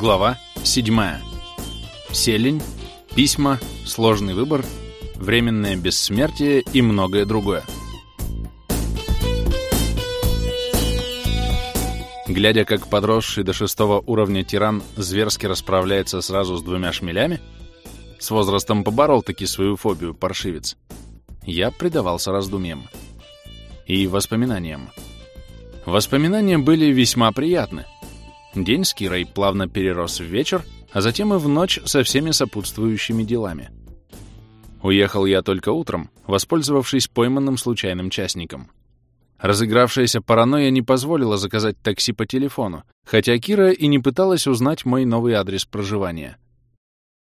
Глава 7. Селень, письма, сложный выбор, временное бессмертие и многое другое. Глядя, как подросший до шестого уровня тиран зверски расправляется сразу с двумя шмелями, с возрастом поборол таки свою фобию паршивец, я предавался раздумьям и воспоминаниям. Воспоминания были весьма приятны. День с Кирой плавно перерос в вечер, а затем и в ночь со всеми сопутствующими делами. Уехал я только утром, воспользовавшись пойманным случайным частником. Разыгравшаяся паранойя не позволила заказать такси по телефону, хотя Кира и не пыталась узнать мой новый адрес проживания.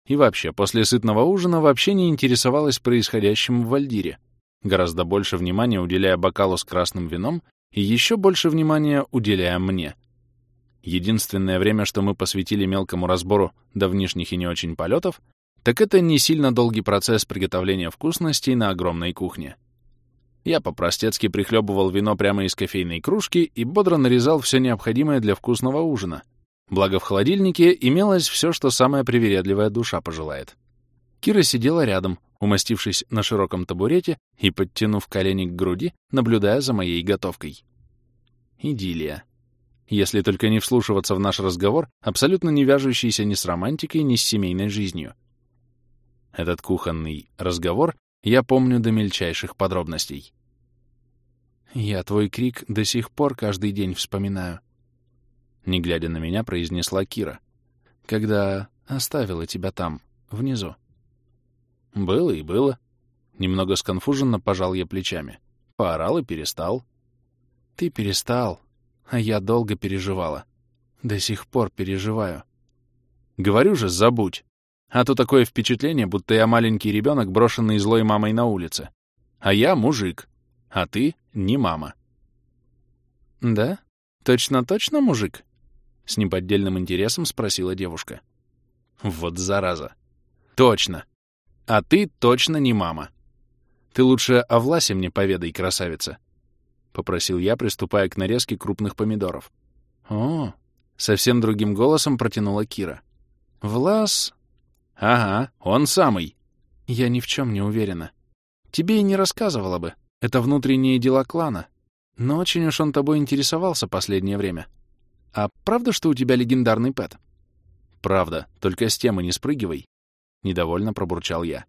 И вообще, после сытного ужина вообще не интересовалась происходящим в Вальдире, гораздо больше внимания уделяя бокалу с красным вином и еще больше внимания уделяя мне. Единственное время, что мы посвятили мелкому разбору давнишних и не очень полетов, так это не сильно долгий процесс приготовления вкусностей на огромной кухне. Я по-простецки прихлебывал вино прямо из кофейной кружки и бодро нарезал все необходимое для вкусного ужина. Благо в холодильнике имелось все, что самая привередливая душа пожелает. Кира сидела рядом, умастившись на широком табурете и подтянув колени к груди, наблюдая за моей готовкой. Идиллия. Если только не вслушиваться в наш разговор, абсолютно не вяжущийся ни с романтикой, ни с семейной жизнью. Этот кухонный разговор я помню до мельчайших подробностей. «Я твой крик до сих пор каждый день вспоминаю», — не глядя на меня, произнесла Кира, «когда оставила тебя там, внизу». Было и было. Немного сконфуженно пожал я плечами. Поорал и перестал. Ты перестал, а я долго переживала. До сих пор переживаю. Говорю же, забудь. А то такое впечатление, будто я маленький ребенок, брошенный злой мамой на улице. А я мужик. А ты не мама. Да? Точно-точно мужик? С неподдельным интересом спросила девушка. Вот зараза. Точно. А ты точно не мама. Ты лучше о Власе мне поведай, красавица. Попросил я, приступая к нарезке крупных помидоров. О, совсем другим голосом протянула Кира. Влас? Ага, он самый. Я ни в чем не уверена. Тебе и не рассказывала бы. Это внутренние дела клана. Но очень уж он тобой интересовался последнее время. А правда, что у тебя легендарный пэт? Правда, только с темы не спрыгивай. — недовольно пробурчал я.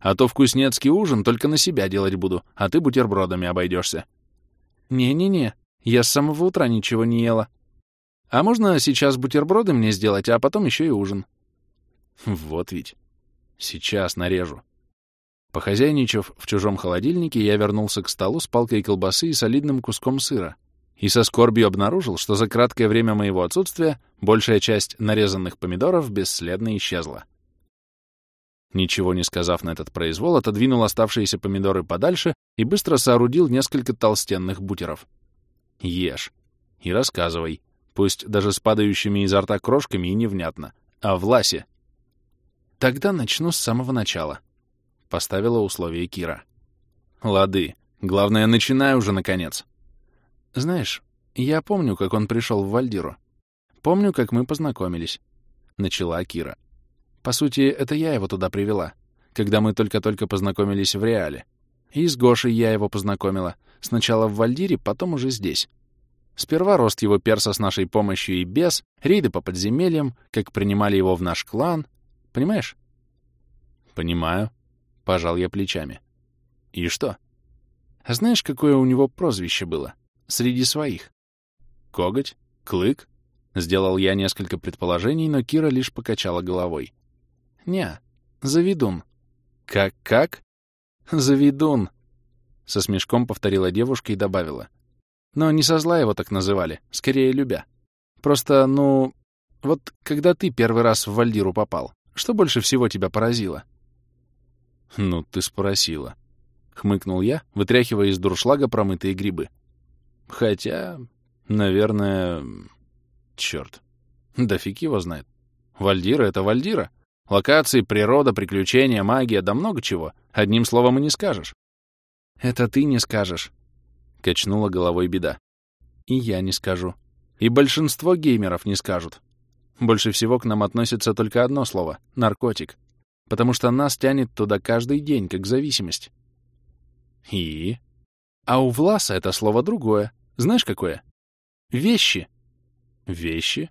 «А то вкуснецкий ужин только на себя делать буду, а ты бутербродами обойдешься». «Не-не-не, я с самого утра ничего не ела. А можно сейчас бутерброды мне сделать, а потом еще и ужин?» «Вот ведь. Сейчас нарежу». Похозяйничав в чужом холодильнике, я вернулся к столу с палкой колбасы и солидным куском сыра, и со скорбью обнаружил, что за краткое время моего отсутствия большая часть нарезанных помидоров бесследно исчезла. Ничего не сказав на этот произвол, отодвинул оставшиеся помидоры подальше и быстро соорудил несколько толстенных бутеров. Ешь. И рассказывай. Пусть даже с падающими изо рта крошками и невнятно. А Власе. Тогда начну с самого начала. Поставила условие Кира. Лады. Главное, начинай уже, наконец. Знаешь, я помню, как он пришел в Вальдиру. Помню, как мы познакомились. Начала Кира. По сути, это я его туда привела, когда мы только-только познакомились в Реале. И с Гошей я его познакомила. Сначала в Вальдире, потом уже здесь. Сперва рост его перса с нашей помощью и без, рейды по подземельям, как принимали его в наш клан. Понимаешь? Понимаю. Пожал я плечами. И что? А знаешь, какое у него прозвище было? Среди своих. Коготь? Клык? Сделал я несколько предположений, но Кира лишь покачала головой. «Не, заведун». «Как-как?» «Заведун», — со смешком повторила девушка и добавила. «Но не со зла его так называли, скорее любя. Просто, ну, вот когда ты первый раз в Вальдиру попал, что больше всего тебя поразило?» «Ну, ты спросила», — хмыкнул я, вытряхивая из дуршлага промытые грибы. «Хотя, наверное... Чёрт, да фиг его знает. Вальдира — это Вальдира. Локации, природа, приключения, магия, да много чего. Одним словом и не скажешь. «Это ты не скажешь», — качнула головой беда. «И я не скажу. И большинство геймеров не скажут. Больше всего к нам относится только одно слово — наркотик. Потому что нас тянет туда каждый день, как зависимость. И? А у Власа это слово другое. Знаешь, какое? Вещи. Вещи?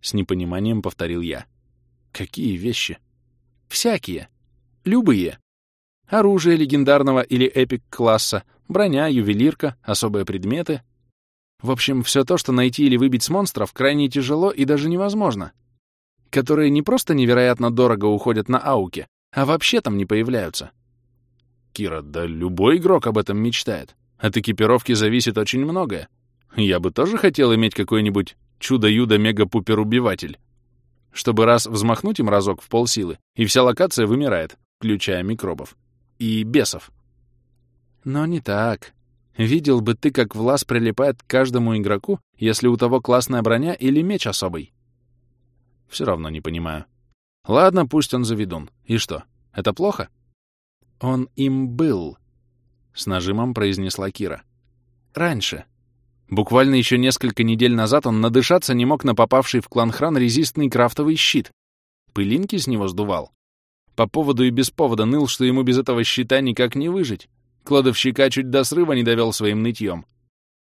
С непониманием повторил я. Какие вещи? Всякие. Любые. Оружие легендарного или эпик-класса, броня, ювелирка, особые предметы. В общем, все то, что найти или выбить с монстров, крайне тяжело и даже невозможно. Которые не просто невероятно дорого уходят на ауке, а вообще там не появляются. Кира, да любой игрок об этом мечтает. От экипировки зависит очень многое. Я бы тоже хотел иметь какой-нибудь чудо-юдо-мега-пупер-убиватель. Чтобы раз взмахнуть им разок в полсилы, и вся локация вымирает, включая микробов. И бесов. Но не так. Видел бы ты, как Влас прилипает к каждому игроку, если у того классная броня или меч особый. Все равно не понимаю. Ладно, пусть он заведун. И что, это плохо? Он им был, — с нажимом произнесла Кира. Раньше. Буквально еще несколько недель назад он надышаться не мог на попавший в клан Хран резистный крафтовый щит. Пылинки с него сдувал. По поводу и без повода ныл, что ему без этого щита никак не выжить. Кладовщика чуть до срыва не довел своим нытьем.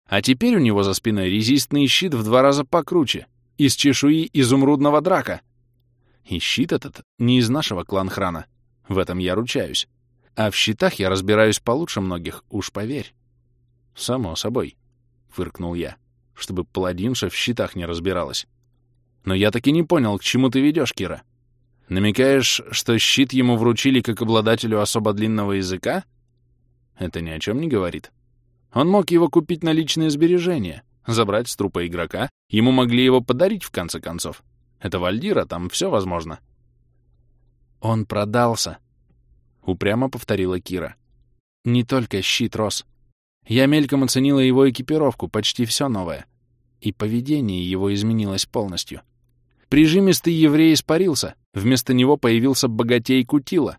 А теперь у него за спиной резистный щит в два раза покруче, из чешуи изумрудного драка. И щит этот не из нашего клан-храна. В этом я ручаюсь. А в щитах я разбираюсь получше многих, уж поверь. Само собой, — фыркнул я, чтобы паладинша в щитах не разбиралась. Но я таки не понял, к чему ты ведешь, Кира. Намекаешь, что щит ему вручили как обладателю особо длинного языка? Это ни о чем не говорит. Он мог его купить на личные сбережения, забрать с трупа игрока, ему могли его подарить в конце концов. Это Вальдира, там все возможно. Он продался, — упрямо повторила Кира. Не только щит рос. Я мельком оценила его экипировку, почти все новое. И поведение его изменилось полностью. Прижимистый еврей испарился, вместо него появился богатей Кутила.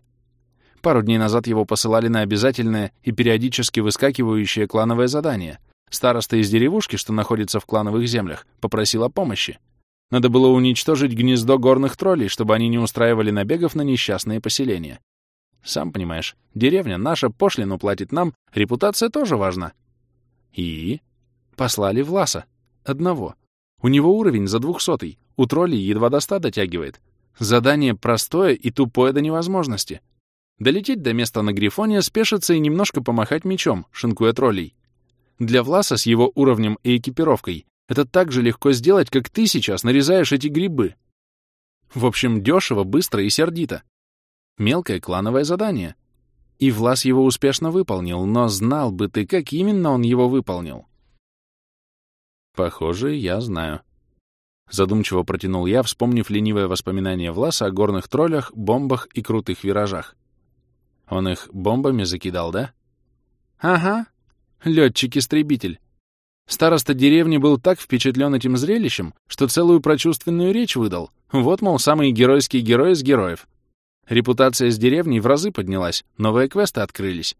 Пару дней назад его посылали на обязательное и периодически выскакивающее клановое задание. Староста из деревушки, что находится в клановых землях, попросил о помощи. Надо было уничтожить гнездо горных троллей, чтобы они не устраивали набегов на несчастные поселения. Сам понимаешь, деревня наша пошлину платит нам, репутация тоже важна. И? Послали Власа. Одного. У него уровень за двухсотый, у троллей едва до ста дотягивает. Задание простое и тупое до невозможности. Долететь до места на Грифоне, спешиться и немножко помахать мечом, шинкуя троллей. Для Власа с его уровнем и экипировкой это так же легко сделать, как ты сейчас нарезаешь эти грибы. В общем, дешево, быстро и сердито. Мелкое клановое задание. И Влас его успешно выполнил, но знал бы ты, как именно он его выполнил. Похоже, я знаю. Задумчиво протянул я, вспомнив ленивое воспоминание Власа о горных троллях, бомбах и крутых виражах. Он их бомбами закидал, да? Ага. Летчик-истребитель. Староста деревни был так впечатлен этим зрелищем, что целую прочувственную речь выдал. Вот, мол, самый геройский герой из героев. Репутация с деревней в разы поднялась, новые квесты открылись.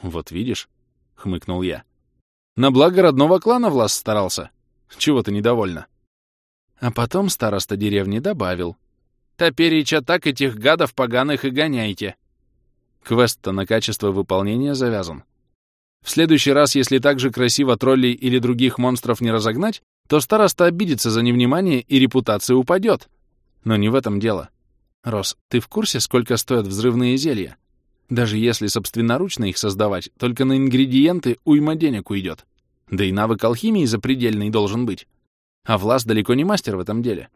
«Вот видишь», — хмыкнул я. «На благо родного клана Влас старался. Чего ты недовольна?» А потом староста деревни добавил. «Топереча так этих гадов поганых и гоняйте. Квест-то на качество выполнения завязан. В следующий раз, если так же красиво троллей или других монстров не разогнать, то староста обидится за невнимание и репутация упадет. Но не в этом дело. Рос, ты в курсе, сколько стоят взрывные зелья? Даже если собственноручно их создавать, только на ингредиенты уйма денег уйдет. Да и навык алхимии запредельный должен быть. А Влас далеко не мастер в этом деле.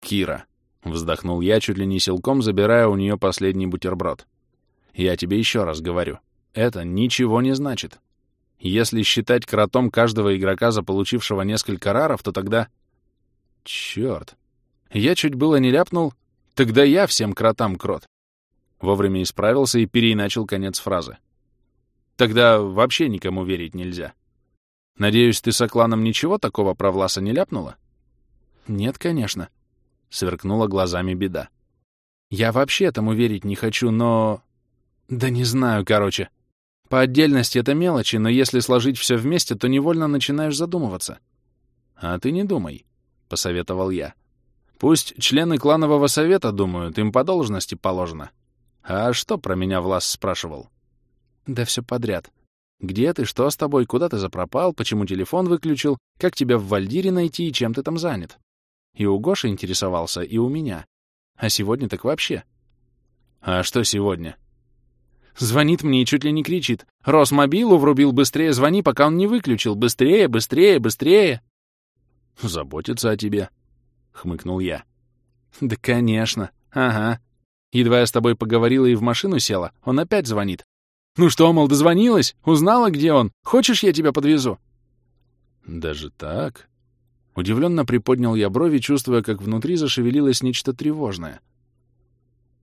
Кира. Вздохнул я, чуть ли не силком, забирая у нее последний бутерброд. Я тебе еще раз говорю, это ничего не значит. Если считать кротом каждого игрока, заполучившего несколько раров, то тогда... Черт. Я чуть было не ляпнул, тогда я всем кротам крот. Вовремя исправился и переиначил конец фразы. Тогда вообще никому верить нельзя. Надеюсь, ты с Окланом ничего такого про Власа не ляпнула? Нет, конечно. Сверкнула глазами беда. Я вообще этому верить не хочу, но... Да не знаю, короче. По отдельности это мелочи, но если сложить все вместе, то невольно начинаешь задумываться. А ты не думай, — посоветовал я. Пусть члены кланового совета думают, им по должности положено. А что про меня Влас спрашивал? Да все подряд. Где ты, что с тобой, куда ты запропал, почему телефон выключил, как тебя в Вальдире найти и чем ты там занят. И у Гоши интересовался, и у меня. А сегодня так вообще. А что сегодня? Звонит мне и чуть ли не кричит. Росмобилу врубил быстрее звони, пока он не выключил. Быстрее, быстрее, быстрее. Заботится о тебе, — хмыкнул я. Да, конечно. Ага. Едва я с тобой поговорила и в машину села, он опять звонит. Ну что, мол, дозвонилась? Узнала, где он? Хочешь, я тебя подвезу? Даже так? Удивленно приподнял я брови, чувствуя, как внутри зашевелилось нечто тревожное.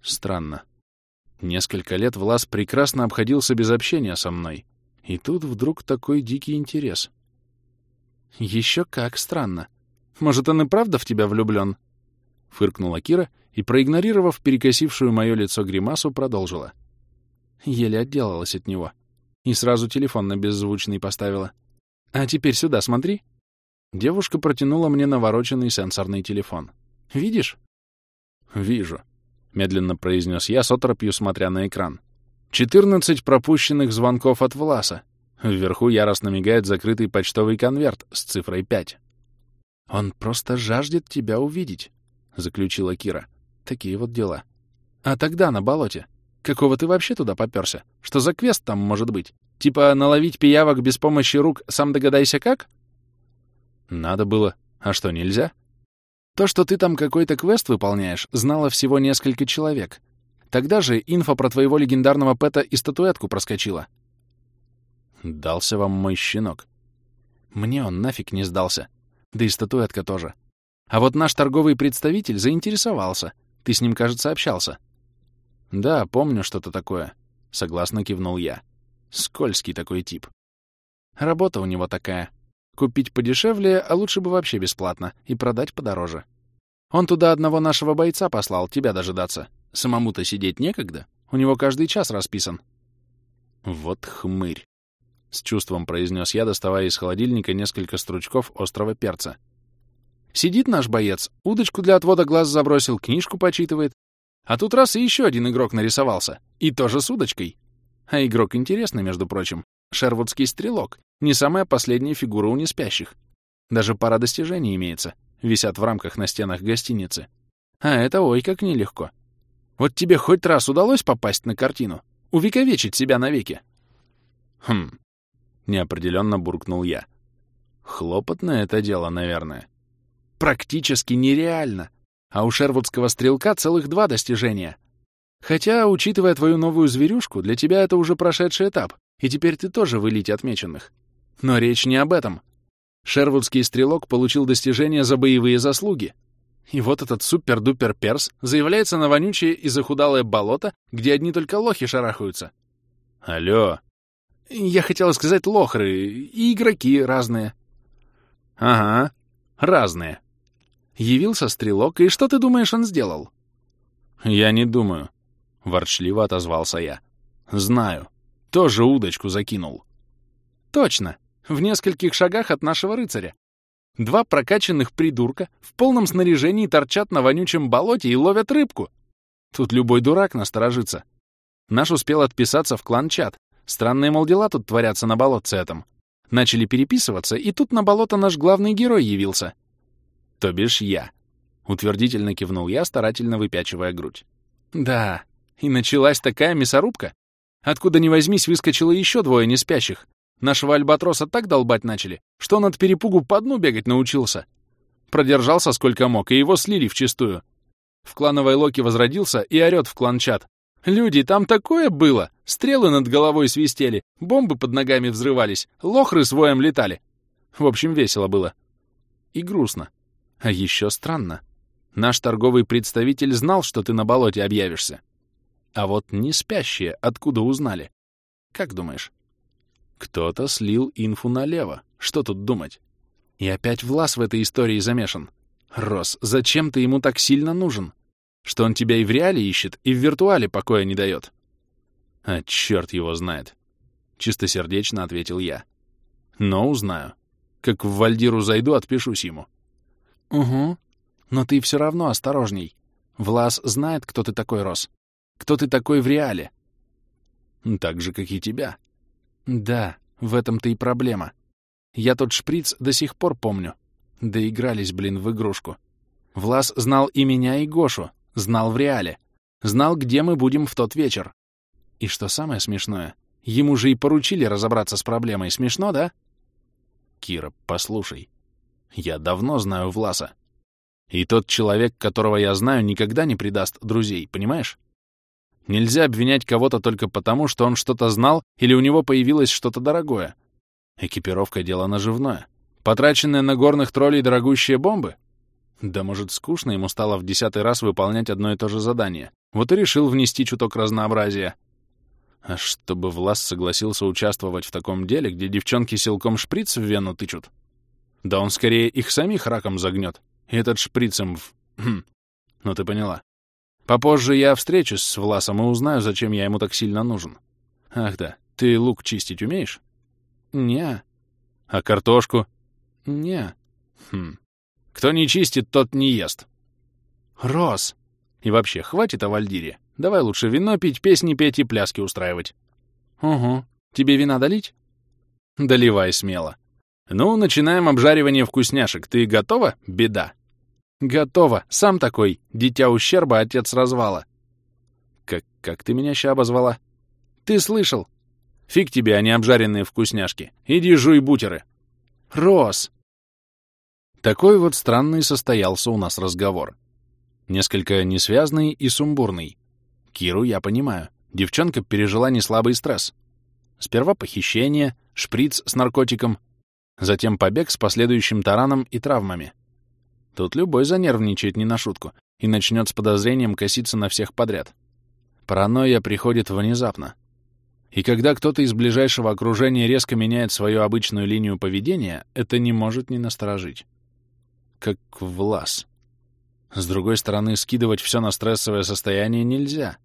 Странно. Несколько лет Влас прекрасно обходился без общения со мной. И тут вдруг такой дикий интерес. Еще как странно. Может, он и правда в тебя влюблен? Фыркнула Кира и, проигнорировав перекосившую мое лицо гримасу, продолжила. Еле отделалась от него. И сразу телефон на беззвучный поставила. «А теперь сюда смотри». Девушка протянула мне навороченный сенсорный телефон. «Видишь?» «Вижу», — медленно произнес я с оторопью, смотря на экран. «Четырнадцать пропущенных звонков от Власа. Вверху яростно мигает закрытый почтовый конверт с цифрой пять. «Он просто жаждет тебя увидеть», — заключила Кира. «Такие вот дела. А тогда на болоте. Какого ты вообще туда попёрся? Что за квест там может быть? Типа наловить пиявок без помощи рук, сам догадайся как?» «Надо было. А что, нельзя?» То, что ты там какой-то квест выполняешь, знало всего несколько человек. Тогда же инфа про твоего легендарного пэта и статуэтку проскочила. Дался вам мой щенок. Мне он нафиг не сдался. Да и статуэтка тоже. А вот наш торговый представитель заинтересовался. Ты с ним, кажется, общался. Да, помню что-то такое. Согласно кивнул я. Скользкий такой тип. Работа у него такая. Купить подешевле, а лучше бы вообще бесплатно, и продать подороже. Он туда одного нашего бойца послал, тебя дожидаться. Самому-то сидеть некогда. У него каждый час расписан. Вот хмырь. С чувством произнес я, доставая из холодильника несколько стручков острого перца. Сидит наш боец, удочку для отвода глаз забросил, книжку почитывает. А тут раз и еще один игрок нарисовался. И тоже с удочкой. А игрок интересный, между прочим. Шервудский стрелок. Не самая последняя фигура у неспящих. Даже пара достижений имеется. Висят в рамках на стенах гостиницы. А это ой как нелегко. Вот тебе хоть раз удалось попасть на картину? Увековечить себя навеки? Хм. Неопределенно буркнул я. Хлопотное это дело, наверное. Практически нереально. А у шервудского стрелка целых два достижения. Хотя, учитывая твою новую зверюшку, для тебя это уже прошедший этап, и теперь ты тоже в элите отмеченных. Но речь не об этом. Шервудский стрелок получил достижение за боевые заслуги. И вот этот супер-дупер-перс заявляется на вонючее и захудалое болото, где одни только лохи шарахаются. Алло. Я хотела сказать лохры и игроки разные. Ага, разные. Явился стрелок, и что ты думаешь, он сделал? Я не думаю. Ворчливо отозвался я. Знаю. Тоже удочку закинул. Точно. В нескольких шагах от нашего рыцаря. Два прокачанных придурка в полном снаряжении торчат на вонючем болоте и ловят рыбку. Тут любой дурак насторожится. Наш успел отписаться в клан-чат. Странные, мол, дела тут творятся на болотце этом. Начали переписываться, и тут на болото наш главный герой явился. То бишь я. Утвердительно кивнул я, старательно выпячивая грудь. Да, и началась такая мясорубка. Откуда ни возьмись, выскочило еще двое неспящих. Нашего альбатроса так долбать начали, что он от перепугу по дну бегать научился. Продержался сколько мог, и его слили вчистую. В клановой локе возродился и орёт в клан-чат. «Люди, там такое было! Стрелы над головой свистели, бомбы под ногами взрывались, лохры с воем летали. В общем, весело было. И грустно. А еще странно. Наш торговый представитель знал, что ты на болоте объявишься. А вот не спящие откуда узнали? Как думаешь? Кто-то слил инфу налево. Что тут думать? И опять Влас в этой истории замешан. Рос, зачем ты ему так сильно нужен? Что он тебя и в реале ищет, и в виртуале покоя не дает. А черт его знает. Чистосердечно ответил я. Но узнаю. Как в Вальдиру зайду, отпишусь ему. Угу. Но ты все равно осторожней. Влас знает, кто ты такой, Рос. Кто ты такой в реале. Так же, как и тебя. Да, в этом-то и проблема. Я тот шприц до сих пор помню. Доигрались, блин, в игрушку. Влас знал и меня, и Гошу. Знал в реале. Знал, где мы будем в тот вечер. И что самое смешное, ему же и поручили разобраться с проблемой. Смешно, да? Кира, послушай. Я давно знаю Власа. И тот человек, которого я знаю, никогда не предаст друзей, понимаешь? Нельзя обвинять кого-то только потому, что он что-то знал или у него появилось что-то дорогое. Экипировка — дело наживное. Потраченные на горных троллей дорогущие бомбы? Да, может, скучно ему стало в десятый раз выполнять одно и то же задание. Вот и решил внести чуток разнообразия. А чтобы Влас согласился участвовать в таком деле, где девчонки силком шприц в вену тычут? Да он скорее их самих раком загнет. И этот шприцем в... Хм. Ну ты поняла. Попозже я встречусь с Власом и узнаю, зачем я ему так сильно нужен. Ах да, ты лук чистить умеешь? Не. А картошку? Не. Хм. Кто не чистит, тот не ест. Рос. И вообще, хватит о Вальдире. Давай лучше вино пить, песни петь и пляски устраивать. Угу. Тебе вина долить? Доливай смело. Ну, начинаем обжаривание вкусняшек. Ты готова, беда? Готово. Сам такой. Дитя ущерба, отец развала. Как, как ты меня ща обозвала? Ты слышал? Фиг тебе, а не обжаренные вкусняшки. Иди жуй бутеры. Рос! Такой вот странный состоялся у нас разговор. Несколько несвязный и сумбурный. Киру я понимаю. Девчонка пережила неслабый стресс. Сперва похищение, шприц с наркотиком, затем побег с последующим тараном и травмами. Тут любой занервничает не на шутку и начнет с подозрением коситься на всех подряд. Паранойя приходит внезапно. И когда кто-то из ближайшего окружения резко меняет свою обычную линию поведения, это не может не насторожить. Как Влас. С другой стороны, скидывать все на стрессовое состояние нельзя.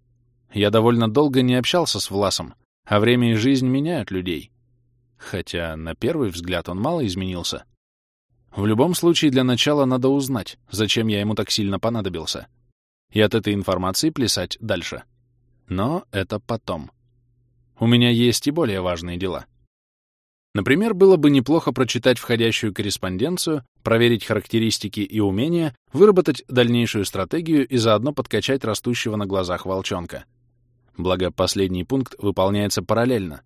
Я довольно долго не общался с Власом, а время и жизнь меняют людей. Хотя, на первый взгляд, он мало изменился. В любом случае, для начала надо узнать, зачем я ему так сильно понадобился. И от этой информации плясать дальше. Но это потом. У меня есть и более важные дела. Например, было бы неплохо прочитать входящую корреспонденцию, проверить характеристики и умения, выработать дальнейшую стратегию и заодно подкачать растущего на глазах волчонка. Благо, последний пункт выполняется параллельно.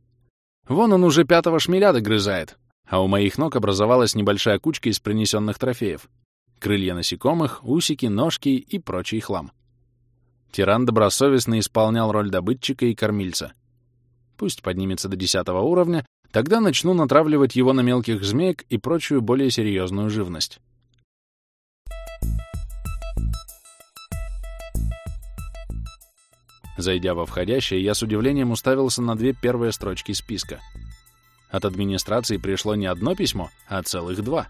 Вон он уже пятого шмеля догрызает, а у моих ног образовалась небольшая кучка из принесенных трофеев. Крылья насекомых, усики, ножки и прочий хлам. Тиран добросовестно исполнял роль добытчика и кормильца. Пусть поднимется до десятого уровня, тогда начну натравливать его на мелких змеек и прочую более серьезную живность. Зайдя во входящее, я с удивлением уставился на две первые строчки списка — от администрации пришло не одно письмо, а целых два.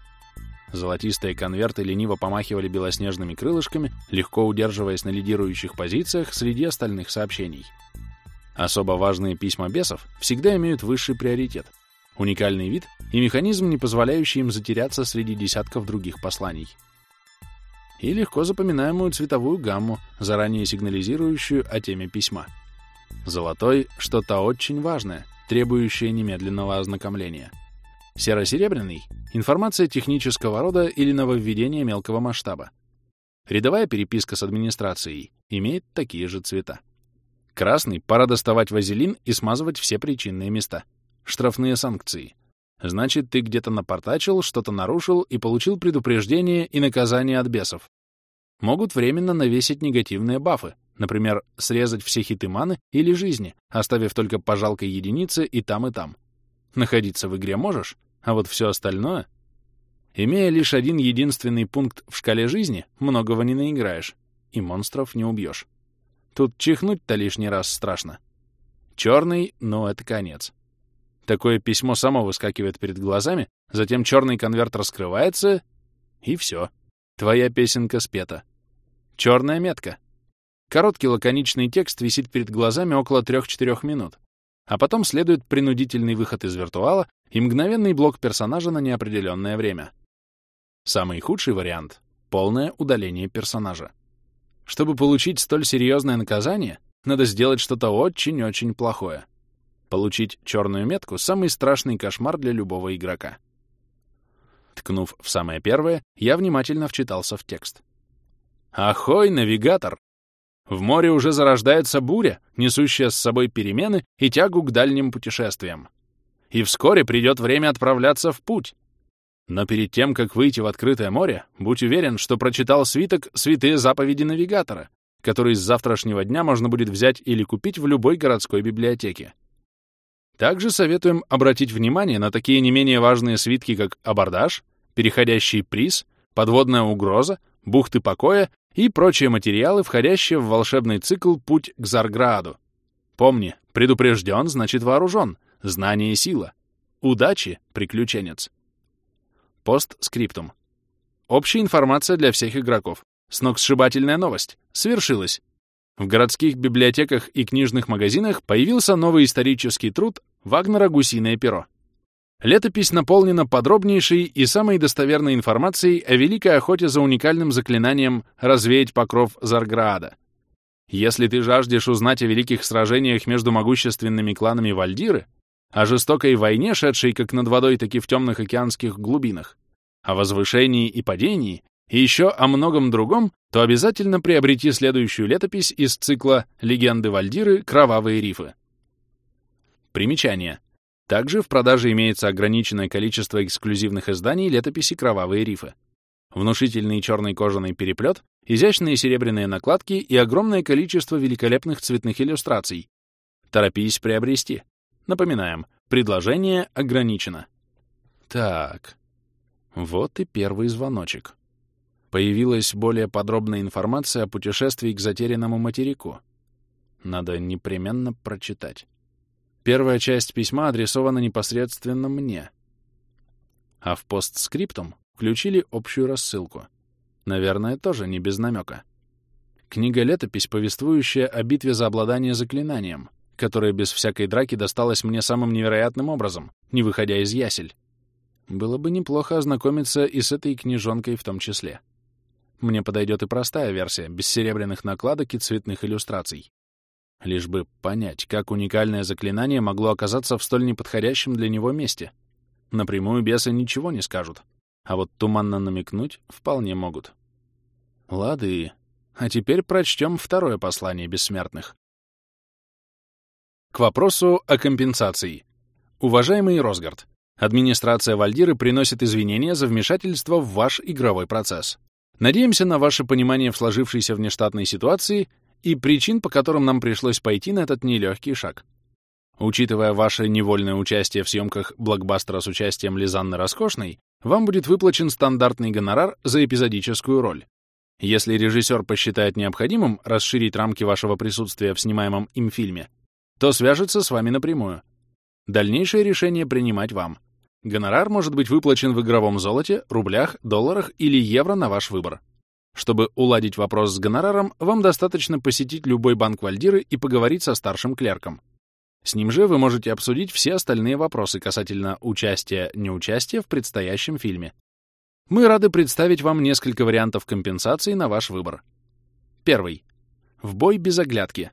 Золотистые конверты лениво помахивали белоснежными крылышками, легко удерживаясь на лидирующих позициях среди остальных сообщений. Особо важные письма бесов всегда имеют высший приоритет, уникальный вид и механизм, не позволяющий им затеряться среди десятков других посланий. И легко запоминаемую цветовую гамму, заранее сигнализирующую о теме письма. Золотой — что-то очень важное — требующее немедленного ознакомления. Серо-серебряный — информация технического рода или нововведение мелкого масштаба. Рядовая переписка с администрацией имеет такие же цвета. Красный — пора доставать вазелин и смазывать все причинные места. Штрафные санкции. Значит, ты где-то напортачил, что-то нарушил и получил предупреждение и наказание от бесов. Могут временно навесить негативные бафы, Например, срезать все хиты маны или жизни, оставив только по жалкой единице и там, и там. Находиться в игре можешь, а вот все остальное... Имея лишь один единственный пункт в шкале жизни, многого не наиграешь, и монстров не убьешь. Тут чихнуть-то лишний раз страшно. Черный, но это конец. Такое письмо само выскакивает перед глазами, затем черный конверт раскрывается, и все. Твоя песенка спета. Черная метка — Короткий лаконичный текст висит перед глазами около 3-4 минут, а потом следует принудительный выход из виртуала и мгновенный блок персонажа на неопределенное время. Самый худший вариант полное удаление персонажа. Чтобы получить столь серьезное наказание, надо сделать что-то очень-очень плохое. Получить черную метку — самый страшный кошмар для любого игрока. Ткнув в самое первое, я внимательно вчитался в текст. «Ахой, навигатор! В море уже зарождается буря, несущая с собой перемены и тягу к дальним путешествиям. И вскоре придет время отправляться в путь. Но перед тем, как выйти в открытое море, будь уверен, что прочитал свиток «Святые заповеди навигатора», который с завтрашнего дня можно будет взять или купить в любой городской библиотеке. Также советуем обратить внимание на такие не менее важные свитки, как абордаж, переходящий приз, подводная угроза, бухты покоя и прочие материалы, входящие в волшебный цикл «Путь к Зарграду». Помни, предупрежден, значит вооружен, знание сила. Удачи, приключенец. Постскриптум. Общая информация для всех игроков. Сногсшибательная новость. Свершилось. В городских библиотеках и книжных магазинах появился новый исторический труд «Вагнера гусиное перо». Летопись наполнена подробнейшей и самой достоверной информацией о великой охоте за уникальным заклинанием «Развеять покров Зарграада». Если ты жаждешь узнать о великих сражениях между могущественными кланами Вальдиры, о жестокой войне, шедшей как над водой, так и в темных океанских глубинах, о возвышении и падении, и еще о многом другом, то обязательно приобрети следующую летопись из цикла «Легенды Вальдиры. Кровавые рифы». Примечание. Также в продаже имеется ограниченное количество эксклюзивных изданий летописи «Кровавые рифы». Внушительный черный кожаный переплет, изящные серебряные накладки и огромное количество великолепных цветных иллюстраций. Торопись приобрести. Напоминаем, предложение ограничено. Так, вот и первый звоночек. Появилась более подробная информация о путешествии к затерянному материку. Надо непременно прочитать. Первая часть письма адресована непосредственно мне. А в постскриптум включили общую рассылку. Наверное, тоже не без намека. Книга-летопись, повествующая о битве за обладание заклинанием, которая без всякой драки досталась мне самым невероятным образом, не выходя из ясель. Было бы неплохо ознакомиться и с этой книжонкой в том числе. Мне подойдет и простая версия, без серебряных накладок и цветных иллюстраций. Лишь бы понять, как уникальное заклинание могло оказаться в столь неподходящем для него месте. Напрямую бесы ничего не скажут, а вот туманно намекнуть вполне могут. Лады. А теперь прочтем второе послание бессмертных. К вопросу о компенсации. Уважаемый Росгард, администрация Вальдиры приносит извинения за вмешательство в ваш игровой процесс. Надеемся на ваше понимание в сложившейся внештатной ситуации и причин, по которым нам пришлось пойти на этот нелегкий шаг. Учитывая ваше невольное участие в съемках блокбастера с участием Лизанны Роскошной, вам будет выплачен стандартный гонорар за эпизодическую роль. Если режиссер посчитает необходимым расширить рамки вашего присутствия в снимаемом им фильме, то свяжется с вами напрямую. Дальнейшее решение принимать вам. Гонорар может быть выплачен в игровом золоте, рублях, долларах или евро на ваш выбор. Чтобы уладить вопрос с гонораром, вам достаточно посетить любой банк Вальдиры и поговорить со старшим клерком. С ним же вы можете обсудить все остальные вопросы касательно участия-неучастия в предстоящем фильме. Мы рады представить вам несколько вариантов компенсации на ваш выбор. Первый. В бой без оглядки.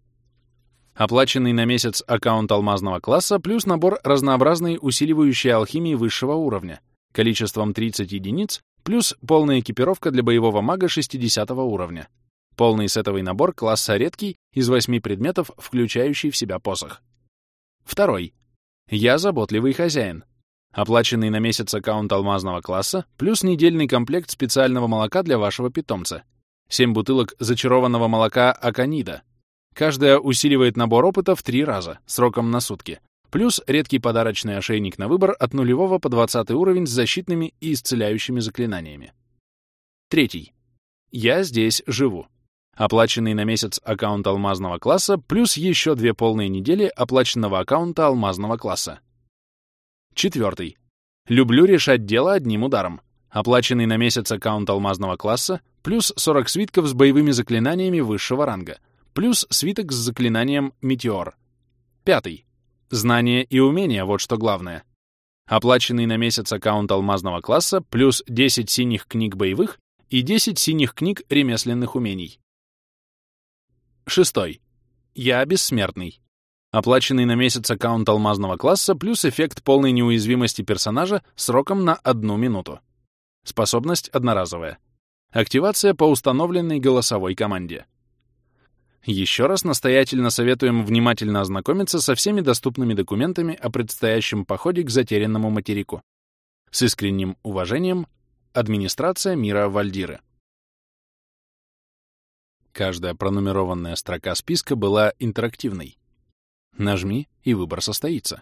Оплаченный на месяц аккаунт алмазного класса плюс набор разнообразной усиливающей алхимии высшего уровня количеством 30 единиц Плюс полная экипировка для боевого мага 60 уровня. Полный сетовый набор класса редкий из 8 предметов, включающий в себя посох. Второй. Я заботливый хозяин. Оплаченный на месяц аккаунт алмазного класса, плюс недельный комплект специального молока для вашего питомца. 7 бутылок зачарованного молока Аканида. Каждая усиливает набор опыта в 3 раза, сроком на сутки, Плюс редкий подарочный ошейник на выбор от нулевого по 20 уровень с защитными и исцеляющими заклинаниями. Третий. Я здесь живу. Оплаченный на месяц аккаунт алмазного класса плюс еще две полные недели оплаченного аккаунта алмазного класса. Четвертый. Люблю решать дело одним ударом. Оплаченный на месяц аккаунт алмазного класса плюс 40 свитков с боевыми заклинаниями высшего ранга, плюс свиток с заклинанием «Метеор». Пятый. Знания и умения — вот что главное. Оплаченный на месяц аккаунт алмазного класса плюс 10 синих книг боевых и 10 синих книг ремесленных умений. Шестой. Я бессмертный. Оплаченный на месяц аккаунт алмазного класса плюс эффект полной неуязвимости персонажа сроком на одну минуту. Способность одноразовая. Активация по установленной голосовой команде. Еще раз настоятельно советуем внимательно ознакомиться со всеми доступными документами о предстоящем походе к затерянному материку. С искренним уважением, администрация мира Вальдиры. Каждая пронумерованная строка списка была интерактивной. Нажми, и выбор состоится.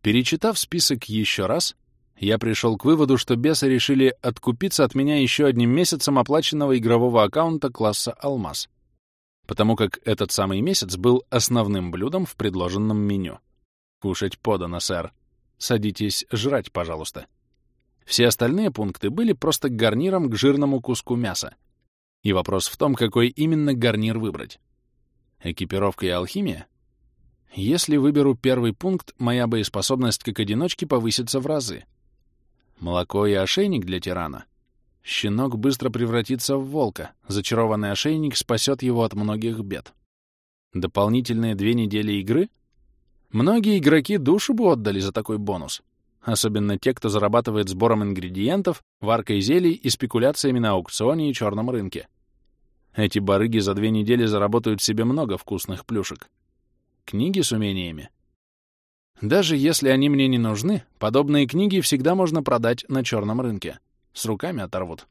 Перечитав список еще раз, я пришел к выводу, что бесы решили откупиться от меня еще одним месяцем оплаченного игрового аккаунта класса «Алмаз» потому как этот самый месяц был основным блюдом в предложенном меню. Кушать подано, сэр. Садитесь жрать, пожалуйста. Все остальные пункты были просто гарниром к жирному куску мяса. И вопрос в том, какой именно гарнир выбрать. Экипировка и алхимия? Если выберу первый пункт, моя боеспособность как одиночки повысится в разы. Молоко и ошейник для тирана — Щенок быстро превратится в волка. Зачарованный ошейник спасет его от многих бед. Дополнительные две недели игры? Многие игроки душу бы отдали за такой бонус. Особенно те, кто зарабатывает сбором ингредиентов, варкой зелий и спекуляциями на аукционе и черном рынке. Эти барыги за две недели заработают себе много вкусных плюшек. Книги с умениями. Даже если они мне не нужны, подобные книги всегда можно продать на черном рынке. С руками оторвут.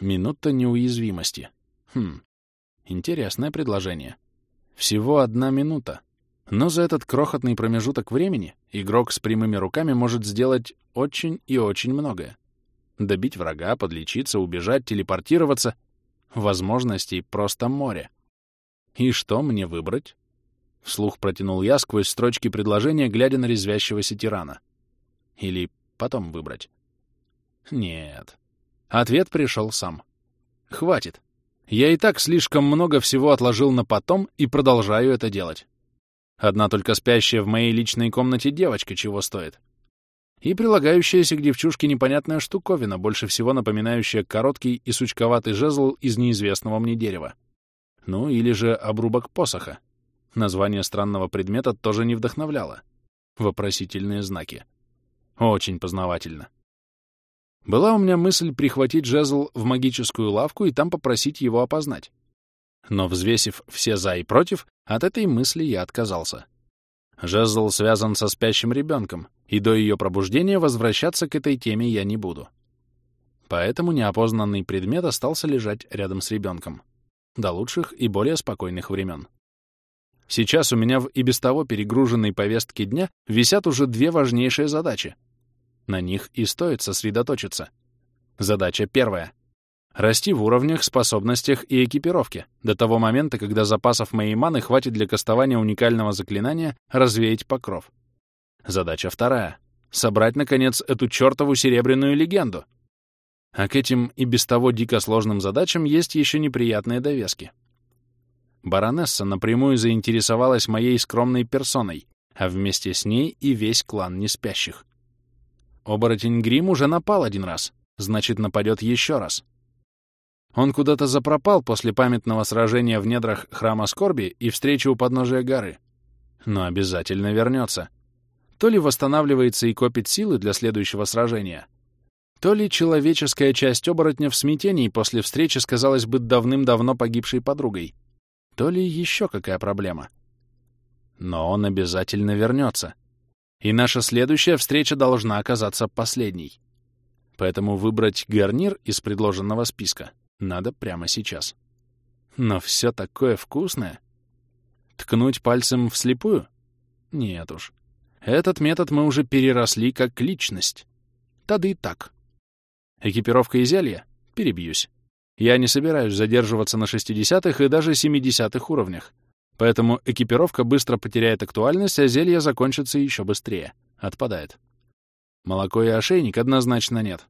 Минута неуязвимости. Хм, интересное предложение. Всего одна минута. Но за этот крохотный промежуток времени игрок с прямыми руками может сделать очень и очень многое. Добить врага, подлечиться, убежать, телепортироваться. Возможностей просто море. И что мне выбрать? Вслух протянул я сквозь строчки предложения, глядя на резвящегося тирана. Или потом выбрать. Нет. Ответ пришел сам. Хватит. Я и так слишком много всего отложил на потом и продолжаю это делать. Одна только спящая в моей личной комнате девочка чего стоит. И прилагающаяся к девчушке непонятная штуковина, больше всего напоминающая короткий и сучковатый жезл из неизвестного мне дерева. Ну, или же обрубок посоха. Название странного предмета тоже не вдохновляло. Вопросительные знаки. Очень познавательно. Была у меня мысль прихватить жезл в магическую лавку и там попросить его опознать. Но, взвесив все «за» и «против», от этой мысли я отказался. Жезл связан со спящим ребенком, и до ее пробуждения возвращаться к этой теме я не буду. Поэтому неопознанный предмет остался лежать рядом с ребенком. До лучших и более спокойных времен. Сейчас у меня в и без того перегруженной повестке дня висят уже две важнейшие задачи — на них и стоит сосредоточиться. Задача первая. Расти в уровнях, способностях и экипировке до того момента, когда запасов моей маны хватит для кастования уникального заклинания «Развеять покров». Задача вторая. Собрать, наконец, эту чертову серебряную легенду. А к этим и без того дико сложным задачам есть еще неприятные довески. Баронесса напрямую заинтересовалась моей скромной персоной, а вместе с ней и весь клан неспящих. Оборотень Грим уже напал один раз, значит, нападет еще раз. Он куда-то запропал после памятного сражения в недрах Храма Скорби и встречи у подножия горы. Но обязательно вернется. То ли восстанавливается и копит силы для следующего сражения, то ли человеческая часть оборотня в смятении после встречи с, казалось бы, давным-давно погибшей подругой, то ли еще какая проблема. Но он обязательно вернется. И наша следующая встреча должна оказаться последней. Поэтому выбрать гарнир из предложенного списка надо прямо сейчас. Но все такое вкусное. Ткнуть пальцем вслепую? Нет уж. Этот метод мы уже переросли как личность. Тады и так. Экипировка и зелья? Перебьюсь. Я не собираюсь задерживаться на 60-х и даже 70-х уровнях. Поэтому экипировка быстро потеряет актуальность, а зелье закончится еще быстрее. Отпадает. Молоко и ошейник однозначно нет.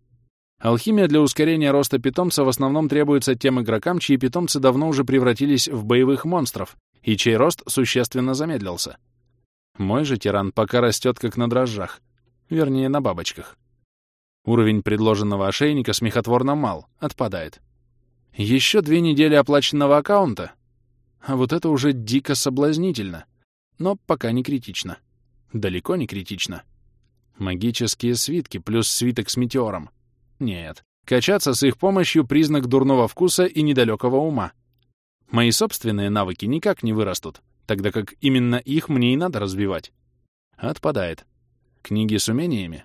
Алхимия для ускорения роста питомца в основном требуется тем игрокам, чьи питомцы давно уже превратились в боевых монстров, и чей рост существенно замедлился. Мой же тиран пока растет как на дрожжах. Вернее, на бабочках. Уровень предложенного ошейника смехотворно мал, отпадает. Еще две недели оплаченного аккаунта. А вот это уже дико соблазнительно. Но пока не критично. Далеко не критично. Магические свитки плюс свиток с метеором. Нет, качаться с их помощью — признак дурного вкуса и недалекого ума. Мои собственные навыки никак не вырастут, тогда как именно их мне и надо развивать. Отпадает. Книги с умениями?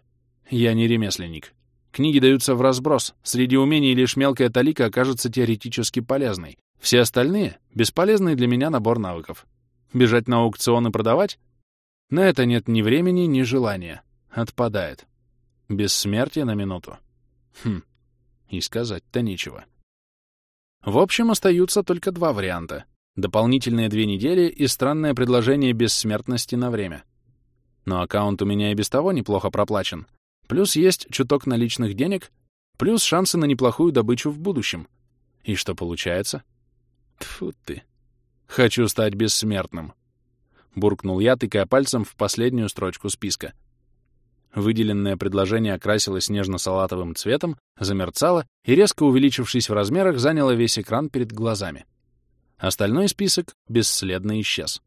Я не ремесленник. Книги даются в разброс. Среди умений лишь мелкая талика окажется теоретически полезной. Все остальные — бесполезный для меня набор навыков. Бежать на аукцион и продавать? На это нет ни времени, ни желания. Отпадает. Бессмертие на минуту. Хм, и сказать-то нечего. В общем, остаются только два варианта. Дополнительные две недели и странное предложение бессмертности на время. Но аккаунт у меня и без того неплохо проплачен. Плюс есть чуток наличных денег, плюс шансы на неплохую добычу в будущем. И что получается? Тьфу ты. Хочу стать бессмертным. Буркнул я, тыкая пальцем в последнюю строчку списка. Выделенное предложение окрасилось нежно-салатовым цветом, замерцало и, резко увеличившись в размерах, заняло весь экран перед глазами. Остальной список бесследно исчез.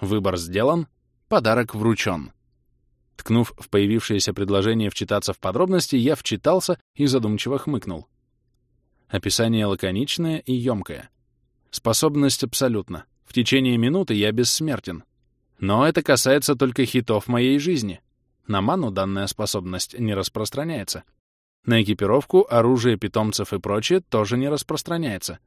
Выбор сделан, подарок вручен. Ткнув в появившееся предложение вчитаться в подробности, я вчитался и задумчиво хмыкнул. Описание лаконичное и ёмкое. Способность абсолютно. В течение минуты я бессмертен. Но это касается только хитов моей жизни. На ману данная способность не распространяется. На экипировку, оружие питомцев и прочее тоже не распространяется.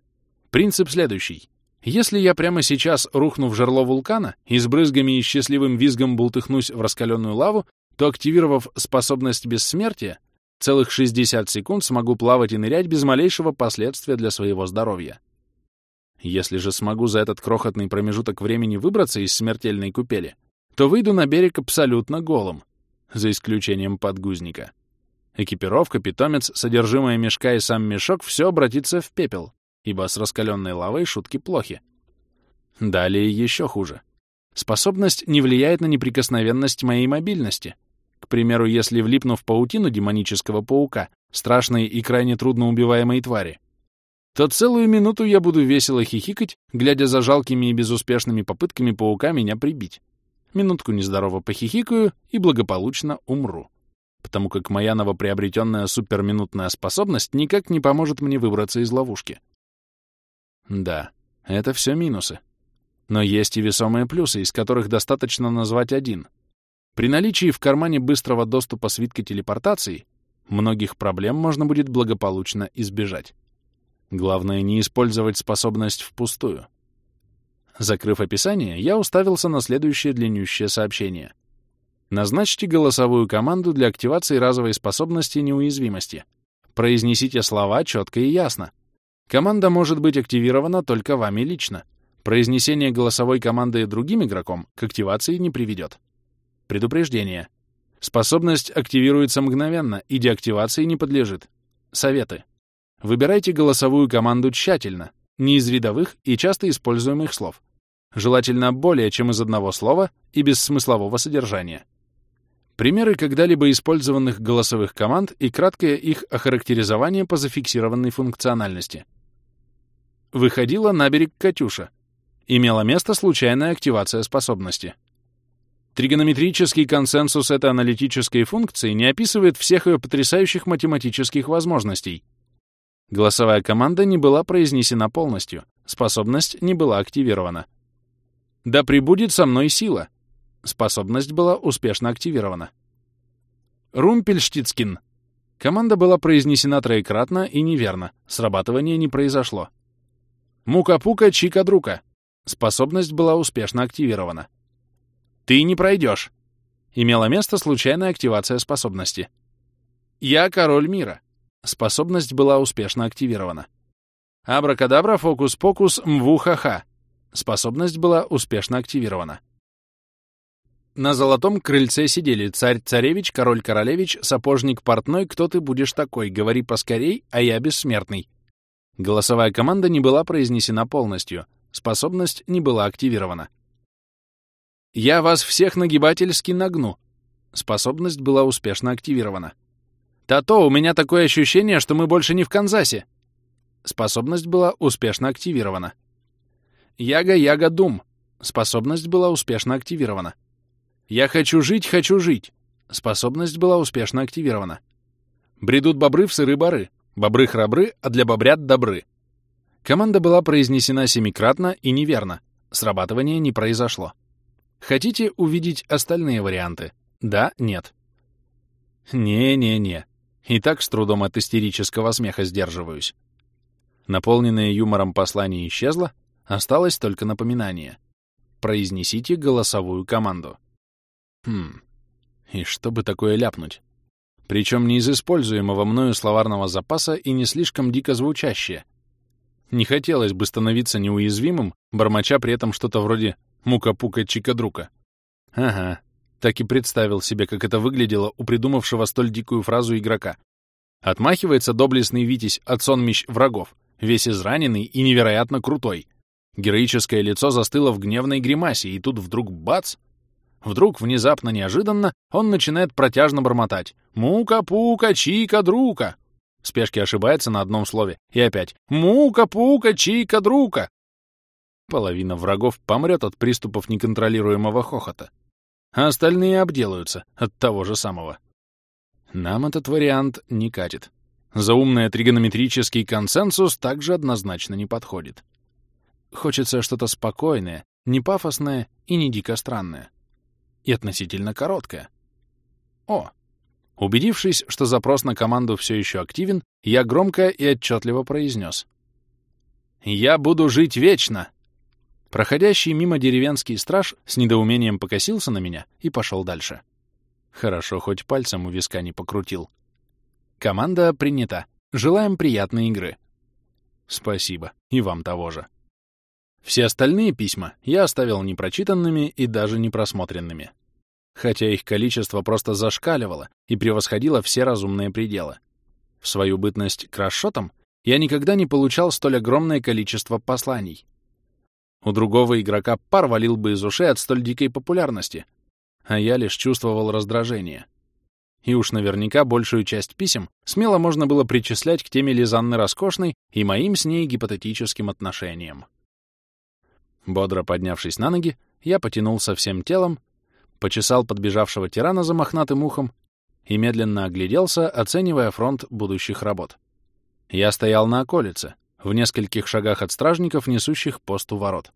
Принцип следующий. Если я прямо сейчас рухну в жерло вулкана и с брызгами и счастливым визгом бултыхнусь в раскаленную лаву, то, активировав способность бессмертия, целых 60 секунд смогу плавать и нырять без малейшего последствия для своего здоровья. Если же смогу за этот крохотный промежуток времени выбраться из смертельной купели, то выйду на берег абсолютно голым, за исключением подгузника. Экипировка, питомец, содержимое мешка и сам мешок — все обратится в пепел, ибо с раскаленной лавой шутки плохи. Далее еще хуже. Способность не влияет на неприкосновенность моей мобильности. К примеру, если влипну в паутину демонического паука, страшной и крайне трудно убиваемой твари, то целую минуту я буду весело хихикать, глядя за жалкими и безуспешными попытками паука меня прибить. Минутку нездорово похихикаю и благополучно умру. Потому как моя новоприобретенная суперминутная способность никак не поможет мне выбраться из ловушки. Да, это все минусы. Но есть и весомые плюсы, из которых достаточно назвать один. При наличии в кармане быстрого доступа свитка телепортации многих проблем можно будет благополучно избежать. Главное не использовать способность впустую. Закрыв описание, я уставился на следующее длиннющее сообщение. Назначьте голосовую команду для активации разовой способности неуязвимости. Произнесите слова четко и ясно. Команда может быть активирована только вами лично. Произнесение голосовой команды другим игроком к активации не приведет. Предупреждение. Способность активируется мгновенно и деактивации не подлежит. Советы. Выбирайте голосовую команду тщательно, не из рядовых и часто используемых слов. Желательно более чем из одного слова и без смыслового содержания. Примеры когда-либо использованных голосовых команд и краткое их охарактеризование по зафиксированной функциональности. Выходила на берег Катюша. Имела место случайная активация способности. Тригонометрический консенсус этой аналитической функции не описывает всех ее потрясающих математических возможностей. Голосовая команда не была произнесена полностью, способность не была активирована. «Да прибудет со мной сила!» Способность была успешно активирована. «Румпельштицкин!» Команда была произнесена троекратно и неверно, срабатывание не произошло. Мука-пука чика-друка. Способность была успешно активирована. Ты не пройдешь. Имела место случайная активация способности. Я король мира. Способность была успешно активирована. Абракадабра, фокус-покус, мву-ха-ха. Способность была успешно активирована. На золотом крыльце сидели царь-царевич, король-королевич, сапожник-портной, кто ты будешь такой, говори поскорей, а я бессмертный. Голосовая команда не была произнесена полностью, способность не была активирована. «Я вас всех нагибательски нагну». Способность была успешно активирована. «Тато, у меня такое ощущение, что мы больше не в Канзасе!» Способность была успешно активирована. «Яга-яга-дум!» Способность была успешно активирована. «Я хочу жить, хочу жить!» Способность была успешно активирована. «Бредут бобры в сыры-бары. Бобры храбры, а для бобрят добры». Команда была произнесена семикратно и неверно. Срабатывание не произошло. Хотите увидеть остальные варианты? Да, нет. Не-не-не. И так с трудом от истерического смеха сдерживаюсь. Наполненное юмором послание исчезло, осталось только напоминание. Произнесите голосовую команду. Хм, и что бы такое ляпнуть? Причем не из используемого мною словарного запаса и не слишком дико звучащее. Не хотелось бы становиться неуязвимым, бормоча при этом что-то вроде «мука-пука-чика-друка». Ага, так и представил себе, как это выглядело у придумавшего столь дикую фразу игрока. Отмахивается доблестный Витязь от сонмищ врагов, весь израненный и невероятно крутой. Героическое лицо застыло в гневной гримасе, и тут вдруг бац! Вдруг, внезапно, неожиданно, он начинает протяжно бормотать. «Мука-пука, чика-друка!» В спешке ошибается на одном слове. И опять «Мука-пука, чика-друка!» Половина врагов помрет от приступов неконтролируемого хохота. А остальные обделаются от того же самого. Нам этот вариант не катит. Заумный тригонометрический консенсус также однозначно не подходит. Хочется что-то спокойное, не пафосное и не дико странное и относительно короткая. О! Убедившись, что запрос на команду все еще активен, я громко и отчетливо произнес. «Я буду жить вечно!» Проходящий мимо деревенский страж с недоумением покосился на меня и пошел дальше. Хорошо, хоть пальцем у виска не покрутил. Команда принята. Желаем приятной игры. Спасибо. И вам того же. Все остальные письма я оставил непрочитанными и даже непросмотренными. Хотя их количество просто зашкаливало и превосходило все разумные пределы. В свою бытность крашотом я никогда не получал столь огромное количество посланий. У другого игрока пар валил бы из ушей от столь дикой популярности, а я лишь чувствовал раздражение. И уж наверняка большую часть писем смело можно было причислять к теме Лизанны Роскошной и моим с ней гипотетическим отношениям. Бодро поднявшись на ноги, я потянулся всем телом, почесал подбежавшего тирана за мохнатым ухом и медленно огляделся, оценивая фронт будущих работ. Я стоял на околице, в нескольких шагах от стражников, несущих пост у ворот.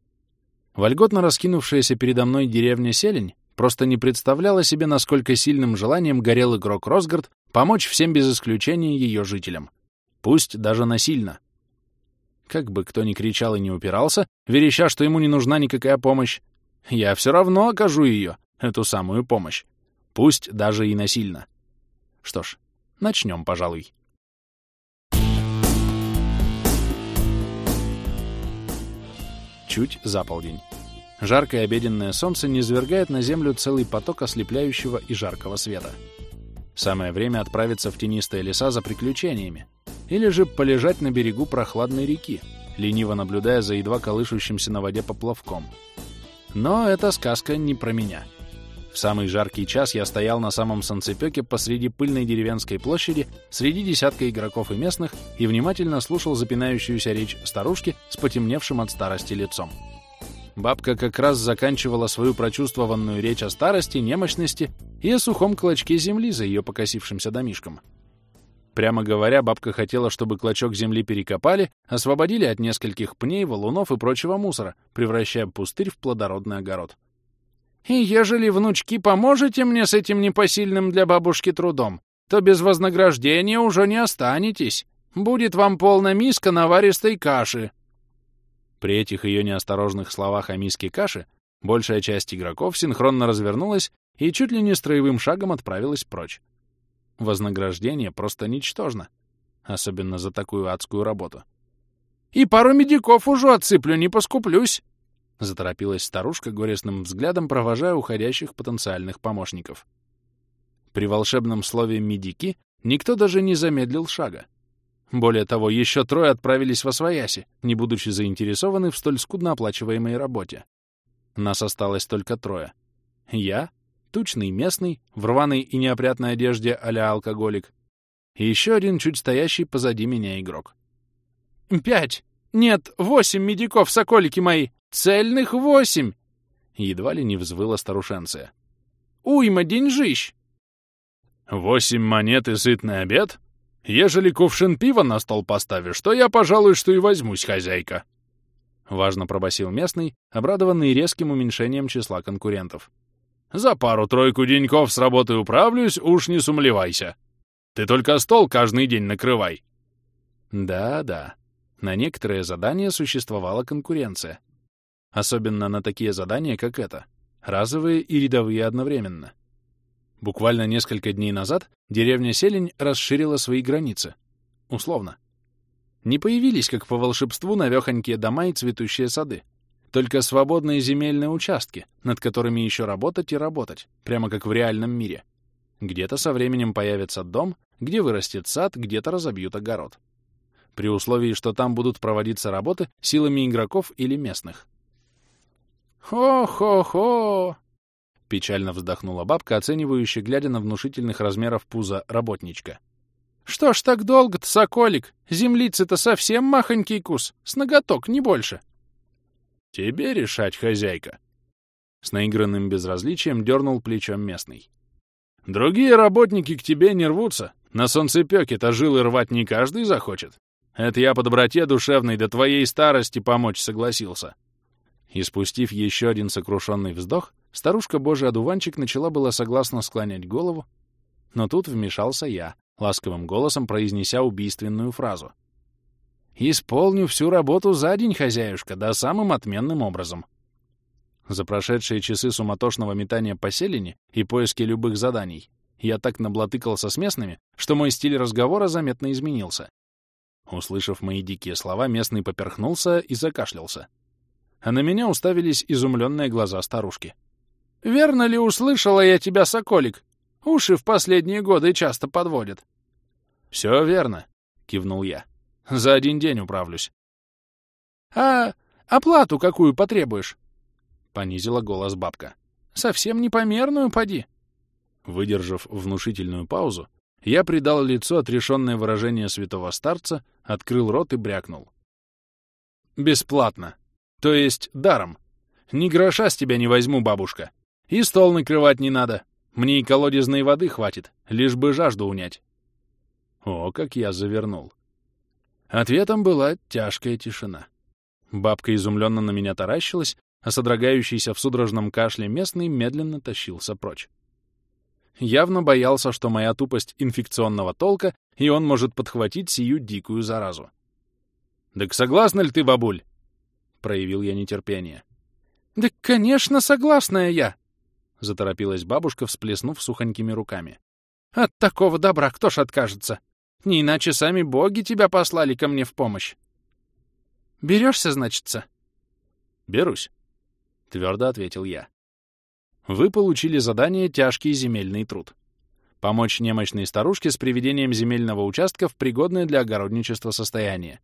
Вольготно раскинувшаяся передо мной деревня Селень просто не представляла себе, насколько сильным желанием горел игрок Росгард помочь всем без исключения ее жителям. Пусть даже насильно. Как бы кто ни кричал и не упирался, вереща, что ему не нужна никакая помощь, я все равно окажу ее, эту самую помощь. Пусть даже и насильно. Что ж, начнем, пожалуй. Чуть за полдень. Жаркое обеденное солнце низвергает на землю целый поток ослепляющего и жаркого света. Самое время отправиться в тенистые леса за приключениями, или же полежать на берегу прохладной реки, лениво наблюдая за едва колышущимся на воде поплавком. Но эта сказка не про меня. В самый жаркий час я стоял на самом санцепёке посреди пыльной деревенской площади среди десятка игроков и местных и внимательно слушал запинающуюся речь старушки с потемневшим от старости лицом. Бабка как раз заканчивала свою прочувствованную речь о старости, немощности и о сухом клочке земли за ее покосившимся домишком. Прямо говоря, бабка хотела, чтобы клочок земли перекопали, освободили от нескольких пней, валунов и прочего мусора, превращая пустырь в плодородный огород. «И ежели, внучки, поможете мне с этим непосильным для бабушки трудом, то без вознаграждения уже не останетесь. Будет вам полная миска наваристой каши». При этих ее неосторожных словах о миске каши большая часть игроков синхронно развернулась и чуть ли не строевым шагом отправилась прочь. Вознаграждение просто ничтожно, особенно за такую адскую работу. «И пару медиков уже отсыплю, не поскуплюсь!» Заторопилась старушка горестным взглядом, провожая уходящих потенциальных помощников. При волшебном слове «медики» никто даже не замедлил шага. Более того, еще трое отправились во свояси, не будучи заинтересованы в столь скудно оплачиваемой работе. Нас осталось только трое. Я, тучный местный, в рваной и неопрятной одежде а алкоголик, и еще один чуть стоящий позади меня игрок. «Пять! Нет, восемь медиков, соколики мои! Цельных восемь!» Едва ли не взвыла старушенция. «Уйма деньжищ!» «Восемь монет и сытный обед? Ежели кувшин пива на стол поставишь, то я, пожалуй, что и возьмусь, хозяйка!» Важно пробасил местный, обрадованный резким уменьшением числа конкурентов. «За пару-тройку деньков с работы управлюсь, уж не сумлевайся. Ты только стол каждый день накрывай». Да-да, на некоторые задания существовала конкуренция. Особенно на такие задания, как это. Разовые и рядовые одновременно. Буквально несколько дней назад деревня Селень расширила свои границы. Условно. Не появились, как по волшебству, навехонькие дома и цветущие сады. Только свободные земельные участки, над которыми еще работать и работать, прямо как в реальном мире. Где-то со временем появится дом, где вырастет сад, где-то разобьют огород при условии, что там будут проводиться работы силами игроков или местных. «Хо-хо-хо!» — печально вздохнула бабка, оценивающая, глядя на внушительных размеров пуза работничка. «Что ж так долго-то, соколик? Землицы-то совсем махонький кус, с ноготок, не больше». «Тебе решать, хозяйка!» С наигранным безразличием дернул плечом местный. «Другие работники к тебе не рвутся. На солнцепёке-то жилы рвать не каждый захочет. Это я по доброте душевной до твоей старости помочь согласился. И спустив еще один сокрушенный вздох, старушка Божий одуванчик начала было согласно склонять голову, но тут вмешался я, ласковым голосом произнеся убийственную фразу. «Исполню всю работу за день, хозяюшка, да самым отменным образом». За прошедшие часы суматошного метания по и поиски любых заданий я так наблатыкался с местными, что мой стиль разговора заметно изменился. Услышав мои дикие слова, местный поперхнулся и закашлялся. А на меня уставились изумленные глаза старушки. «Верно ли услышала я тебя, соколик? Уши в последние годы часто подводят». «Все верно», — кивнул я. «За один день управлюсь». «А оплату какую потребуешь?» — понизила голос бабка. «Совсем непомерную, поди». Выдержав внушительную паузу, я придал лицу отрешенное выражение святого старца, открыл рот и брякнул. «Бесплатно. То есть даром. Ни гроша с тебя не возьму, бабушка. И стол накрывать не надо. Мне и колодезной воды хватит, лишь бы жажду унять». О, как я завернул. Ответом была тяжкая тишина. Бабка изумленно на меня таращилась, а содрогающийся в судорожном кашле местный медленно тащился прочь. Явно боялся, что моя тупость инфекционного толка, и он может подхватить сию дикую заразу. «Так согласна ли ты, бабуль?» — проявил я нетерпение. «Да, конечно, согласная я!» — заторопилась бабушка, всплеснув сухонькими руками. «От такого добра кто ж откажется? Не иначе сами боги тебя послали ко мне в помощь. Берешься, значится?» «Берусь», — твердо ответил я. Вы получили задание «Тяжкий земельный труд». Помочь немощной старушке с приведением земельного участка в пригодное для огородничества состояние.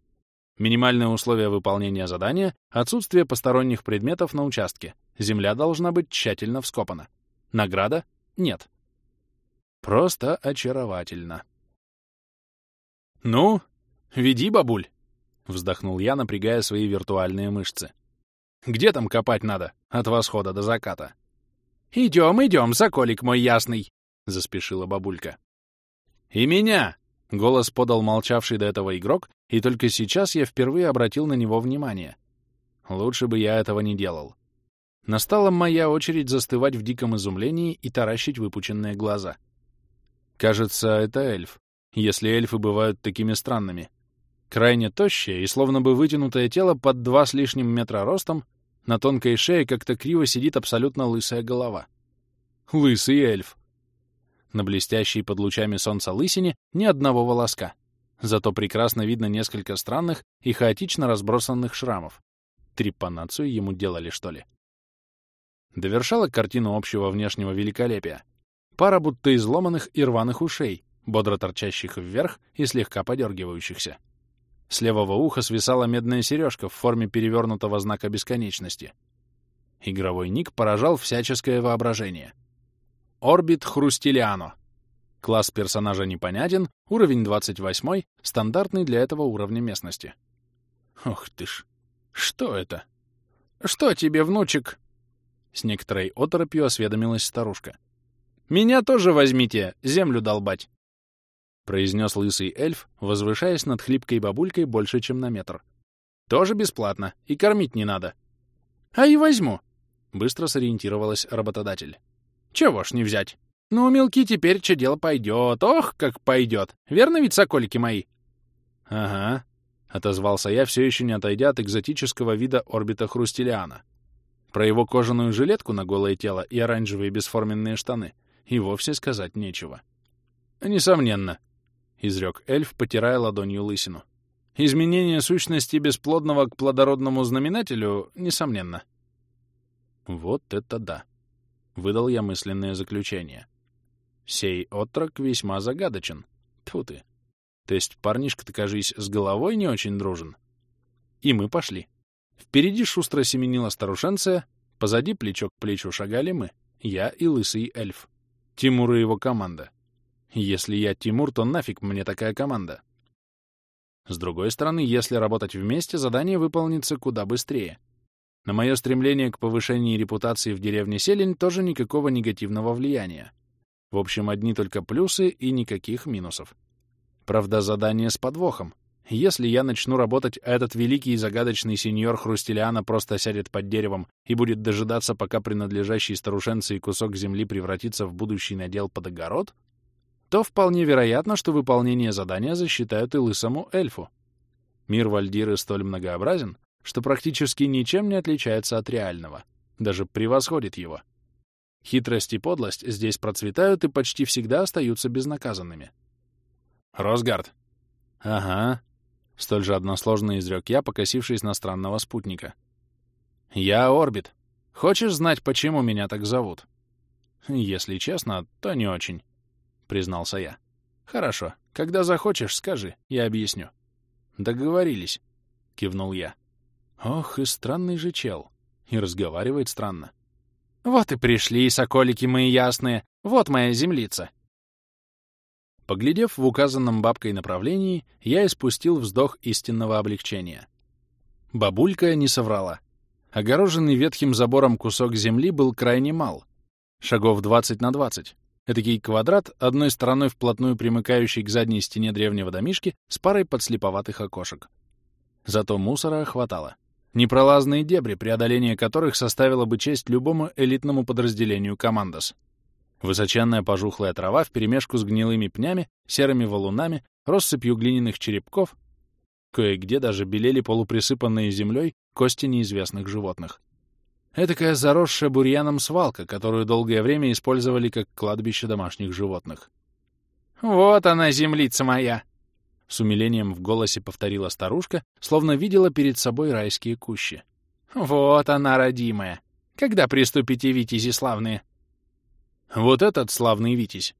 Минимальные условия выполнения задания — отсутствие посторонних предметов на участке. Земля должна быть тщательно вскопана. Награда — нет. Просто очаровательно. «Ну, веди, бабуль!» — вздохнул я, напрягая свои виртуальные мышцы. «Где там копать надо от восхода до заката?» «Идем, идем, соколик мой ясный!» — заспешила бабулька. «И меня!» — голос подал молчавший до этого игрок, и только сейчас я впервые обратил на него внимание. Лучше бы я этого не делал. Настала моя очередь застывать в диком изумлении и таращить выпученные глаза. Кажется, это эльф, если эльфы бывают такими странными. Крайне тощее и словно бы вытянутое тело под два с лишним метра ростом на тонкой шее как-то криво сидит абсолютно лысая голова. Лысый эльф. На блестящей под лучами солнца лысине ни одного волоска. Зато прекрасно видно несколько странных и хаотично разбросанных шрамов. Трепанацию ему делали, что ли? Довершала картину общего внешнего великолепия. Пара будто изломанных и рваных ушей, бодро торчащих вверх и слегка подергивающихся. С левого уха свисала медная сережка в форме перевернутого знака бесконечности. Игровой ник поражал всяческое воображение. Орбит Хрустилиано. Класс персонажа непонятен, уровень 28, стандартный для этого уровня местности. Ох ты ж, что это? Что тебе, внучек? С некоторой оторопью осведомилась старушка. Меня тоже возьмите, землю долбать. Произнес лысый эльф, возвышаясь над хлипкой бабулькой больше, чем на метр. Тоже бесплатно, и кормить не надо. А и возьму. Быстро сориентировалась работодатель. Чего ж не взять? Ну, мелки теперь че дело пойдет. Ох, как пойдет. Верно ведь, соколики мои? Ага, — отозвался я, все еще не отойдя от экзотического вида орбита Хрустелиана. Про его кожаную жилетку на голое тело и оранжевые бесформенные штаны и вовсе сказать нечего. «Несомненно», — изрек эльф, потирая ладонью лысину. «Изменение сущности бесплодного к плодородному знаменателю, несомненно». «Вот это да!» — выдал я мысленное заключение. Сей отрок весьма загадочен. Тьфу ты. То есть парнишка-то, кажись, с головой не очень дружен. И мы пошли. Впереди шустро семенила старушенция, позади плечо к плечу шагали мы, я и лысый эльф. Тимур и его команда. Если я Тимур, то нафиг мне такая команда? С другой стороны, если работать вместе, задание выполнится куда быстрее. На мое стремление к повышению репутации в деревне Селень тоже никакого негативного влияния. В общем, одни только плюсы и никаких минусов. Правда, задание с подвохом. Если я начну работать, а этот великий и загадочный сеньор Хрустелиана просто сядет под деревом и будет дожидаться, пока принадлежащий старушенце и кусок земли превратится в будущий надел под огород, то вполне вероятно, что выполнение задания засчитают и лысому эльфу. Мир Вальдиры столь многообразен, что практически ничем не отличается от реального, даже превосходит его. Хитрость и подлость здесь процветают и почти всегда остаются безнаказанными. «Росгард!» «Ага», — столь же односложно изрек я, покосившись на странного спутника. «Я Орбит. Хочешь знать, почему меня так зовут?» «Если честно, то не очень», — признался я. «Хорошо. Когда захочешь, скажи, я объясню». «Договорились», — кивнул я. «Ох, и странный же чел. И разговаривает странно. Вот и пришли, соколики мои ясные. Вот моя землица. Поглядев в указанном бабкой направлении, я испустил вздох истинного облегчения. Бабулька не соврала. Огороженный ветхим забором кусок земли был крайне мал. Шагов 20 на 20. Этакий квадрат, одной стороной вплотную примыкающий к задней стене древнего домишки с парой подслеповатых окошек. Зато мусора хватало. Непролазные дебри, преодоление которых составило бы честь любому элитному подразделению «Командос». Высоченная пожухлая трава вперемешку с гнилыми пнями, серыми валунами, россыпью глиняных черепков, кое-где даже белели полуприсыпанные землей кости неизвестных животных. Этакая заросшая бурьяном свалка, которую долгое время использовали как кладбище домашних животных. «Вот она, землица моя!» — с умилением в голосе повторила старушка, словно видела перед собой райские кущи. «Вот она, родимая! Когда приступите, витязи славные?» «Вот этот славный витязь!»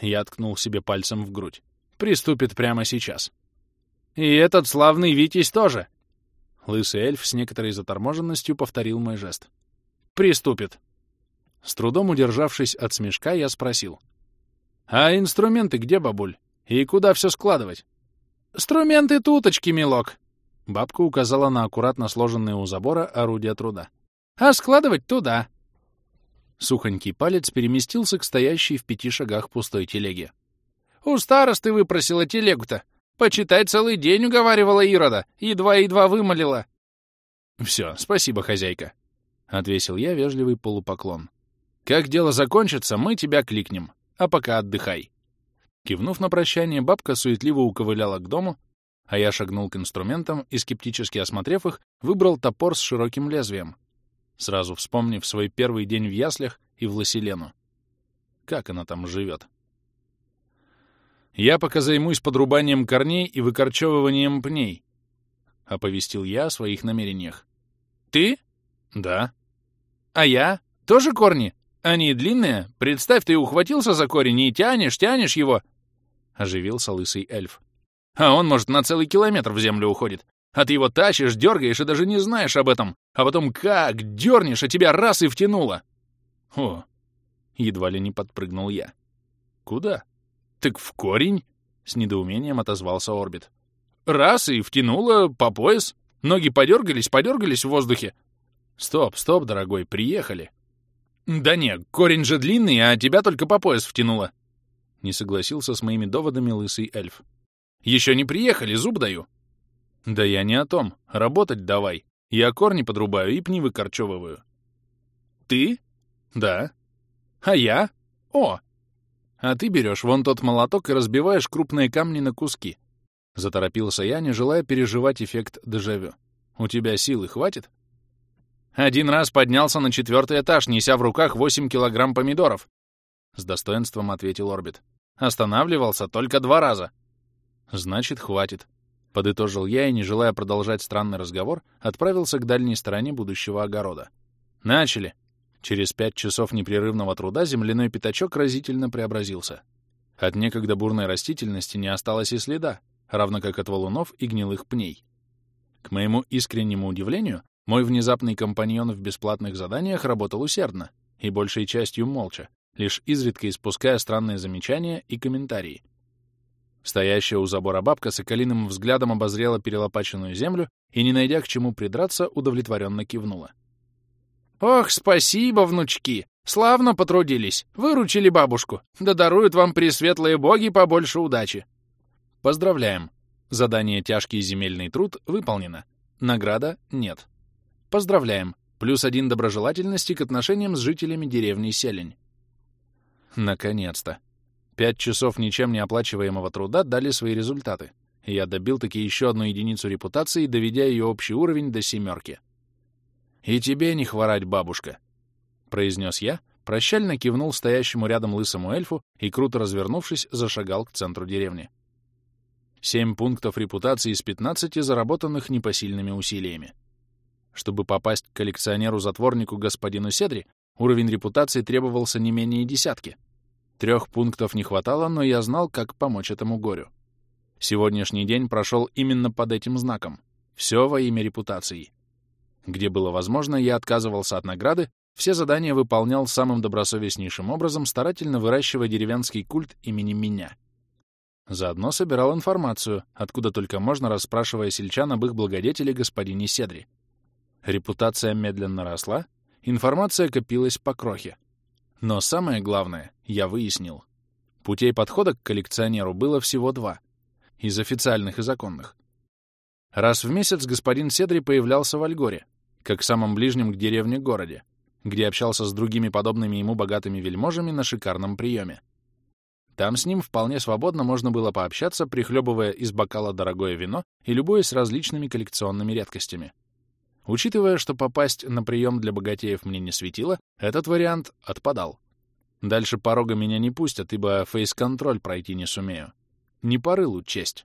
Я ткнул себе пальцем в грудь. «Приступит прямо сейчас». «И этот славный витязь тоже!» Лысый эльф с некоторой заторможенностью повторил мой жест. «Приступит!» С трудом удержавшись от смешка, я спросил. «А инструменты где, бабуль? И куда все складывать?» «Инструменты туточки, милок!» Бабка указала на аккуратно сложенные у забора орудия труда. «А складывать туда!» Сухонький палец переместился к стоящей в пяти шагах пустой телеге. «У старосты выпросила телегу-то! Почитай, целый день уговаривала Ирода, едва-едва вымолила!» «Все, спасибо, хозяйка!» — отвесил я вежливый полупоклон. «Как дело закончится, мы тебя кликнем, а пока отдыхай!» Кивнув на прощание, бабка суетливо уковыляла к дому, а я шагнул к инструментам и, скептически осмотрев их, выбрал топор с широким лезвием, сразу вспомнив свой первый день в яслях и в Лоселену. Как она там живет? «Я пока займусь подрубанием корней и выкорчевыванием пней», — оповестил я о своих намерениях. «Ты?» «Да». «А я? Тоже корни? Они длинные? Представь, ты ухватился за корень и тянешь, тянешь его, оживился лысый эльф. А он, может, на целый километр в землю уходит. А ты его тащишь, дергаешь и даже не знаешь об этом. А потом как дернешь, а тебя раз и втянуло. О, едва ли не подпрыгнул я. Куда? Так в корень? С недоумением отозвался Орбит. Раз и втянуло по пояс. Ноги подергались, подергались в воздухе. Стоп, стоп, дорогой, приехали. Да не, корень же длинный, а тебя только по пояс втянуло. Не согласился с моими доводами лысый эльф. Еще не приехали, зуб даю. Да я не о том. Работать давай. Я корни подрубаю и пни выкорчевываю. Ты? Да. А я? О! А ты берешь вон тот молоток и разбиваешь крупные камни на куски. Заторопился я, не желая переживать эффект дежавю. У тебя силы хватит? Один раз поднялся на четвертый этаж, неся в руках 8 килограмм помидоров. С достоинством ответил Орбит. Останавливался только два раза. Значит, хватит. Подытожил я и, не желая продолжать странный разговор, отправился к дальней стороне будущего огорода. Начали. Через пять часов непрерывного труда земляной пятачок разительно преобразился. От некогда бурной растительности не осталось и следа, равно как от валунов и гнилых пней. К моему искреннему удивлению, мой внезапный компаньон в бесплатных заданиях работал усердно и большей частью молча, лишь изредка испуская странные замечания и комментарии. Стоящая у забора бабка с околиным взглядом обозрела перелопаченную землю и, не найдя к чему придраться, удовлетворенно кивнула. «Ох, спасибо, внучки! Славно потрудились, выручили бабушку, да даруют вам пресветлые боги побольше удачи!» Поздравляем! Задание «Тяжкий земельный труд» выполнено. Награда нет. Поздравляем! Плюс один доброжелательности к отношениям с жителями деревни Селень. Наконец-то. Пять часов ничем не оплачиваемого труда дали свои результаты. Я добил таки еще одну единицу репутации, доведя ее общий уровень до семерки. «И тебе не хворать, бабушка», — произнес я, прощально кивнул стоящему рядом лысому эльфу и, круто развернувшись, зашагал к центру деревни. Семь пунктов репутации из пятнадцати, заработанных непосильными усилиями. Чтобы попасть к коллекционеру-затворнику господину Седри, уровень репутации требовался не менее десятки. Трех пунктов не хватало, но я знал, как помочь этому горю. Сегодняшний день прошел именно под этим знаком. Все во имя репутации. Где было возможно, я отказывался от награды, все задания выполнял самым добросовестнейшим образом, старательно выращивая деревенский культ имени меня. Заодно собирал информацию, откуда только можно, расспрашивая сельчан об их благодетеле господине Седри. Репутация медленно росла, информация копилась по крохе. Но самое главное, я выяснил. Путей подхода к коллекционеру было всего два. Из официальных и законных. Раз в месяц господин Седри появлялся в Альгоре, как самом ближнем к деревне городе, где общался с другими подобными ему богатыми вельможами на шикарном приеме. Там с ним вполне свободно можно было пообщаться, прихлебывая из бокала дорогое вино и любуясь различными коллекционными редкостями. Учитывая, что попасть на прием для богатеев мне не светило, этот вариант отпадал. Дальше порога меня не пустят, ибо фейс-контроль пройти не сумею. Не по рылу честь.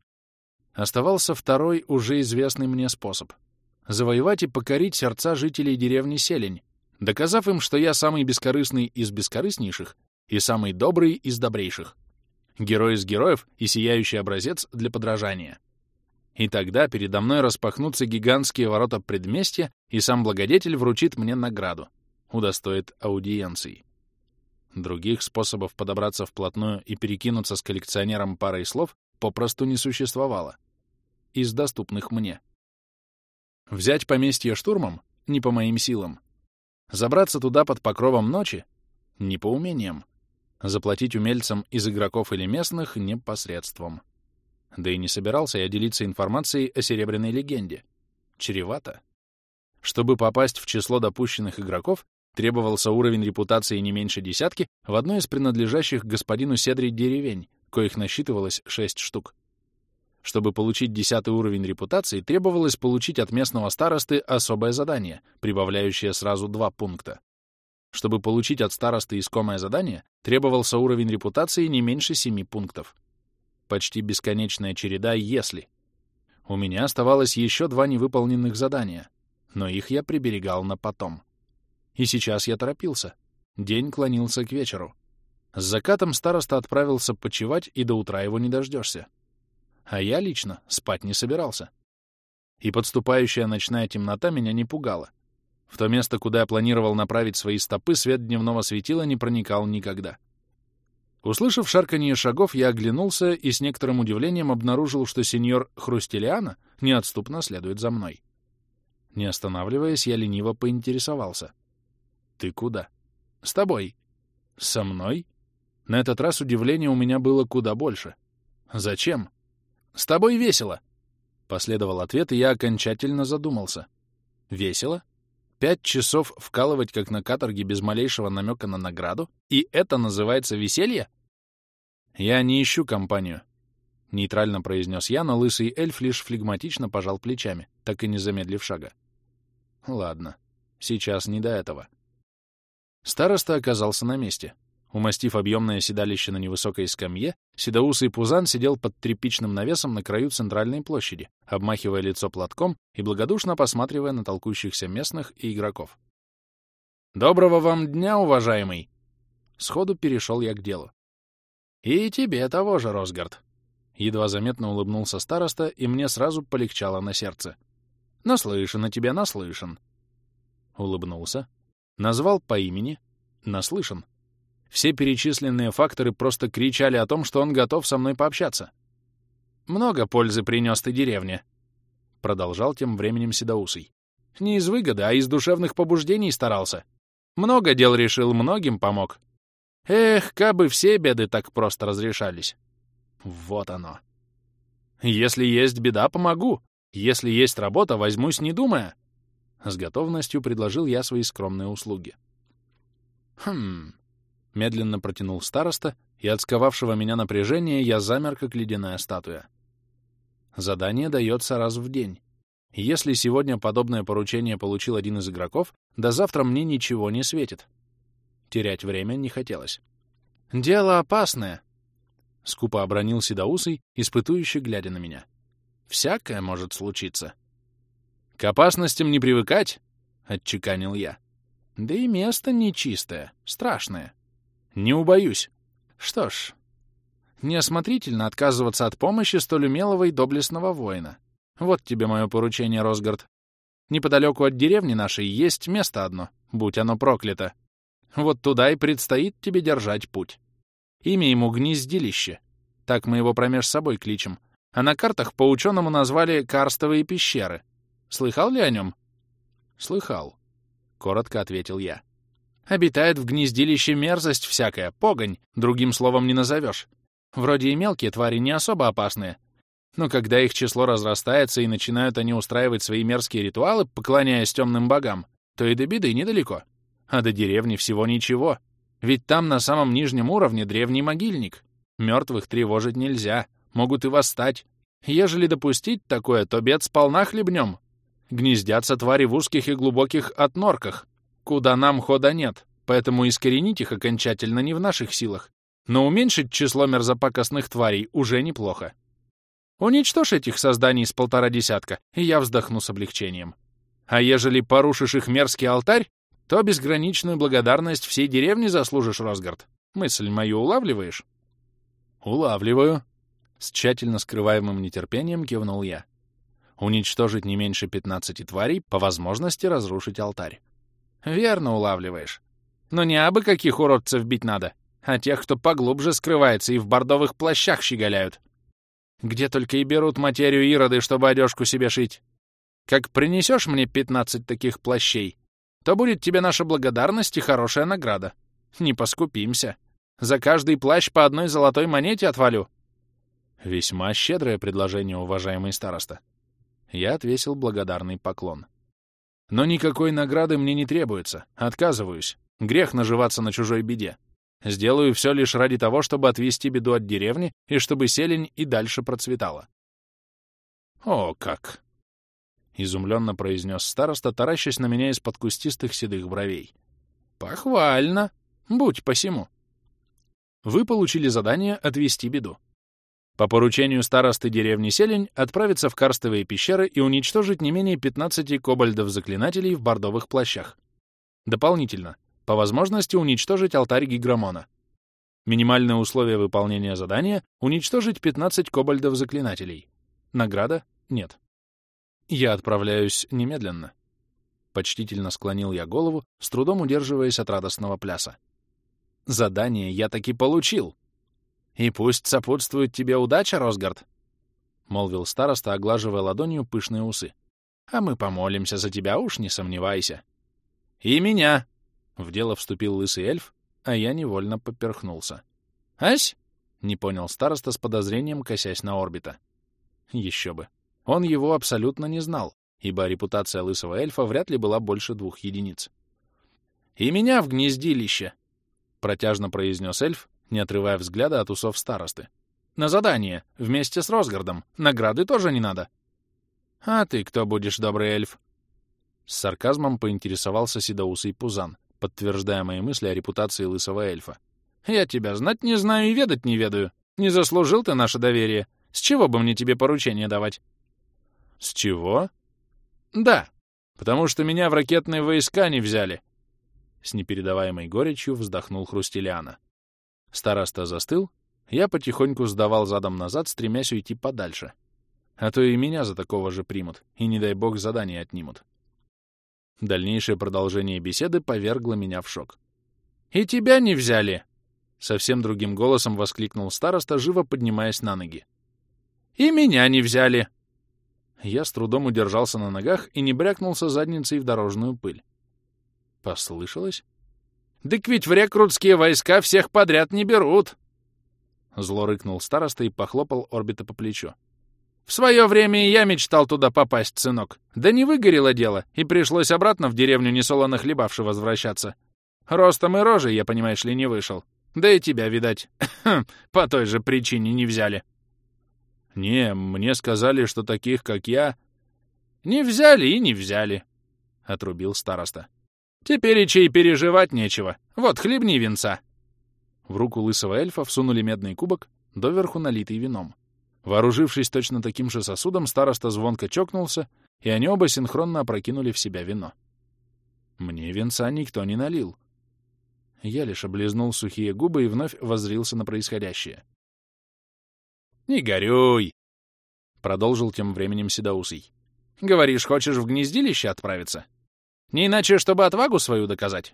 Оставался второй, уже известный мне способ — завоевать и покорить сердца жителей деревни Селень, доказав им, что я самый бескорыстный из бескорыстнейших и самый добрый из добрейших, герой из героев и сияющий образец для подражания. И тогда передо мной распахнутся гигантские ворота предместья, и сам благодетель вручит мне награду, удостоит аудиенции. Других способов подобраться вплотную и перекинуться с коллекционером парой слов попросту не существовало. Из доступных мне — Взять поместье штурмом — не по моим силам. Забраться туда под покровом ночи — не по умениям. Заплатить умельцам из игроков или местных — непосредством. Да и не собирался я делиться информацией о Серебряной легенде. Чревато. Чтобы попасть в число допущенных игроков, требовался уровень репутации не меньше десятки в одной из принадлежащих господину Седри деревень, коих насчитывалось шесть штук. Чтобы получить десятый уровень репутации, требовалось получить от местного старосты особое задание, прибавляющее сразу два пункта. Чтобы получить от старосты искомое задание, требовался уровень репутации не меньше семи пунктов. Почти бесконечная череда «если». У меня оставалось еще два невыполненных задания, но их я приберегал на потом. И сейчас я торопился. День клонился к вечеру. С закатом староста отправился почевать, и до утра его не дождешься а я лично спать не собирался. И подступающая ночная темнота меня не пугала. В то место, куда я планировал направить свои стопы, свет дневного светила не проникал никогда. Услышав шарканье шагов, я оглянулся и с некоторым удивлением обнаружил, что сеньор Хрустелиана неотступно следует за мной. Не останавливаясь, я лениво поинтересовался. «Ты куда?» «С тобой». «Со мной?» На этот раз удивление у меня было куда больше. «Зачем?» «С тобой весело!» Последовал ответ, и я окончательно задумался. «Весело? Пять часов вкалывать, как на каторге, без малейшего намека на награду? И это называется веселье?» «Я не ищу компанию», — нейтрально произнес я, но лысый эльф лишь флегматично пожал плечами, так и не замедлив шага. «Ладно, сейчас не до этого». Староста оказался на месте. Умастив объемное седалище на невысокой скамье, седоусый пузан сидел под тряпичным навесом на краю центральной площади, обмахивая лицо платком и благодушно посматривая на толкущихся местных и игроков. «Доброго вам дня, уважаемый!» Сходу перешел я к делу. «И тебе того же, Росгард!» Едва заметно улыбнулся староста, и мне сразу полегчало на сердце. «Наслышан о тебе, наслышан!» Улыбнулся. Назвал по имени. Наслышан. Все перечисленные факторы просто кричали о том, что он готов со мной пообщаться. «Много пользы принес ты деревне», — продолжал тем временем Седоусый. «Не из выгоды, а из душевных побуждений старался. Много дел решил, многим помог. Эх, кабы все беды так просто разрешались. Вот оно. Если есть беда, помогу. Если есть работа, возьмусь, не думая». С готовностью предложил я свои скромные услуги. «Хм...» Медленно протянул староста, и от сковавшего меня напряжения я замер, как ледяная статуя. Задание дается раз в день. Если сегодня подобное поручение получил один из игроков, до завтра мне ничего не светит. Терять время не хотелось. «Дело опасное», — скупо обронил Седоусый, испытующий, глядя на меня. «Всякое может случиться». «К опасностям не привыкать», — отчеканил я. «Да и место нечистое, страшное». Не убоюсь. Что ж, неосмотрительно отказываться от помощи столь умелого и доблестного воина. Вот тебе мое поручение, Росгард. Неподалеку от деревни нашей есть место одно, будь оно проклято. Вот туда и предстоит тебе держать путь. Имя ему Гнездилище. Так мы его промеж собой кличем. А на картах по ученому назвали Карстовые пещеры. Слыхал ли о нем? Слыхал, — коротко ответил я. Обитает в гнездилище мерзость всякая, погонь, другим словом не назовешь. Вроде и мелкие твари не особо опасные. Но когда их число разрастается и начинают они устраивать свои мерзкие ритуалы, поклоняясь темным богам, то и до беды недалеко. А до деревни всего ничего. Ведь там на самом нижнем уровне древний могильник. Мертвых тревожить нельзя, могут и восстать. Ежели допустить такое, то бед сполна хлебнем. Гнездятся твари в узких и глубоких отнорках, куда нам хода нет, поэтому искоренить их окончательно не в наших силах. Но уменьшить число мерзопакостных тварей уже неплохо. Уничтожь этих созданий с полтора десятка, и я вздохну с облегчением. А ежели порушишь их мерзкий алтарь, то безграничную благодарность всей деревни заслужишь, Росгард. Мысль мою улавливаешь? Улавливаю. С тщательно скрываемым нетерпением кивнул я. Уничтожить не меньше пятнадцати тварей, по возможности разрушить алтарь. Верно улавливаешь. Но не абы каких уродцев бить надо, а тех, кто поглубже скрывается и в бордовых плащах щеголяют. Где только и берут материю ироды, чтобы одежку себе шить. Как принесешь мне пятнадцать таких плащей, то будет тебе наша благодарность и хорошая награда. Не поскупимся. За каждый плащ по одной золотой монете отвалю. Весьма щедрое предложение, уважаемый староста. Я отвесил благодарный поклон. Но никакой награды мне не требуется. Отказываюсь. Грех наживаться на чужой беде. Сделаю все лишь ради того, чтобы отвести беду от деревни и чтобы селень и дальше процветала. «О, как!» — изумленно произнес староста, таращась на меня из-под кустистых седых бровей. «Похвально! Будь посему!» Вы получили задание отвести беду. По поручению старосты деревни Селень отправиться в карстовые пещеры и уничтожить не менее 15 кобальдов-заклинателей в бордовых плащах. Дополнительно, по возможности уничтожить алтарь Гиграмона. Минимальное условие выполнения задания — уничтожить 15 кобальдов-заклинателей. Награда — нет. Я отправляюсь немедленно. Почтительно склонил я голову, с трудом удерживаясь от радостного пляса. Задание я таки получил. И пусть сопутствует тебе удача, Росгард, — молвил староста, оглаживая ладонью пышные усы. А мы помолимся за тебя, уж не сомневайся. И меня, — в дело вступил лысый эльф, а я невольно поперхнулся. Ась? — не понял староста с подозрением, косясь на орбита. Еще бы. Он его абсолютно не знал, ибо репутация лысого эльфа вряд ли была больше двух единиц. «И меня в гнездилище!» — протяжно произнес эльф, не отрывая взгляда от усов старосты. «На задание, вместе с Росгардом. Награды тоже не надо». «А ты кто будешь, добрый эльф?» С сарказмом поинтересовался седоусый Пузан, подтверждая мои мысли о репутации лысого эльфа. «Я тебя знать не знаю и ведать не ведаю. Не заслужил ты наше доверие. С чего бы мне тебе поручение давать?» «С чего?» «Да, потому что меня в ракетные войска не взяли». С непередаваемой горечью вздохнул Хрустелиана. Староста застыл, я потихоньку сдавал задом назад, стремясь уйти подальше. А то и меня за такого же примут, и, не дай бог, задание отнимут. Дальнейшее продолжение беседы повергло меня в шок. «И тебя не взяли!» Совсем другим голосом воскликнул староста, живо поднимаясь на ноги. «И меня не взяли!» Я с трудом удержался на ногах и не брякнулся задницей в дорожную пыль. Послышалось? «Дык ведь в рекрутские войска всех подряд не берут!» Зло рыкнул староста и похлопал орбита по плечу. «В свое время и я мечтал туда попасть, сынок. Да не выгорело дело, и пришлось обратно в деревню несолоно хлебавши возвращаться. Ростом и рожей я, понимаешь ли, не вышел. Да и тебя, видать, по той же причине не взяли». «Не, мне сказали, что таких, как я...» «Не взяли и не взяли», — отрубил староста. «Теперь и чей переживать нечего. Вот, хлебни венца». В руку лысого эльфа всунули медный кубок, доверху налитый вином. Вооружившись точно таким же сосудом, староста звонко чокнулся, и они оба синхронно опрокинули в себя вино. Мне венца никто не налил. Я лишь облизнул сухие губы и вновь воззрился на происходящее. «Не горюй!» — продолжил тем временем Седоусый. «Говоришь, хочешь в гнездилище отправиться? Не иначе, чтобы отвагу свою доказать?»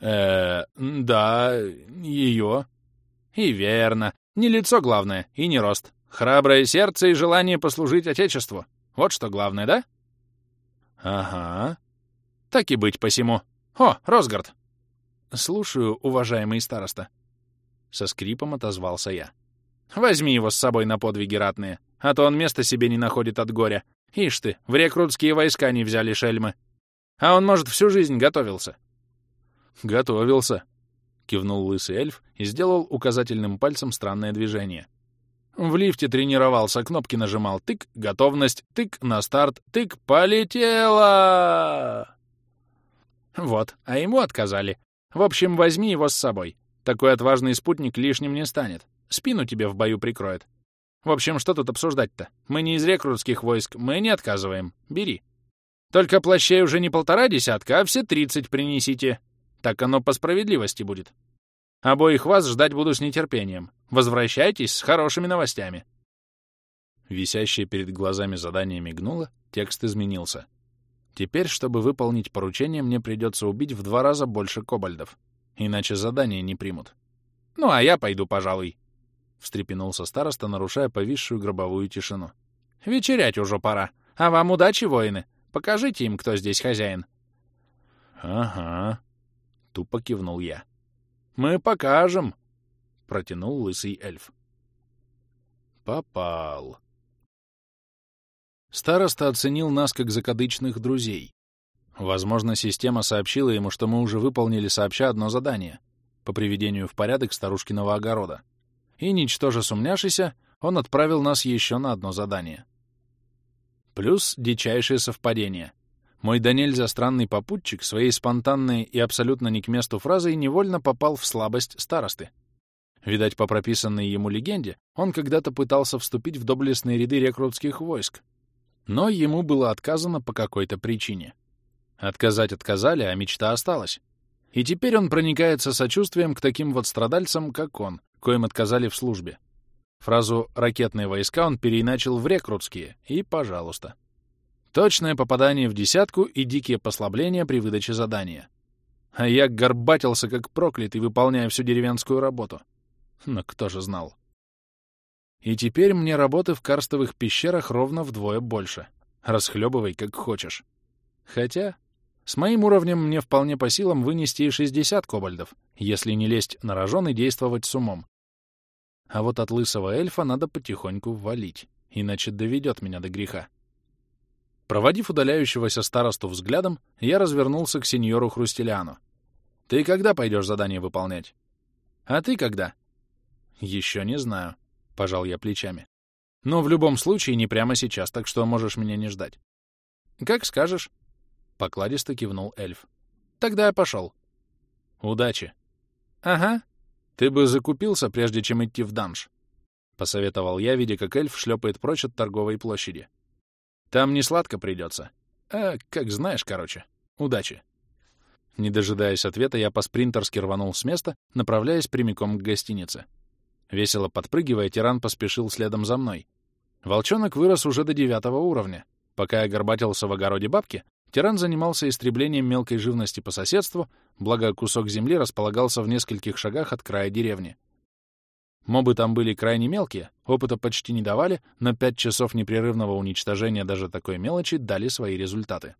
э да, ее». «И верно. Не лицо главное, и не рост. Храброе сердце и желание послужить Отечеству. Вот что главное, да?» «Ага. Так и быть посему. О, Росгард!» «Слушаю, уважаемый староста». Со скрипом отозвался я. Возьми его с собой на подвиги ратные, а то он места себе не находит от горя. Ишь ты, в рекрутские войска не взяли шельмы. А он, может, всю жизнь готовился. Готовился, кивнул лысый эльф и сделал указательным пальцем странное движение. В лифте тренировался, кнопки нажимал. Тык, готовность, тык, на старт, тык, полетело! Вот, а ему отказали. В общем, возьми его с собой. Такой отважный спутник лишним не станет. Спину тебе в бою прикроет. В общем, что тут обсуждать-то? Мы не из рекрутских войск, мы не отказываем. Бери. Только плащей уже не полтора десятка, а все тридцать принесите. Так оно по справедливости будет. Обоих вас ждать буду с нетерпением. Возвращайтесь с хорошими новостями. Висящее перед глазами задание мигнуло, текст изменился. Теперь, чтобы выполнить поручение, мне придется убить в два раза больше кобальдов. Иначе задание не примут. Ну, а я пойду, пожалуй. — встрепенулся староста, нарушая повисшую гробовую тишину. «Вечерять уже пора. А вам удачи, воины. Покажите им, кто здесь хозяин». «Ага», — тупо кивнул я. «Мы покажем», — протянул лысый эльф. «Попал». Староста оценил нас как закадычных друзей. Возможно, система сообщила ему, что мы уже выполнили сообща одно задание по приведению в порядок старушкиного огорода и, ничтоже сумняшися, он отправил нас еще на одно задание. Плюс дичайшее совпадение. Мой до нельзя странный попутчик своей спонтанной и абсолютно не к месту фразой невольно попал в слабость старосты. Видать, по прописанной ему легенде, он когда-то пытался вступить в доблестные ряды рекрутских войск. Но ему было отказано по какой-то причине. Отказать отказали, а мечта осталась. И теперь он проникается сочувствием к таким вот страдальцам, как он, коим отказали в службе. Фразу «ракетные войска» он переиначил в «рекрутские» и «пожалуйста». Точное попадание в десятку и дикие послабления при выдаче задания. А я горбатился как проклятый, выполняя всю деревенскую работу. Но кто же знал? И теперь мне работы в карстовых пещерах ровно вдвое больше. Расхлебывай, как хочешь. Хотя, с моим уровнем мне вполне по силам вынести и 60 кобальдов, если не лезть на рожон и действовать с умом. А вот от лысого эльфа надо потихоньку валить, иначе доведет меня до греха. Проводив удаляющегося старосту взглядом, я развернулся к сеньору Хрустеляну. «Ты когда пойдешь задание выполнять?» «А ты когда?» «Еще не знаю», — пожал я плечами. «Но в любом случае не прямо сейчас, так что можешь меня не ждать». «Как скажешь», — покладисто кивнул эльф. «Тогда я пошел». «Удачи». «Ага», «Ты бы закупился, прежде чем идти в данж», — посоветовал я, видя, как эльф шлепает прочь от торговой площади. «Там не сладко придется. А, как знаешь, короче. Удачи». Не дожидаясь ответа, я по-спринтерски рванул с места, направляясь прямиком к гостинице. Весело подпрыгивая, тиран поспешил следом за мной. Волчонок вырос уже до девятого уровня. Пока я горбатился в огороде бабки, Тиран занимался истреблением мелкой живности по соседству, благо кусок земли располагался в нескольких шагах от края деревни. Мобы там были крайне мелкие, опыта почти не давали, но пять часов непрерывного уничтожения даже такой мелочи дали свои результаты.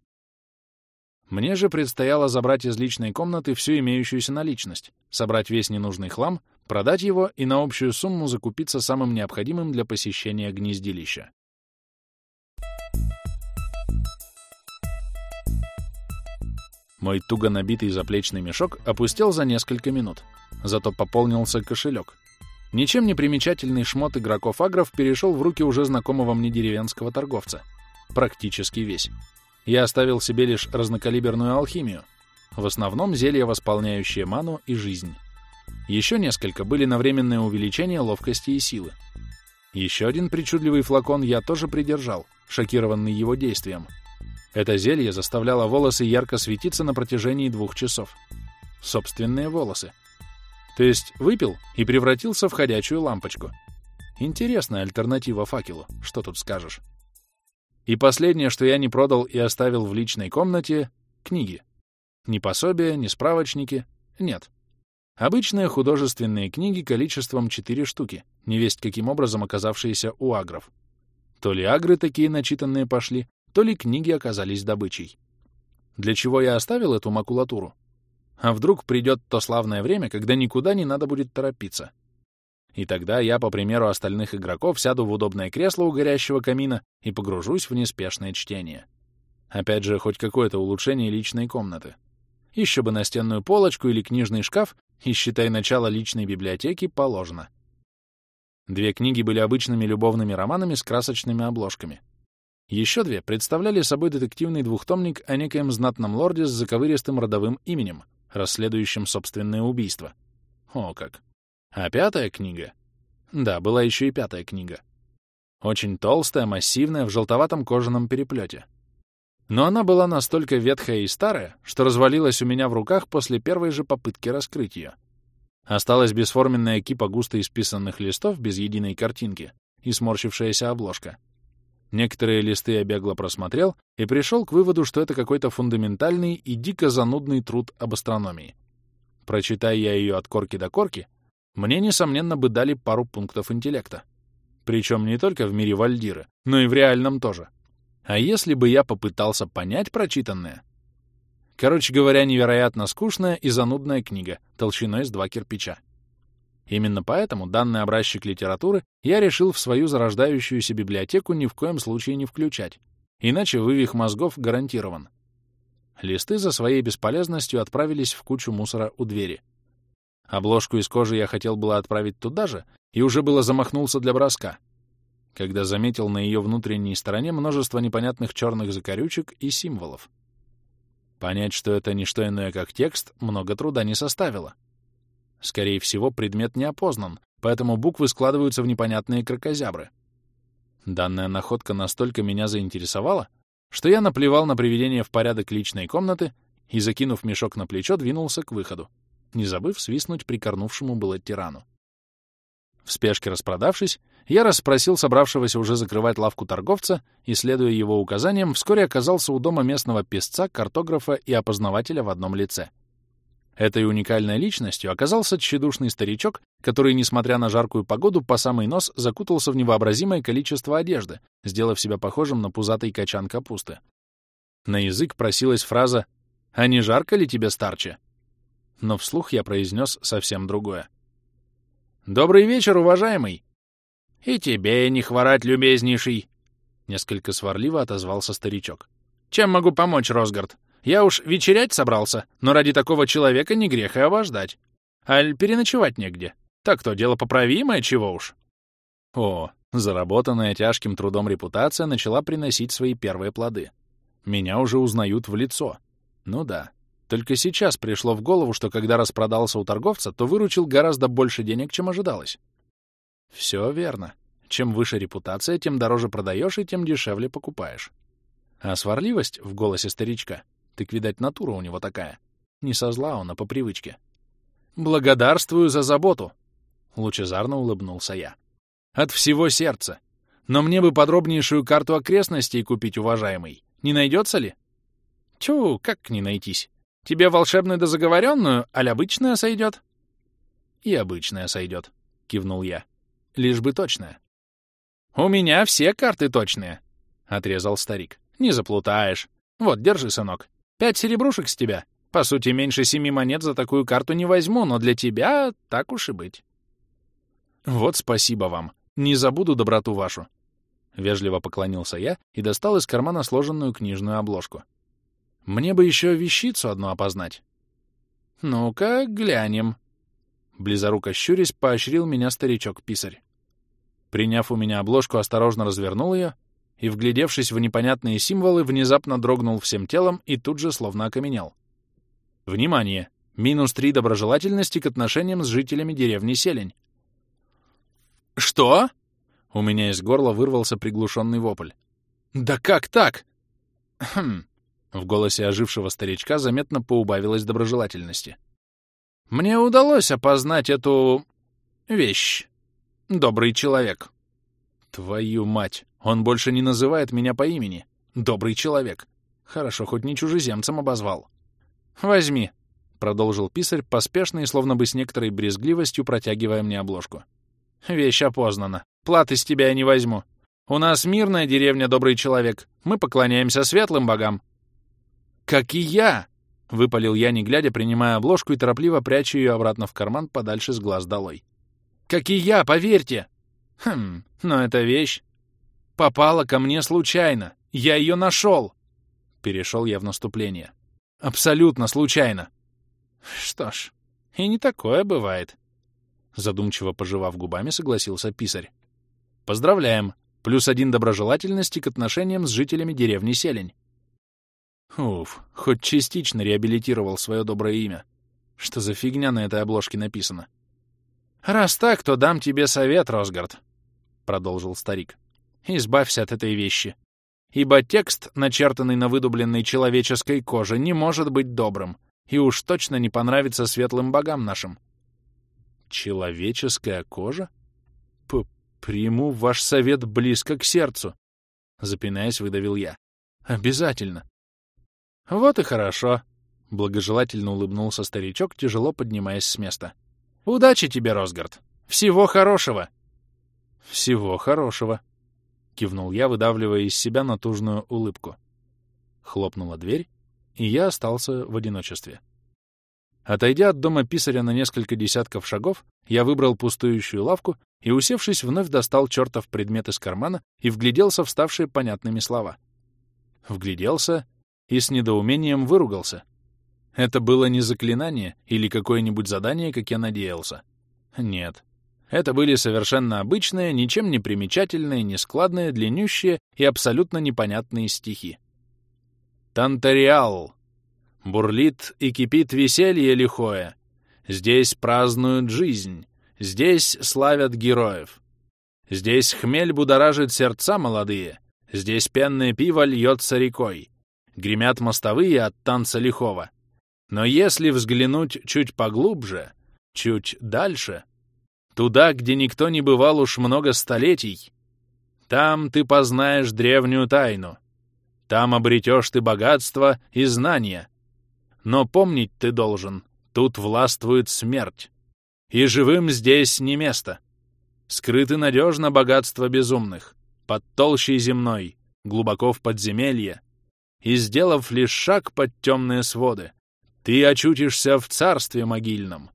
Мне же предстояло забрать из личной комнаты всю имеющуюся наличность, собрать весь ненужный хлам, продать его и на общую сумму закупиться самым необходимым для посещения гнездилища. Мой туго набитый заплечный мешок опустел за несколько минут. Зато пополнился кошелек. Ничем не примечательный шмот игроков-агров перешел в руки уже знакомого мне деревенского торговца. Практически весь. Я оставил себе лишь разнокалиберную алхимию. В основном зелья, восполняющие ману и жизнь. Еще несколько были на временное увеличение ловкости и силы. Еще один причудливый флакон я тоже придержал, шокированный его действием — это зелье заставляло волосы ярко светиться на протяжении двух часов. Собственные волосы. То есть выпил и превратился в ходячую лампочку. Интересная альтернатива факелу, что тут скажешь. И последнее, что я не продал и оставил в личной комнате — книги. Ни пособия, ни справочники. Нет. Обычные художественные книги количеством 4 штуки, невесть каким образом оказавшиеся у агров. То ли агры такие начитанные пошли, то ли книги оказались добычей. Для чего я оставил эту макулатуру? А вдруг придет то славное время, когда никуда не надо будет торопиться? И тогда я, по примеру остальных игроков, сяду в удобное кресло у горящего камина и погружусь в неспешное чтение. Опять же, хоть какое-то улучшение личной комнаты. Еще бы настенную полочку или книжный шкаф, и, считай, начало личной библиотеки положено. Две книги были обычными любовными романами с красочными обложками. Еще две представляли собой детективный двухтомник о некоем знатном лорде с заковыристым родовым именем, расследующим собственное убийство. О как! А пятая книга? Да, была еще и пятая книга. Очень толстая, массивная, в желтоватом кожаном переплете. Но она была настолько ветхая и старая, что развалилась у меня в руках после первой же попытки раскрыть ее. Осталась бесформенная кипа густо исписанных листов без единой картинки и сморщившаяся обложка — Некоторые листы я бегло просмотрел и пришел к выводу, что это какой-то фундаментальный и дико занудный труд об астрономии. Прочитая я ее от корки до корки, мне, несомненно, бы дали пару пунктов интеллекта. Причем не только в мире Вальдиры, но и в реальном тоже. А если бы я попытался понять прочитанное? Короче говоря, невероятно скучная и занудная книга, толщиной с два кирпича. Именно поэтому данный образчик литературы я решил в свою зарождающуюся библиотеку ни в коем случае не включать, иначе вывих мозгов гарантирован. Листы за своей бесполезностью отправились в кучу мусора у двери. Обложку из кожи я хотел было отправить туда же, и уже было замахнулся для броска, когда заметил на ее внутренней стороне множество непонятных черных закорючек и символов. Понять, что это не что иное, как текст, много труда не составило. Скорее всего, предмет не опознан, поэтому буквы складываются в непонятные кракозябры. Данная находка настолько меня заинтересовала, что я наплевал на приведение в порядок личной комнаты и, закинув мешок на плечо, двинулся к выходу, не забыв свистнуть прикорнувшему было тирану. В спешке распродавшись, я расспросил собравшегося уже закрывать лавку торговца и, следуя его указаниям, вскоре оказался у дома местного песца, картографа и опознавателя в одном лице — Этой уникальной личностью оказался тщедушный старичок, который, несмотря на жаркую погоду, по самый нос закутался в невообразимое количество одежды, сделав себя похожим на пузатый качан капусты. На язык просилась фраза «А не жарко ли тебе, старче?» Но вслух я произнес совсем другое. «Добрый вечер, уважаемый!» «И тебе не хворать, любезнейший!» Несколько сварливо отозвался старичок. «Чем могу помочь, Росгард? Я уж вечерять собрался, но ради такого человека не грех и обождать. Аль переночевать негде. Так-то дело поправимое, чего уж. О, заработанная тяжким трудом репутация начала приносить свои первые плоды. Меня уже узнают в лицо. Ну да. Только сейчас пришло в голову, что когда распродался у торговца, то выручил гораздо больше денег, чем ожидалось. Все верно. Чем выше репутация, тем дороже продаешь и тем дешевле покупаешь. А сварливость в голосе старичка так, видать, натура у него такая. Не со зла он, а по привычке. «Благодарствую за заботу!» — лучезарно улыбнулся я. «От всего сердца. Но мне бы подробнейшую карту окрестностей купить, уважаемый. Не найдется ли?» «Тю, как не найтись? Тебе волшебную да заговоренную, аль обычная сойдет?» «И обычная сойдет», — кивнул я. «Лишь бы точная». «У меня все карты точные», — отрезал старик. «Не заплутаешь. Вот, держи, сынок. Пять серебрушек с тебя. По сути, меньше семи монет за такую карту не возьму, но для тебя так уж и быть. Вот спасибо вам. Не забуду доброту вашу. Вежливо поклонился я и достал из кармана сложенную книжную обложку. Мне бы еще вещицу одну опознать. Ну-ка, глянем. Близоруко щурясь, поощрил меня старичок-писарь. Приняв у меня обложку, осторожно развернул ее и, вглядевшись в непонятные символы, внезапно дрогнул всем телом и тут же словно окаменел. Внимание! Минус три доброжелательности к отношениям с жителями деревни Селень. «Что?» У меня из горла вырвался приглушенный вопль. «Да как так?» «Хм...» В голосе ожившего старичка заметно поубавилось доброжелательности. «Мне удалось опознать эту... вещь. Добрый человек». «Твою мать!» Он больше не называет меня по имени. Добрый человек. Хорошо, хоть не чужеземцем обозвал. «Возьми», — продолжил писарь, поспешно и словно бы с некоторой брезгливостью протягивая мне обложку. «Вещь опознана. Платы с тебя я не возьму. У нас мирная деревня, добрый человек. Мы поклоняемся светлым богам». «Как и я!» — выпалил я, не глядя, принимая обложку и торопливо пряча ее обратно в карман подальше с глаз долой. «Как и я, поверьте!» «Хм, но это вещь попала ко мне случайно. Я ее нашел. Перешел я в наступление. Абсолютно случайно. Что ж, и не такое бывает. Задумчиво пожевав губами, согласился писарь. Поздравляем. Плюс один доброжелательности к отношениям с жителями деревни Селень. Уф, хоть частично реабилитировал свое доброе имя. Что за фигня на этой обложке написано? «Раз так, то дам тебе совет, Росгард», — продолжил старик. Избавься от этой вещи. Ибо текст, начертанный на выдубленной человеческой коже, не может быть добрым и уж точно не понравится светлым богам нашим. Человеческая кожа? П приму ваш совет близко к сердцу, запинаясь, выдавил я. Обязательно. Вот и хорошо, благожелательно улыбнулся старичок, тяжело поднимаясь с места. Удачи тебе, Росгард. Всего хорошего. Всего хорошего, — кивнул я, выдавливая из себя натужную улыбку. Хлопнула дверь, и я остался в одиночестве. Отойдя от дома писаря на несколько десятков шагов, я выбрал пустующую лавку и, усевшись, вновь достал чертов предмет из кармана и вгляделся в ставшие понятными слова. Вгляделся и с недоумением выругался. Это было не заклинание или какое-нибудь задание, как я надеялся. Нет, это были совершенно обычные, ничем не примечательные, нескладные, длиннющие и абсолютно непонятные стихи. Тантариал. Бурлит и кипит веселье лихое. Здесь празднуют жизнь, здесь славят героев. Здесь хмель будоражит сердца молодые, здесь пенное пиво льется рекой. Гремят мостовые от танца лихого. Но если взглянуть чуть поглубже, чуть дальше — Туда, где никто не бывал уж много столетий. Там ты познаешь древнюю тайну. Там обретешь ты богатство и знания. Но помнить ты должен тут властвует смерть. И живым здесь не место. Скрыты надежно богатства безумных, под толщей земной, глубоко в подземелье, и, сделав лишь шаг под темные своды, ты очутишься в царстве могильном.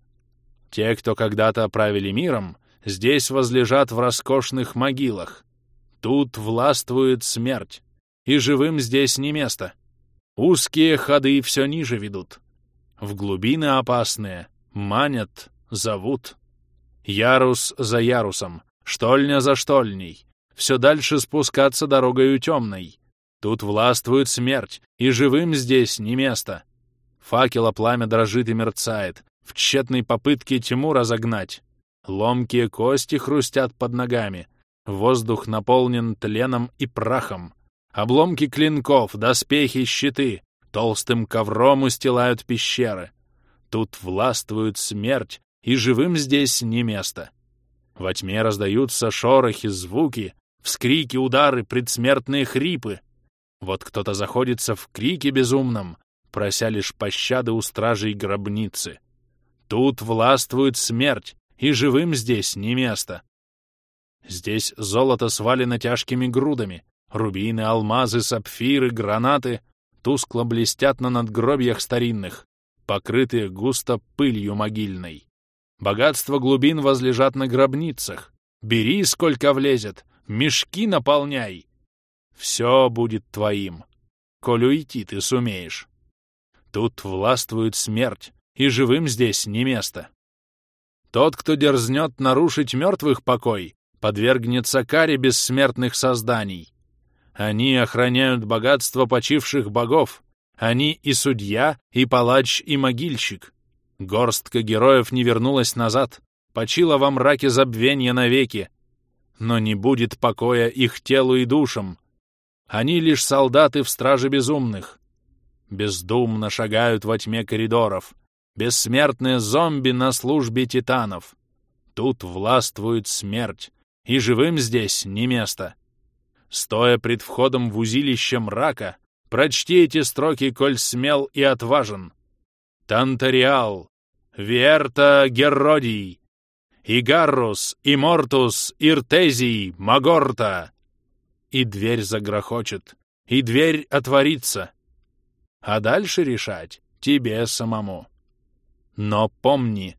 Те, кто когда-то правили миром, здесь возлежат в роскошных могилах. Тут властвует смерть, и живым здесь не место. Узкие ходы все ниже ведут. В глубины опасные манят, зовут. Ярус за ярусом, штольня за штольней, все дальше спускаться дорогою темной. Тут властвует смерть, и живым здесь не место. Факела пламя дрожит и мерцает, в тщетной попытке тьму разогнать. Ломкие кости хрустят под ногами, воздух наполнен тленом и прахом. Обломки клинков, доспехи, щиты толстым ковром устилают пещеры. Тут властвует смерть, и живым здесь не место. Во тьме раздаются шорохи, звуки, вскрики, удары, предсмертные хрипы. Вот кто-то заходится в крике безумном, прося лишь пощады у стражей гробницы. Тут властвует смерть, и живым здесь не место. Здесь золото свалено тяжкими грудами, рубины, алмазы, сапфиры, гранаты тускло блестят на надгробьях старинных, покрытые густо пылью могильной. Богатство глубин возлежат на гробницах. Бери, сколько влезет, мешки наполняй. Все будет твоим, коль уйти ты сумеешь. Тут властвует смерть, и живым здесь не место. Тот, кто дерзнет нарушить мертвых покой, подвергнется каре бессмертных созданий. Они охраняют богатство почивших богов. Они и судья, и палач, и могильщик. Горстка героев не вернулась назад, почила во мраке забвенья навеки. Но не будет покоя их телу и душам. Они лишь солдаты в страже безумных. Бездумно шагают во тьме коридоров. Бессмертные зомби на службе титанов. Тут властвует смерть, и живым здесь не место. Стоя пред входом в узилище мрака, прочти эти строки, коль смел и отважен. Тантариал, Верта Геродий, Игаррус, Имортус, Иртезий, Магорта. И дверь загрохочет, и дверь отворится. А дальше решать тебе самому. Но помни,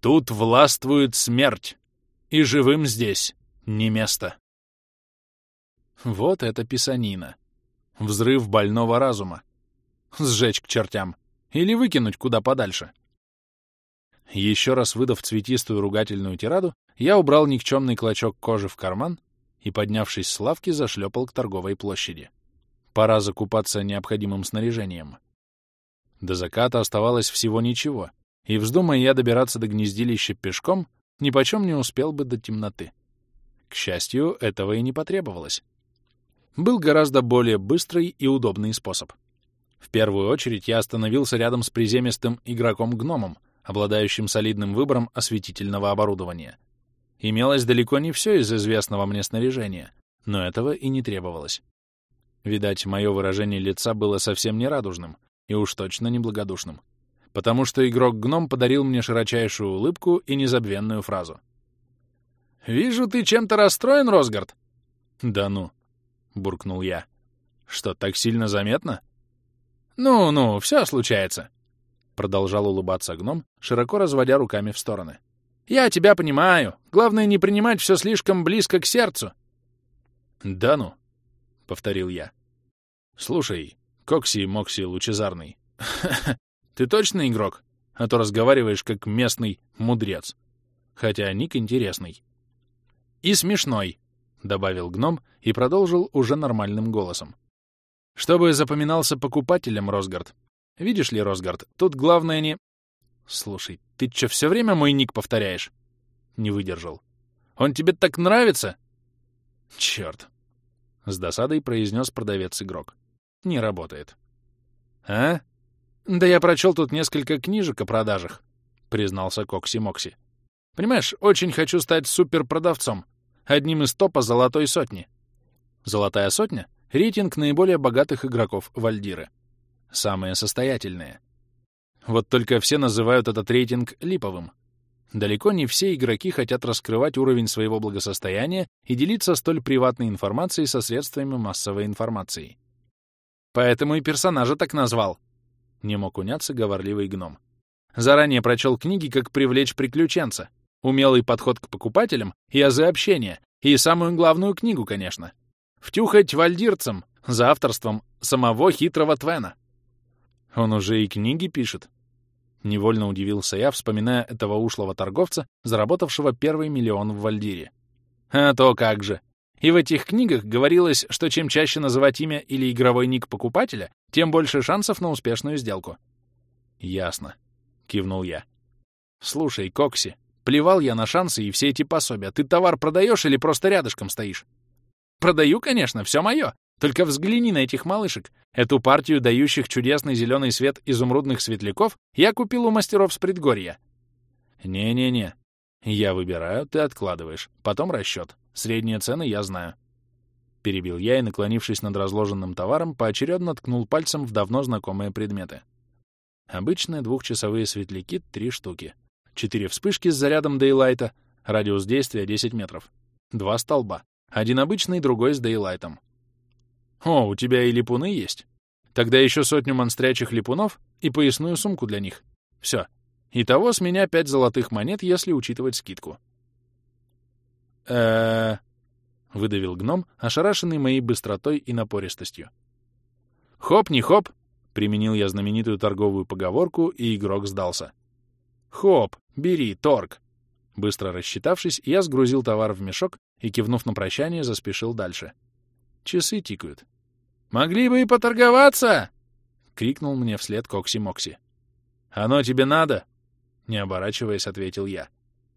тут властвует смерть, и живым здесь не место. Вот это писанина. Взрыв больного разума. Сжечь к чертям. Или выкинуть куда подальше. Еще раз выдав цветистую ругательную тираду, я убрал никчемный клочок кожи в карман и, поднявшись с лавки, зашлепал к торговой площади. Пора закупаться необходимым снаряжением. До заката оставалось всего ничего, и, вздумая я добираться до гнездилища пешком, нипочем не успел бы до темноты. К счастью, этого и не потребовалось. Был гораздо более быстрый и удобный способ. В первую очередь я остановился рядом с приземистым игроком-гномом, обладающим солидным выбором осветительного оборудования. Имелось далеко не все из известного мне снаряжения, но этого и не требовалось. Видать, мое выражение лица было совсем не радужным и уж точно не благодушным, потому что игрок-гном подарил мне широчайшую улыбку и незабвенную фразу. «Вижу, ты чем-то расстроен, Росгард?» «Да ну», — буркнул я. «Что, так сильно заметно?» «Ну-ну, все случается», Продолжал улыбаться гном, широко разводя руками в стороны. «Я тебя понимаю. Главное, не принимать все слишком близко к сердцу». «Да ну», — повторил я. «Слушай, Кокси-Мокси Лучезарный, ты точно игрок? А то разговариваешь как местный мудрец. Хотя ник интересный». «И смешной», — добавил гном и продолжил уже нормальным голосом. «Чтобы запоминался покупателям, Росгард, Видишь ли, Росгард, тут главное не... Слушай, ты что, все время мой ник повторяешь? Не выдержал. Он тебе так нравится? Черт. С досадой произнес продавец-игрок. Не работает. А? Да я прочел тут несколько книжек о продажах, признался Кокси-Мокси. Понимаешь, очень хочу стать суперпродавцом, одним из топа золотой сотни. Золотая сотня — рейтинг наиболее богатых игроков Вальдиры самые состоятельные. Вот только все называют этот рейтинг липовым. Далеко не все игроки хотят раскрывать уровень своего благосостояния и делиться столь приватной информацией со средствами массовой информации. Поэтому и персонажа так назвал. Не мог уняться говорливый гном. Заранее прочел книги «Как привлечь приключенца», умелый подход к покупателям и азы общения, и самую главную книгу, конечно. «Втюхать вальдирцам» за авторством самого хитрого Твена. Он уже и книги пишет. Невольно удивился я, вспоминая этого ушлого торговца, заработавшего первый миллион в Вальдире. А то как же. И в этих книгах говорилось, что чем чаще называть имя или игровой ник покупателя, тем больше шансов на успешную сделку. Ясно. Кивнул я. Слушай, Кокси, плевал я на шансы и все эти пособия. Ты товар продаешь или просто рядышком стоишь? Продаю, конечно, все мое. Только взгляни на этих малышек. Эту партию, дающих чудесный зеленый свет изумрудных светляков, я купил у мастеров с предгорья. Не-не-не. Я выбираю, ты откладываешь. Потом расчет. Средние цены я знаю. Перебил я и, наклонившись над разложенным товаром, поочередно ткнул пальцем в давно знакомые предметы. Обычные двухчасовые светляки — три штуки. Четыре вспышки с зарядом дейлайта, радиус действия 10 метров. Два столба. Один обычный, другой с дейлайтом. О, у тебя и липуны есть? Тогда еще сотню монстрячих липунов и поясную сумку для них. Все. Итого с меня пять золотых монет, если учитывать скидку. э выдавил гном, ошарашенный моей быстротой и напористостью. «Хоп, не хоп!» — применил я знаменитую торговую поговорку, и игрок сдался. «Хоп, бери, торг!» Быстро рассчитавшись, я сгрузил товар в мешок и, кивнув на прощание, заспешил дальше. Часы тикают. «Могли бы и поторговаться!» — крикнул мне вслед Кокси-Мокси. «Оно тебе надо?» — не оборачиваясь, ответил я.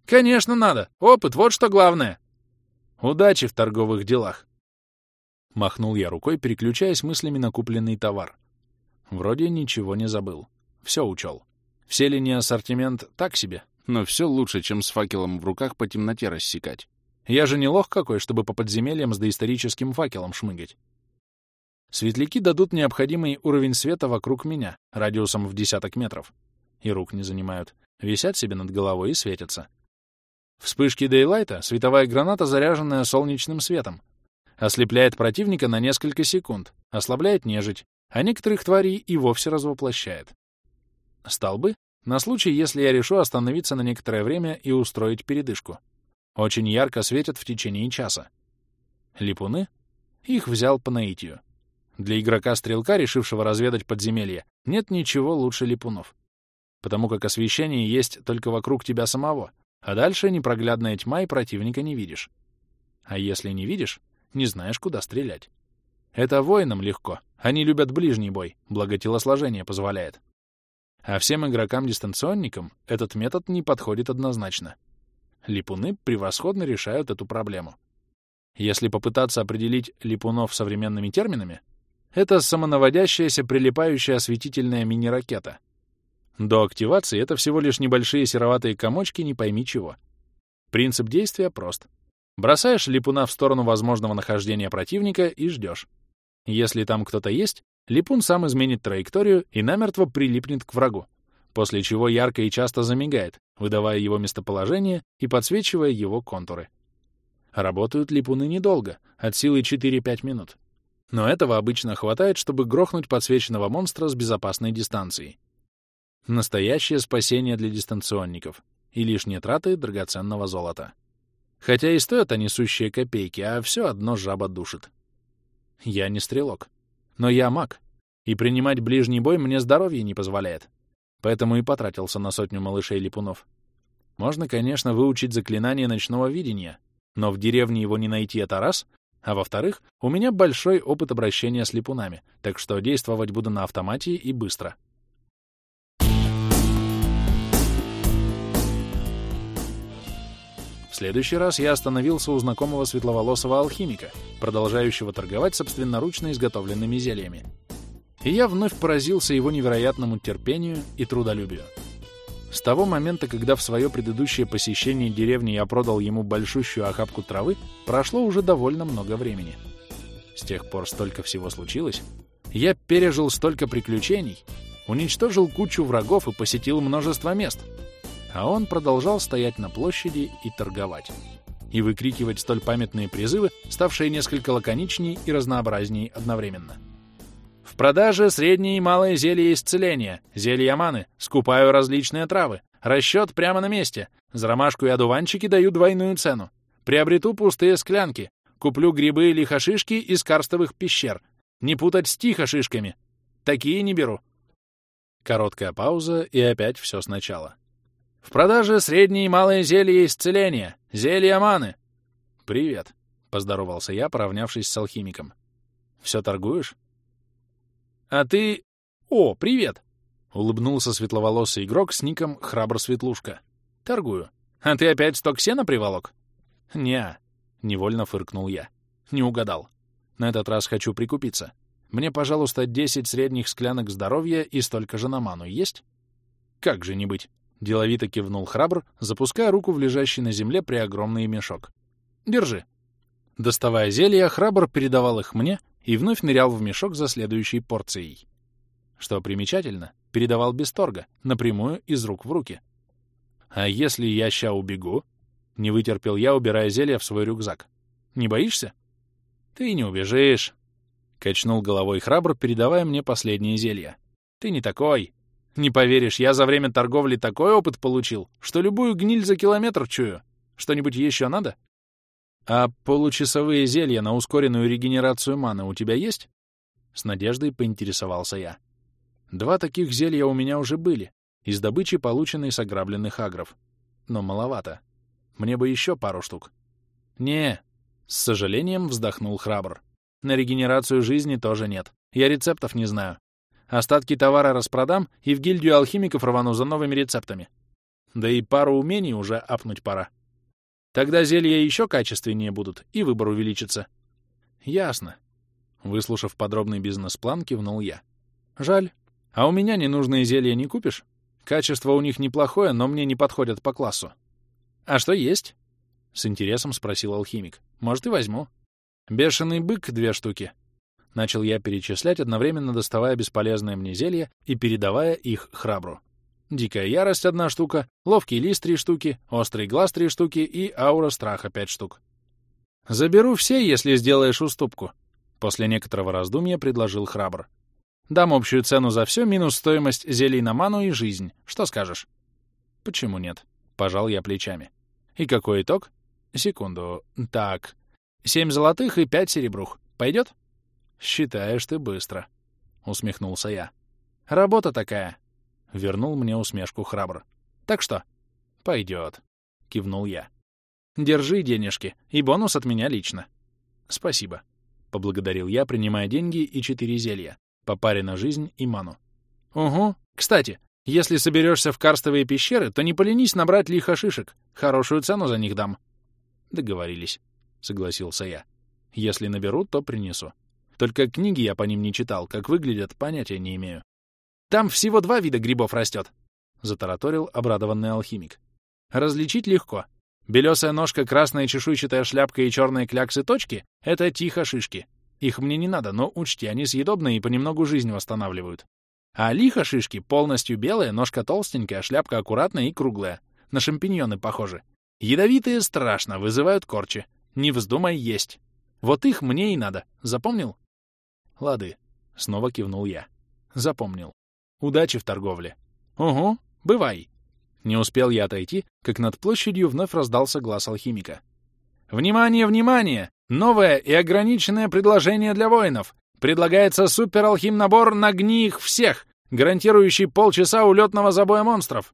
«Конечно надо! Опыт, вот что главное!» «Удачи в торговых делах!» Махнул я рукой, переключаясь мыслями на купленный товар. Вроде ничего не забыл. Все учел. Все ли не ассортимент так себе, но все лучше, чем с факелом в руках по темноте рассекать. Я же не лох какой, чтобы по подземельям с доисторическим факелом шмыгать. Светляки дадут необходимый уровень света вокруг меня, радиусом в десяток метров. И рук не занимают. Висят себе над головой и светятся. Вспышки дейлайта — световая граната, заряженная солнечным светом. Ослепляет противника на несколько секунд, ослабляет нежить, а некоторых тварей и вовсе развоплощает. Столбы — на случай, если я решу остановиться на некоторое время и устроить передышку. Очень ярко светят в течение часа. Липуны? Их взял по наитию. Для игрока-стрелка, решившего разведать подземелье, нет ничего лучше липунов. Потому как освещение есть только вокруг тебя самого, а дальше непроглядная тьма и противника не видишь. А если не видишь, не знаешь, куда стрелять. Это воинам легко. Они любят ближний бой, благо телосложение позволяет. А всем игрокам-дистанционникам этот метод не подходит однозначно. Липуны превосходно решают эту проблему. Если попытаться определить липунов современными терминами, это самонаводящаяся прилипающая осветительная мини-ракета. До активации это всего лишь небольшие сероватые комочки не пойми чего. Принцип действия прост. Бросаешь липуна в сторону возможного нахождения противника и ждешь. Если там кто-то есть, липун сам изменит траекторию и намертво прилипнет к врагу, после чего ярко и часто замигает, выдавая его местоположение и подсвечивая его контуры. Работают липуны недолго, от силы 4-5 минут. Но этого обычно хватает, чтобы грохнуть подсвеченного монстра с безопасной дистанции. Настоящее спасение для дистанционников и лишние траты драгоценного золота. Хотя и стоят они сущие копейки, а все одно жаба душит. Я не стрелок. Но я маг, и принимать ближний бой мне здоровье не позволяет. Поэтому и потратился на сотню малышей-липунов. Можно, конечно, выучить заклинание ночного видения, но в деревне его не найти — это раз, а во-вторых, у меня большой опыт обращения с липунами, так что действовать буду на автомате и быстро. Следующий раз я остановился у знакомого светловолосого алхимика, продолжающего торговать собственноручно изготовленными зельями и я вновь поразился его невероятному терпению и трудолюбию. С того момента, когда в свое предыдущее посещение деревни я продал ему большущую охапку травы, прошло уже довольно много времени. С тех пор столько всего случилось, я пережил столько приключений, уничтожил кучу врагов и посетил множество мест. А он продолжал стоять на площади и торговать. И выкрикивать столь памятные призывы, ставшие несколько лаконичнее и разнообразнее одновременно. В продаже среднее и малое зелье исцеления, зелья маны, скупаю различные травы, расчет прямо на месте, за ромашку и одуванчики даю двойную цену. Приобрету пустые склянки, куплю грибы или хашишки из карстовых пещер. Не путать с тихошишками. Такие не беру. Короткая пауза, и опять все сначала. В продаже средние и малые зелья исцеления, зелья маны. Привет, поздоровался я, поравнявшись с алхимиком. Все торгуешь? А ты... О, привет! Улыбнулся светловолосый игрок с ником Храбр Светлушка. Торгую. А ты опять сток сена приволок? не невольно фыркнул я. Не угадал. На этот раз хочу прикупиться. Мне, пожалуйста, 10 средних склянок здоровья и столько же на ману есть? Как же не быть? Деловито кивнул храбр, запуская руку в лежащий на земле преогромный мешок. Держи. Доставая зелья, храбр передавал их мне и вновь нырял в мешок за следующей порцией. Что примечательно, передавал без торга, напрямую из рук в руки. А если я ща убегу? Не вытерпел я, убирая зелье в свой рюкзак. Не боишься? Ты не убежишь. Качнул головой храбр, передавая мне последнее зелье. Ты не такой. Не поверишь, я за время торговли такой опыт получил, что любую гниль за километр чую. Что-нибудь еще надо? А получасовые зелья на ускоренную регенерацию маны у тебя есть? С надеждой поинтересовался я. Два таких зелья у меня уже были, из добычи, полученной с ограбленных агров. Но маловато. Мне бы еще пару штук. Не, с сожалением вздохнул храбр. На регенерацию жизни тоже нет. Я рецептов не знаю. Остатки товара распродам и в гильдию алхимиков рвану за новыми рецептами. Да и пару умений уже апнуть пора. Тогда зелья еще качественнее будут, и выбор увеличится. Ясно. Выслушав подробный бизнес-план, кивнул я. Жаль. А у меня ненужные зелья не купишь? Качество у них неплохое, но мне не подходят по классу. А что есть? С интересом спросил алхимик. Может, и возьму. Бешеный бык — две штуки. Начал я перечислять, одновременно доставая бесполезное мне зелье и передавая их храбру. Дикая ярость — одна штука, ловкий лист — три штуки, острый глаз — три штуки и аура страха — пять штук. «Заберу все, если сделаешь уступку», — после некоторого раздумья предложил храбр. «Дам общую цену за все, минус стоимость зелий на ману и жизнь. Что скажешь?» «Почему нет?» — пожал я плечами. «И какой итог?» «Секунду. Так, Семь золотых и пять серебрух. Пойдет? Считаешь ты быстро, — усмехнулся я. Работа такая. Вернул мне усмешку храбр. Так что? Пойдет, — кивнул я. Держи денежки, и бонус от меня лично. Спасибо, — поблагодарил я, принимая деньги и четыре зелья, по паре на жизнь и ману. Угу. Кстати, если соберешься в карстовые пещеры, то не поленись набрать лихо шишек. Хорошую цену за них дам. Договорились. — согласился я. «Если наберу, то принесу. Только книги я по ним не читал, как выглядят, понятия не имею». «Там всего два вида грибов растет», — затараторил обрадованный алхимик. «Различить легко. Белесая ножка, красная чешуйчатая шляпка и черные кляксы-точки — это тихо шишки. Их мне не надо, но учти, они съедобные и понемногу жизнь восстанавливают. А лихо шишки полностью белые, ножка толстенькая, шляпка аккуратная и круглая. На шампиньоны похожи. Ядовитые страшно, вызывают корчи. Не вздумай есть. Вот их мне и надо. Запомнил? Лады. Снова кивнул я. Запомнил. Удачи в торговле. Угу, бывай. Не успел я отойти, как над площадью вновь раздался глаз алхимика. «Внимание, внимание! Новое и ограниченное предложение для воинов! Предлагается супер-алхим-набор «Нагни их всех», гарантирующий полчаса улетного забоя монстров.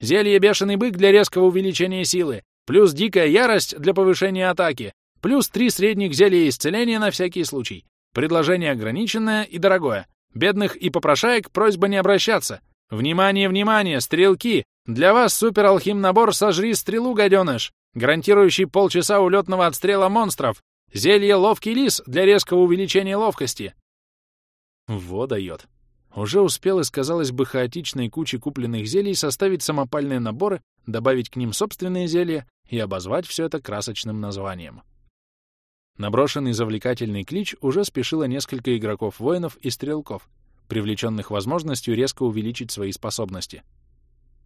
Зелье «Бешеный бык» для резкого увеличения силы, плюс дикая ярость для повышения атаки, плюс три средних зелья исцеления на всякий случай. Предложение ограниченное и дорогое. Бедных и попрошаек просьба не обращаться. Внимание, внимание, стрелки! Для вас супер-алхим-набор «Сожри стрелу, гаденыш», гарантирующий полчаса улетного отстрела монстров. Зелье «Ловкий лис» для резкого увеличения ловкости. Во дает. Уже успел из, казалось бы, хаотичной кучи купленных зелий составить самопальные наборы, добавить к ним собственные зелья и обозвать все это красочным названием. Наброшенный завлекательный клич уже спешило несколько игроков-воинов и стрелков, привлеченных возможностью резко увеличить свои способности.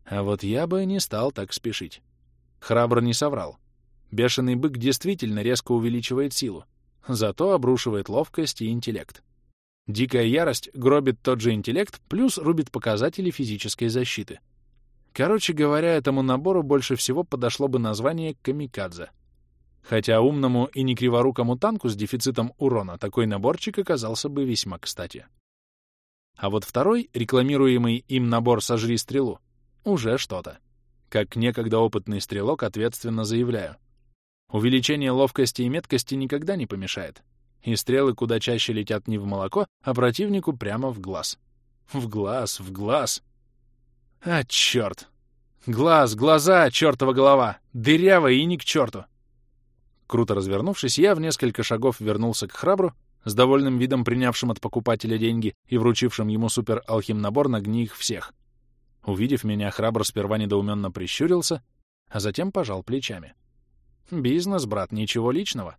А вот я бы не стал так спешить. Храбро не соврал. Бешеный бык действительно резко увеличивает силу, зато обрушивает ловкость и интеллект. Дикая ярость гробит тот же интеллект, плюс рубит показатели физической защиты. Короче говоря, этому набору больше всего подошло бы название «камикадзе». Хотя умному и некриворукому танку с дефицитом урона такой наборчик оказался бы весьма кстати. А вот второй, рекламируемый им набор «Сожри стрелу», уже что-то. Как некогда опытный стрелок ответственно заявляю. Увеличение ловкости и меткости никогда не помешает и стрелы куда чаще летят не в молоко, а противнику прямо в глаз. В глаз, в глаз. А, черт! Глаз, глаза, чертова голова! Дырявая и ни к черту! Круто развернувшись, я в несколько шагов вернулся к храбру, с довольным видом принявшим от покупателя деньги и вручившим ему супер-алхим-набор на их всех. Увидев меня, храбр сперва недоуменно прищурился, а затем пожал плечами. «Бизнес, брат, ничего личного.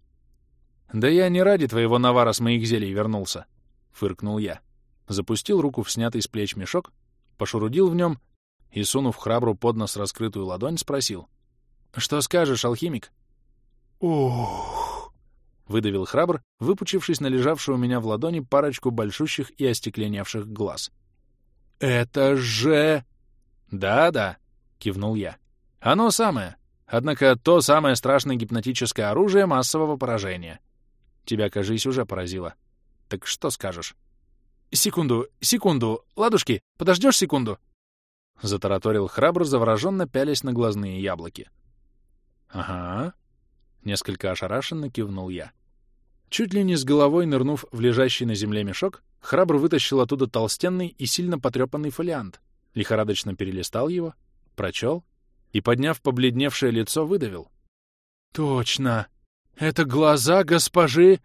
«Да я не ради твоего навара с моих зелий вернулся», — фыркнул я. Запустил руку в снятый с плеч мешок, пошурудил в нем и, сунув храбру под нос раскрытую ладонь, спросил. «Что скажешь, алхимик?» «Ух!» — выдавил храбр, выпучившись на лежавшую у меня в ладони парочку большущих и остекленевших глаз. «Это же...» «Да-да», — кивнул я. «Оно самое. Однако то самое страшное гипнотическое оружие массового поражения. Тебя, кажись, уже поразило. Так что скажешь? Секунду, секунду. Ладушки, подождешь секунду? Затараторил храбр, завороженно пялясь на глазные яблоки. Ага. Несколько ошарашенно кивнул я. Чуть ли не с головой нырнув в лежащий на земле мешок, храбр вытащил оттуда толстенный и сильно потрепанный фолиант, лихорадочно перелистал его, прочел и, подняв побледневшее лицо, выдавил. «Точно! Это глаза госпожи...»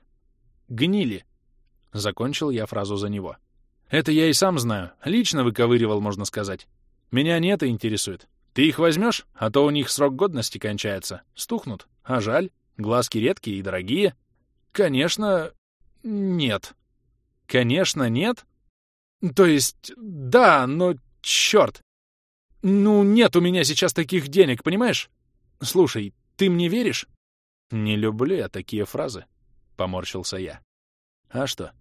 «Гнили!» — закончил я фразу за него. «Это я и сам знаю. Лично выковыривал, можно сказать. Меня не это интересует. Ты их возьмешь, а то у них срок годности кончается. Стухнут. А жаль. Глазки редкие и дорогие. Конечно, нет. Конечно, нет? То есть, да, но черт. Ну, нет у меня сейчас таких денег, понимаешь? Слушай, ты мне веришь? «Не люблю я такие фразы», — поморщился я. «А что?»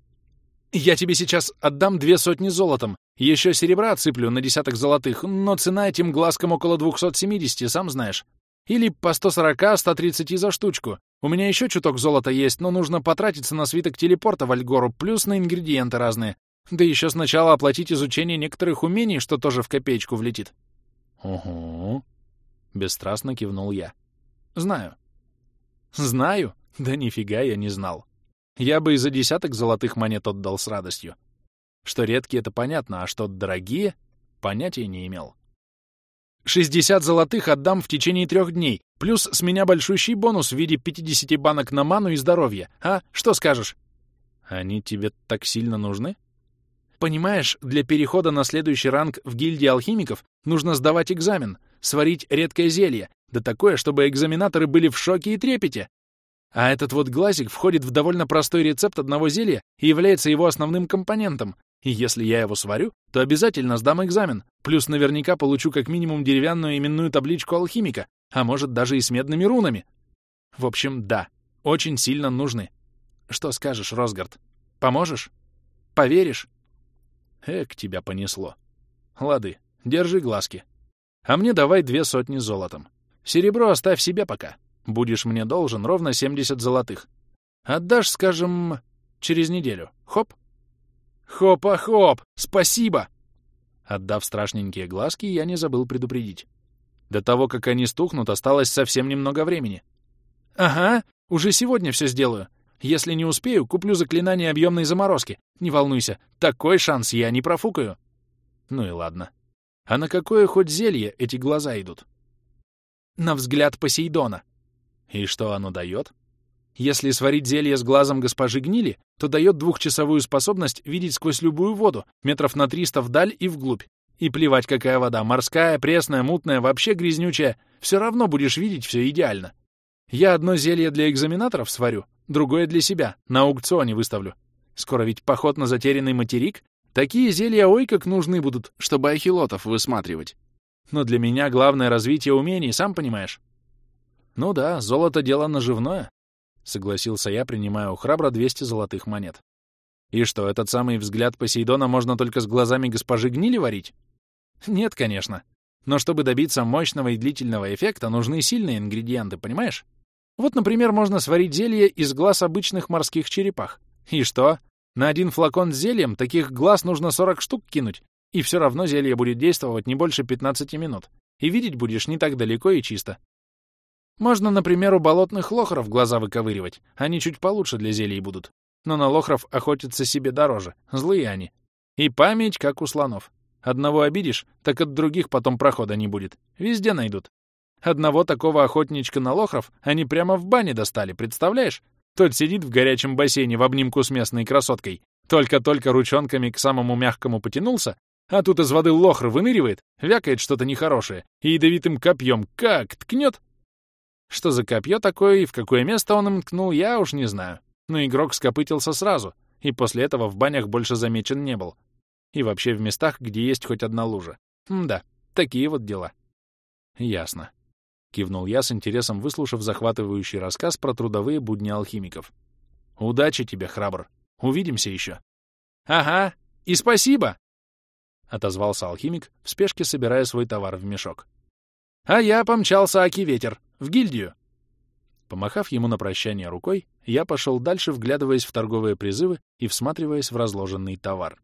«Я тебе сейчас отдам две сотни золотом, еще серебра отсыплю на десяток золотых, но цена этим глазкам около 270, сам знаешь. Или по 140-130 за штучку. У меня еще чуток золота есть, но нужно потратиться на свиток телепорта в Альгору, плюс на ингредиенты разные. Да еще сначала оплатить изучение некоторых умений, что тоже в копеечку влетит». «Угу», — бесстрастно кивнул я. «Знаю. Знаю? Да нифига я не знал. Я бы и за десяток золотых монет отдал с радостью. Что редкие — это понятно, а что дорогие — понятия не имел. Шестьдесят золотых отдам в течение трех дней, плюс с меня большущий бонус в виде 50 банок на ману и здоровье. А, что скажешь? Они тебе так сильно нужны? Понимаешь, для перехода на следующий ранг в гильдии алхимиков нужно сдавать экзамен, сварить редкое зелье, да такое, чтобы экзаменаторы были в шоке и трепете. А этот вот глазик входит в довольно простой рецепт одного зелья и является его основным компонентом. И если я его сварю, то обязательно сдам экзамен, плюс наверняка получу как минимум деревянную именную табличку алхимика, а может даже и с медными рунами. В общем, да, очень сильно нужны. Что скажешь, Росгард? Поможешь? Поверишь? Эк, тебя понесло. Лады, держи глазки. А мне давай две сотни золотом. Серебро оставь себе пока. Будешь мне должен ровно 70 золотых. Отдашь, скажем, через неделю. Хоп. Хопа-хоп! Спасибо! Отдав страшненькие глазки, я не забыл предупредить. До того, как они стухнут, осталось совсем немного времени. Ага, уже сегодня все сделаю. Если не успею, куплю заклинание объемной заморозки. Не волнуйся, такой шанс я не профукаю. Ну и ладно. А на какое хоть зелье эти глаза идут? на взгляд Посейдона. И что оно дает? Если сварить зелье с глазом госпожи Гнили, то дает двухчасовую способность видеть сквозь любую воду, метров на 300 вдаль и вглубь. И плевать, какая вода, морская, пресная, мутная, вообще грязнючая, все равно будешь видеть все идеально. Я одно зелье для экзаменаторов сварю, другое для себя, на аукционе выставлю. Скоро ведь поход на затерянный материк, Такие зелья ой как нужны будут, чтобы ахилотов высматривать. Но для меня главное развитие умений, сам понимаешь. Ну да, золото — дело наживное, — согласился я, принимая у храбра 200 золотых монет. И что, этот самый взгляд Посейдона можно только с глазами госпожи Гнили варить? Нет, конечно. Но чтобы добиться мощного и длительного эффекта, нужны сильные ингредиенты, понимаешь? Вот, например, можно сварить зелье из глаз обычных морских черепах. И что? На один флакон с зельем таких глаз нужно 40 штук кинуть, и все равно зелье будет действовать не больше 15 минут, и видеть будешь не так далеко и чисто. Можно, например, у болотных лохров глаза выковыривать, они чуть получше для зелий будут. Но на лохров охотятся себе дороже, злые они. И память, как у слонов. Одного обидишь, так от других потом прохода не будет. Везде найдут. Одного такого охотничка на лохров они прямо в бане достали, представляешь? Тот сидит в горячем бассейне в обнимку с местной красоткой. Только-только ручонками к самому мягкому потянулся, а тут из воды лохр выныривает, вякает что-то нехорошее и ядовитым копьем как ткнет. Что за копье такое и в какое место он им ткнул, я уж не знаю. Но игрок скопытился сразу, и после этого в банях больше замечен не был. И вообще в местах, где есть хоть одна лужа. Да, такие вот дела. Ясно. — кивнул я с интересом, выслушав захватывающий рассказ про трудовые будни алхимиков. «Удачи тебе, храбр! Увидимся еще!» «Ага, и спасибо!» — отозвался алхимик, в спешке собирая свой товар в мешок. «А я помчался Аки-ветер, в гильдию!» Помахав ему на прощание рукой, я пошел дальше, вглядываясь в торговые призывы и всматриваясь в разложенный товар.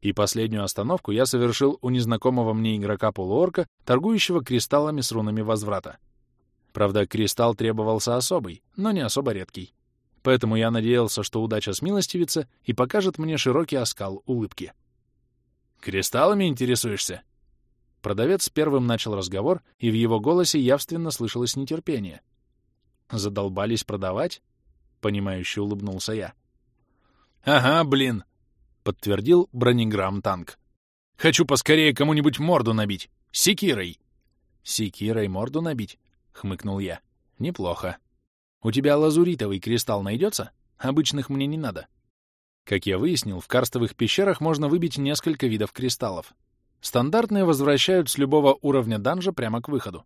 И последнюю остановку я совершил у незнакомого мне игрока-полуорка, торгующего кристаллами с рунами возврата. Правда, кристалл требовался особый, но не особо редкий. Поэтому я надеялся, что удача смилостивится и покажет мне широкий оскал улыбки. «Кристаллами интересуешься?» Продавец первым начал разговор, и в его голосе явственно слышалось нетерпение. «Задолбались продавать?» — понимающе улыбнулся я. «Ага, блин!» подтвердил бронеграмм-танк. «Хочу поскорее кому-нибудь морду набить! Секирой!» «Секирой морду набить?» — хмыкнул я. «Неплохо. У тебя лазуритовый кристалл найдется? Обычных мне не надо». Как я выяснил, в карстовых пещерах можно выбить несколько видов кристаллов. Стандартные возвращают с любого уровня данжа прямо к выходу.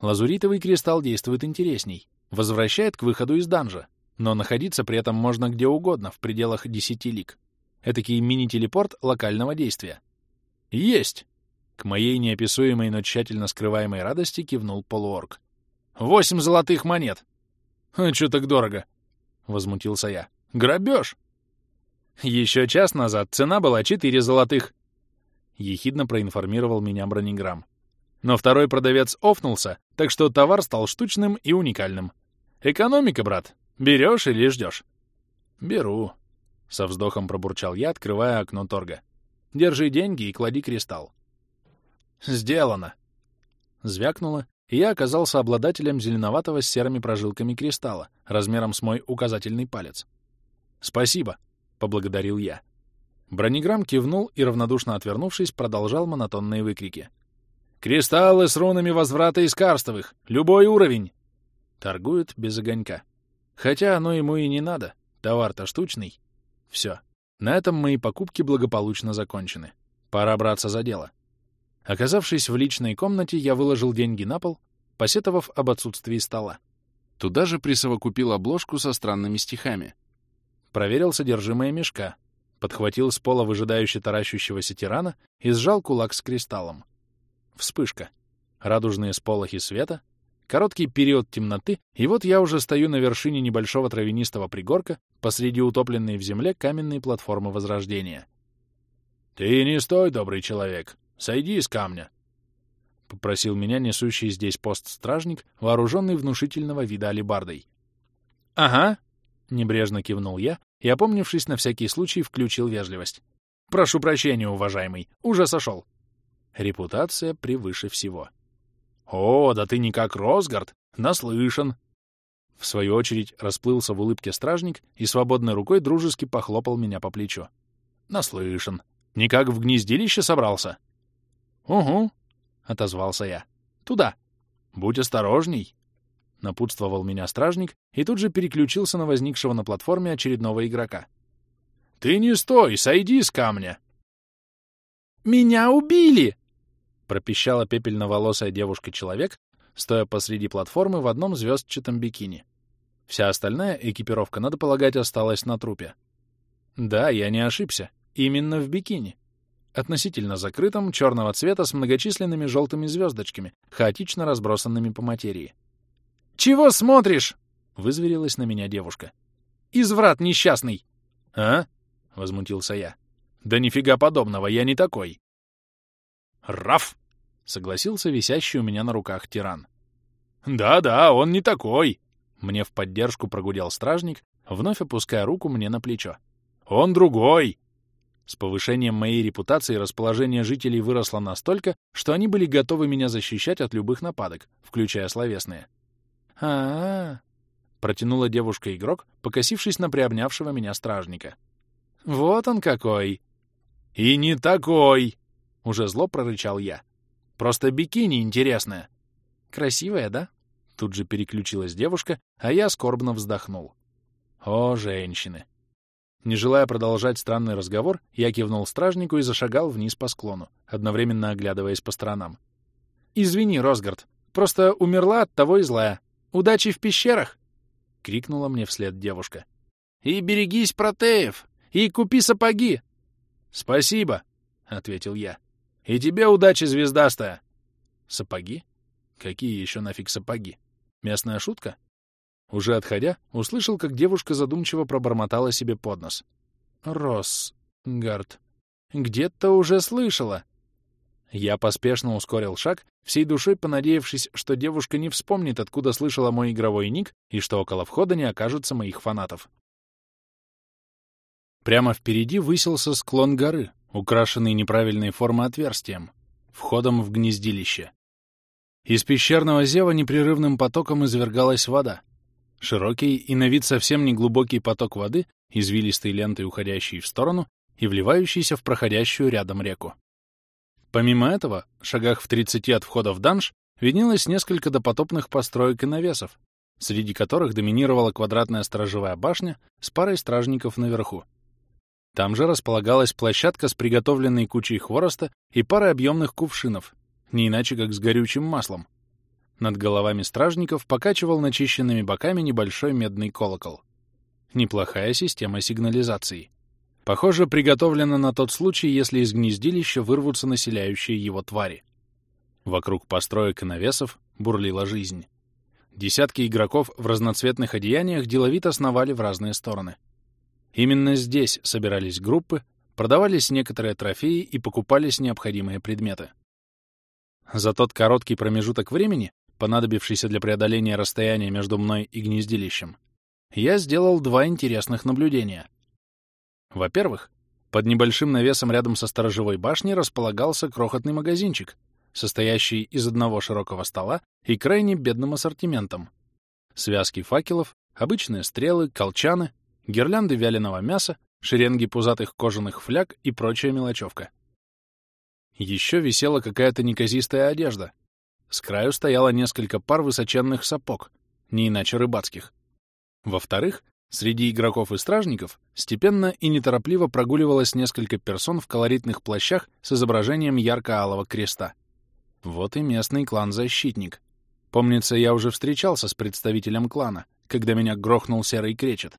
Лазуритовый кристалл действует интересней. Возвращает к выходу из данжа, но находиться при этом можно где угодно, в пределах 10 лик. Этакий мини-телепорт локального действия. «Есть!» К моей неописуемой, но тщательно скрываемой радости кивнул полуорг. «Восемь золотых монет!» «А чё так дорого?» — возмутился я. «Грабеж!» «Еще час назад цена была четыре золотых!» Ехидно проинформировал меня бронеграмм. Но второй продавец офнулся, так что товар стал штучным и уникальным. «Экономика, брат. Берешь или ждешь?» «Беру», со вздохом пробурчал я, открывая окно торга. «Держи деньги и клади кристалл». «Сделано!» Звякнуло, и я оказался обладателем зеленоватого с серыми прожилками кристалла, размером с мой указательный палец. «Спасибо!» — поблагодарил я. Бронеграмм кивнул и, равнодушно отвернувшись, продолжал монотонные выкрики. «Кристаллы с рунами возврата из карстовых! Любой уровень!» Торгует без огонька. Хотя оно ему и не надо. Товар-то штучный. Все. На этом мои покупки благополучно закончены. Пора браться за дело. Оказавшись в личной комнате, я выложил деньги на пол, посетовав об отсутствии стола. Туда же присовокупил обложку со странными стихами. Проверил содержимое мешка, подхватил с пола выжидающе таращущегося тирана и сжал кулак с кристаллом. Вспышка. Радужные сполохи света, Короткий период темноты, и вот я уже стою на вершине небольшого травянистого пригорка посреди утопленной в земле каменной платформы Возрождения. «Ты не стой, добрый человек! Сойди с камня!» — попросил меня несущий здесь пост стражник, вооруженный внушительного вида алебардой. «Ага!» — небрежно кивнул я и, опомнившись на всякий случай, включил вежливость. «Прошу прощения, уважаемый, уже сошел!» Репутация превыше всего. «О, да ты не как Росгард! Наслышан!» В свою очередь расплылся в улыбке стражник и свободной рукой дружески похлопал меня по плечу. «Наслышан! Никак в гнездилище собрался?» «Угу», — отозвался я. «Туда. Будь осторожней!» Напутствовал меня стражник и тут же переключился на возникшего на платформе очередного игрока. «Ты не стой, сойди с камня!» Меня убили!» пропищала пепельноволосая девушка-человек, стоя посреди платформы в одном звездчатом бикини. Вся остальная экипировка, надо полагать, осталась на трупе. Да, я не ошибся. Именно в бикини. Относительно закрытом, черного цвета с многочисленными желтыми звездочками, хаотично разбросанными по материи. «Чего смотришь?» — вызверилась на меня девушка. «Изврат несчастный!» «А?» — возмутился я. «Да нифига подобного, я не такой!» «Раф!» — согласился висящий у меня на руках тиран. «Да-да, он не такой!» Мне в поддержку прогудел стражник, вновь опуская руку мне на плечо. «Он другой!» С повышением моей репутации расположение жителей выросло настолько, что они были готовы меня защищать от любых нападок, включая словесные. А протянула девушка-игрок, покосившись на приобнявшего меня стражника. «Вот он какой!» «И не такой!» — уже зло прорычал я. «Просто бикини интересное!» «Красивая, да?» Тут же переключилась девушка, а я скорбно вздохнул. О, женщины! Не желая продолжать странный разговор, я кивнул стражнику и зашагал вниз по склону, одновременно оглядываясь по сторонам. «Извини, Росгард, просто умерла от того и злая. Удачи в пещерах!» — крикнула мне вслед девушка. «И берегись протеев! И купи сапоги!» «Спасибо!» — ответил я. «И тебе удачи, звездастая!» «Сапоги? Какие еще нафиг сапоги?» Местная шутка? Уже отходя, услышал, как девушка задумчиво пробормотала себе под нос. «Росгард. Где-то уже слышала». Я поспешно ускорил шаг, всей душой понадеявшись, что девушка не вспомнит, откуда слышала мой игровой ник и что около входа не окажется моих фанатов. Прямо впереди высился склон горы, украшенный неправильной формы отверстием, входом в гнездилище. Из пещерного зева непрерывным потоком извергалась вода. Широкий и на вид совсем неглубокий поток воды, извилистой лентой уходящий в сторону и вливающийся в проходящую рядом реку. Помимо этого, в шагах в 30 от входа в данж виднелось несколько допотопных построек и навесов, среди которых доминировала квадратная сторожевая башня с парой стражников наверху. Там же располагалась площадка с приготовленной кучей хвороста и парой объемных кувшинов, не иначе как с горючим маслом. Над головами стражников покачивал начищенными боками небольшой медный колокол. Неплохая система сигнализации. Похоже, приготовлена на тот случай, если из гнездилища вырвутся населяющие его твари. Вокруг построек и навесов бурлила жизнь. Десятки игроков в разноцветных одеяниях деловито сновали в разные стороны. Именно здесь собирались группы, продавались некоторые трофеи и покупались необходимые предметы. За тот короткий промежуток времени, понадобившийся для преодоления расстояния между мной и гнездилищем, я сделал два интересных наблюдения. Во-первых, под небольшим навесом рядом со сторожевой башней располагался крохотный магазинчик, состоящий из одного широкого стола и крайне бедным ассортиментом. Связки факелов, обычные стрелы, колчаны, гирлянды вяленого мяса, шеренги пузатых кожаных фляг и прочая мелочевка. Еще висела какая-то неказистая одежда. С краю стояло несколько пар высоченных сапог, не иначе рыбацких. Во-вторых, среди игроков и стражников степенно и неторопливо прогуливалось несколько персон в колоритных плащах с изображением ярко-алого креста. Вот и местный клан-защитник. Помнится, я уже встречался с представителем клана, когда меня грохнул серый кречет.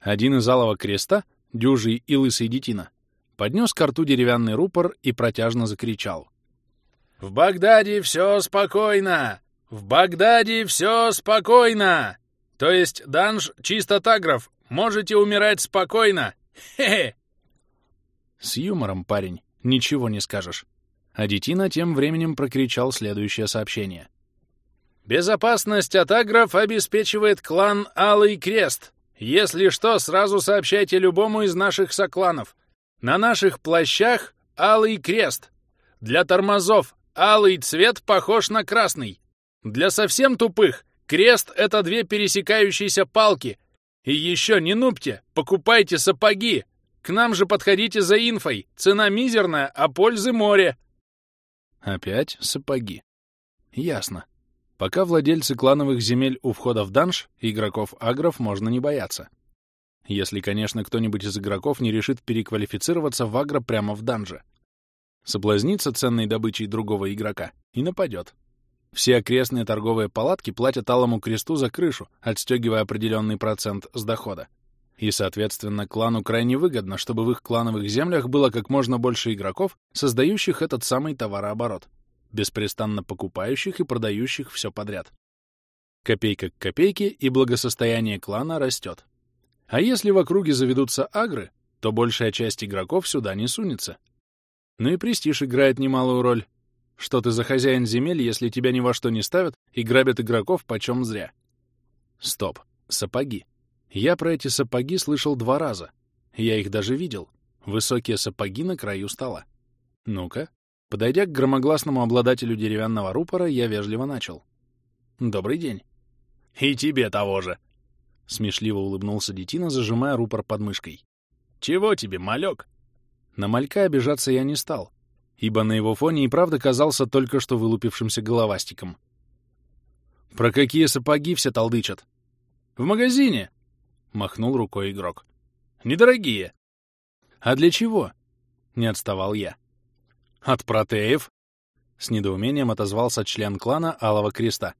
Один из алого креста, дюжий и лысый детина, поднес к рту деревянный рупор и протяжно закричал. «В Багдаде все спокойно! В Багдаде все спокойно! То есть, данж чисто тагров, можете умирать спокойно! Хе-хе!» С юмором, парень, ничего не скажешь. А детина тем временем прокричал следующее сообщение. «Безопасность от агров обеспечивает клан Алый Крест. Если что, сразу сообщайте любому из наших сокланов. На наших плащах алый крест. Для тормозов алый цвет похож на красный. Для совсем тупых крест — это две пересекающиеся палки. И еще не нупте, покупайте сапоги. К нам же подходите за инфой. Цена мизерная, а пользы море. Опять сапоги. Ясно. Пока владельцы клановых земель у входа в данж, игроков-агров можно не бояться. Если, конечно, кто-нибудь из игроков не решит переквалифицироваться в агро прямо в данже. соблазнится ценной добычей другого игрока и нападет. Все окрестные торговые палатки платят Алому Кресту за крышу, отстегивая определенный процент с дохода. И, соответственно, клану крайне выгодно, чтобы в их клановых землях было как можно больше игроков, создающих этот самый товарооборот, беспрестанно покупающих и продающих все подряд. Копейка к копейке, и благосостояние клана растет. А если в округе заведутся агры, то большая часть игроков сюда не сунется. Ну и престиж играет немалую роль. Что ты за хозяин земель, если тебя ни во что не ставят и грабят игроков почем зря? Стоп. Сапоги. Я про эти сапоги слышал два раза. Я их даже видел. Высокие сапоги на краю стола. Ну-ка. Подойдя к громогласному обладателю деревянного рупора, я вежливо начал. «Добрый день». «И тебе того же!» Смешливо улыбнулся детина, зажимая рупор под мышкой. «Чего тебе, малек?» На малька обижаться я не стал, ибо на его фоне и правда казался только что вылупившимся головастиком. «Про какие сапоги все толдычат?» «В магазине!» — махнул рукой игрок. «Недорогие». «А для чего?» — не отставал я. «От протеев?» — с недоумением отозвался член клана Алого Креста.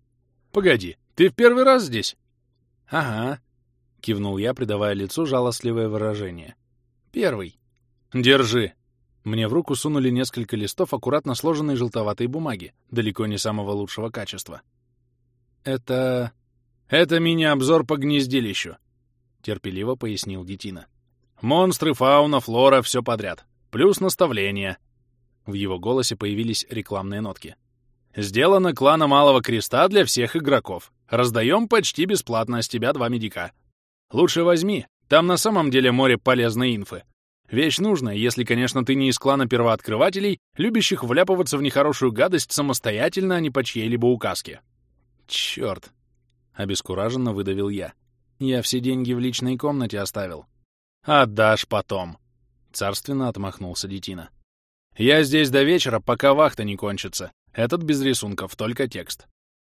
«Погоди, ты в первый раз здесь?» «Ага», — кивнул я, придавая лицу жалостливое выражение. «Первый». «Держи». Мне в руку сунули несколько листов аккуратно сложенной желтоватой бумаги, далеко не самого лучшего качества. «Это... это мини-обзор по гнездилищу», — терпеливо пояснил Детина. «Монстры, фауна, флора — все подряд. Плюс наставления». В его голосе появились рекламные нотки. «Сделано клана Малого Креста для всех игроков. Раздаем почти бесплатно, с тебя два медика. Лучше возьми, там на самом деле море полезной инфы. Вещь нужная, если, конечно, ты не из клана первооткрывателей, любящих вляпываться в нехорошую гадость самостоятельно, а не по чьей-либо указке. Чёрт! Обескураженно выдавил я. Я все деньги в личной комнате оставил. Отдашь потом. Царственно отмахнулся детина. Я здесь до вечера, пока вахта не кончится. Этот без рисунков, только текст.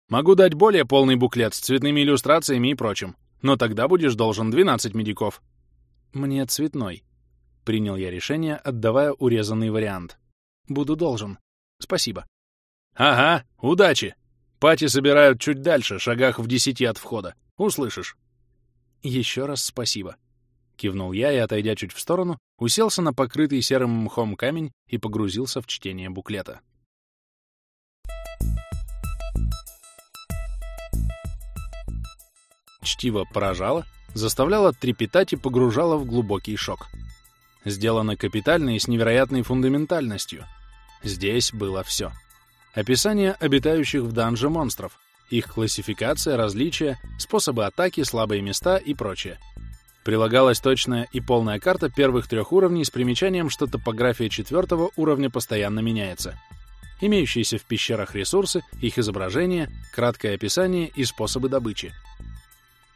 Могу дать более полный буклет с цветными иллюстрациями и прочим, но тогда будешь должен 12 медиков. Мне цветной. Принял я решение, отдавая урезанный вариант. Буду должен. Спасибо. Ага, удачи. Пати собирают чуть дальше, шагах в десяти от входа. Услышишь. Еще раз спасибо. Кивнул я и, отойдя чуть в сторону, уселся на покрытый серым мхом камень и погрузился в чтение буклета. Чтиво поражало, заставляло трепетать и погружало в глубокий шок. Сделано капитально и с невероятной фундаментальностью. Здесь было все. Описание обитающих в данже монстров, их классификация, различия, способы атаки, слабые места и прочее. Прилагалась точная и полная карта первых трех уровней с примечанием, что топография четвертого уровня постоянно меняется. Имеющиеся в пещерах ресурсы, их изображение, краткое описание и способы добычи.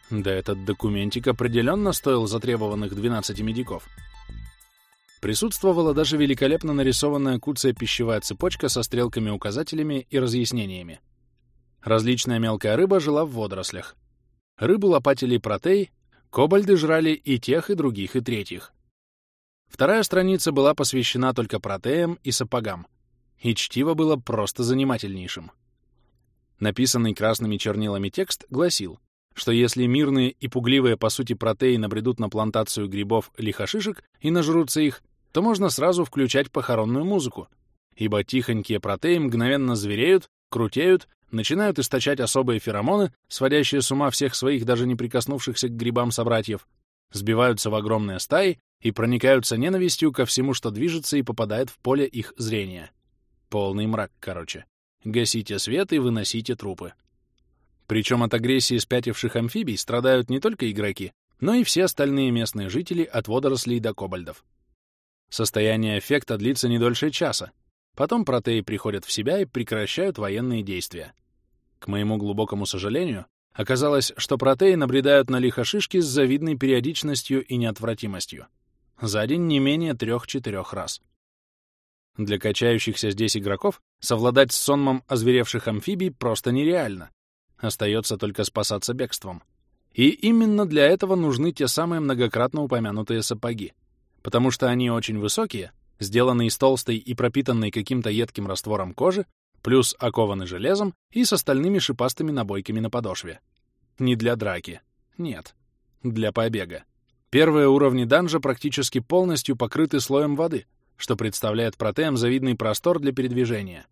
Да этот документик определенно стоил затребованных 12 медиков. Присутствовала даже великолепно нарисованная куция пищевая цепочка со стрелками-указателями и разъяснениями. Различная мелкая рыба жила в водорослях. Рыбу лопатили протей, кобальды жрали и тех, и других, и третьих. Вторая страница была посвящена только протеям и сапогам, и чтиво было просто занимательнейшим. Написанный красными чернилами текст гласил, что если мирные и пугливые по сути протеи набредут на плантацию грибов-лихошишек и нажрутся их, то можно сразу включать похоронную музыку, ибо тихонькие протеи мгновенно звереют, крутеют, начинают источать особые феромоны, сводящие с ума всех своих даже не прикоснувшихся к грибам собратьев, сбиваются в огромные стаи и проникаются ненавистью ко всему, что движется и попадает в поле их зрения. Полный мрак, короче. Гасите свет и выносите трупы. Причем от агрессии спятивших амфибий страдают не только игроки, но и все остальные местные жители от водорослей до кобальдов. Состояние эффекта длится не дольше часа. Потом протеи приходят в себя и прекращают военные действия. К моему глубокому сожалению, оказалось, что протеи наблюдают на лихошишке с завидной периодичностью и неотвратимостью. За день не менее трех-четырех раз. Для качающихся здесь игроков совладать с сонмом озверевших амфибий просто нереально. Остается только спасаться бегством. И именно для этого нужны те самые многократно упомянутые сапоги. Потому что они очень высокие, сделанный из толстой и пропитанной каким-то едким раствором кожи, плюс окованы железом и с остальными шипастыми набойками на подошве. Не для драки. Нет. Для побега. Первые уровни данжа практически полностью покрыты слоем воды, что представляет протеям завидный простор для передвижения.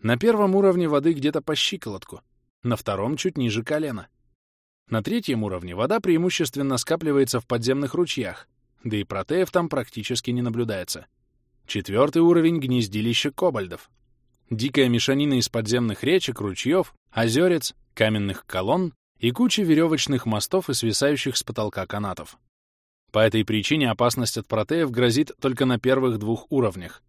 На первом уровне воды где-то по щиколотку, на втором чуть ниже колена. На третьем уровне вода преимущественно скапливается в подземных ручьях, да и протеев там практически не наблюдается. Четвертый уровень — гнездилище кобальдов. Дикая мешанина из подземных речек, ручьев, озерец, каменных колонн и куча веревочных мостов и свисающих с потолка канатов. По этой причине опасность от протеев грозит только на первых двух уровнях.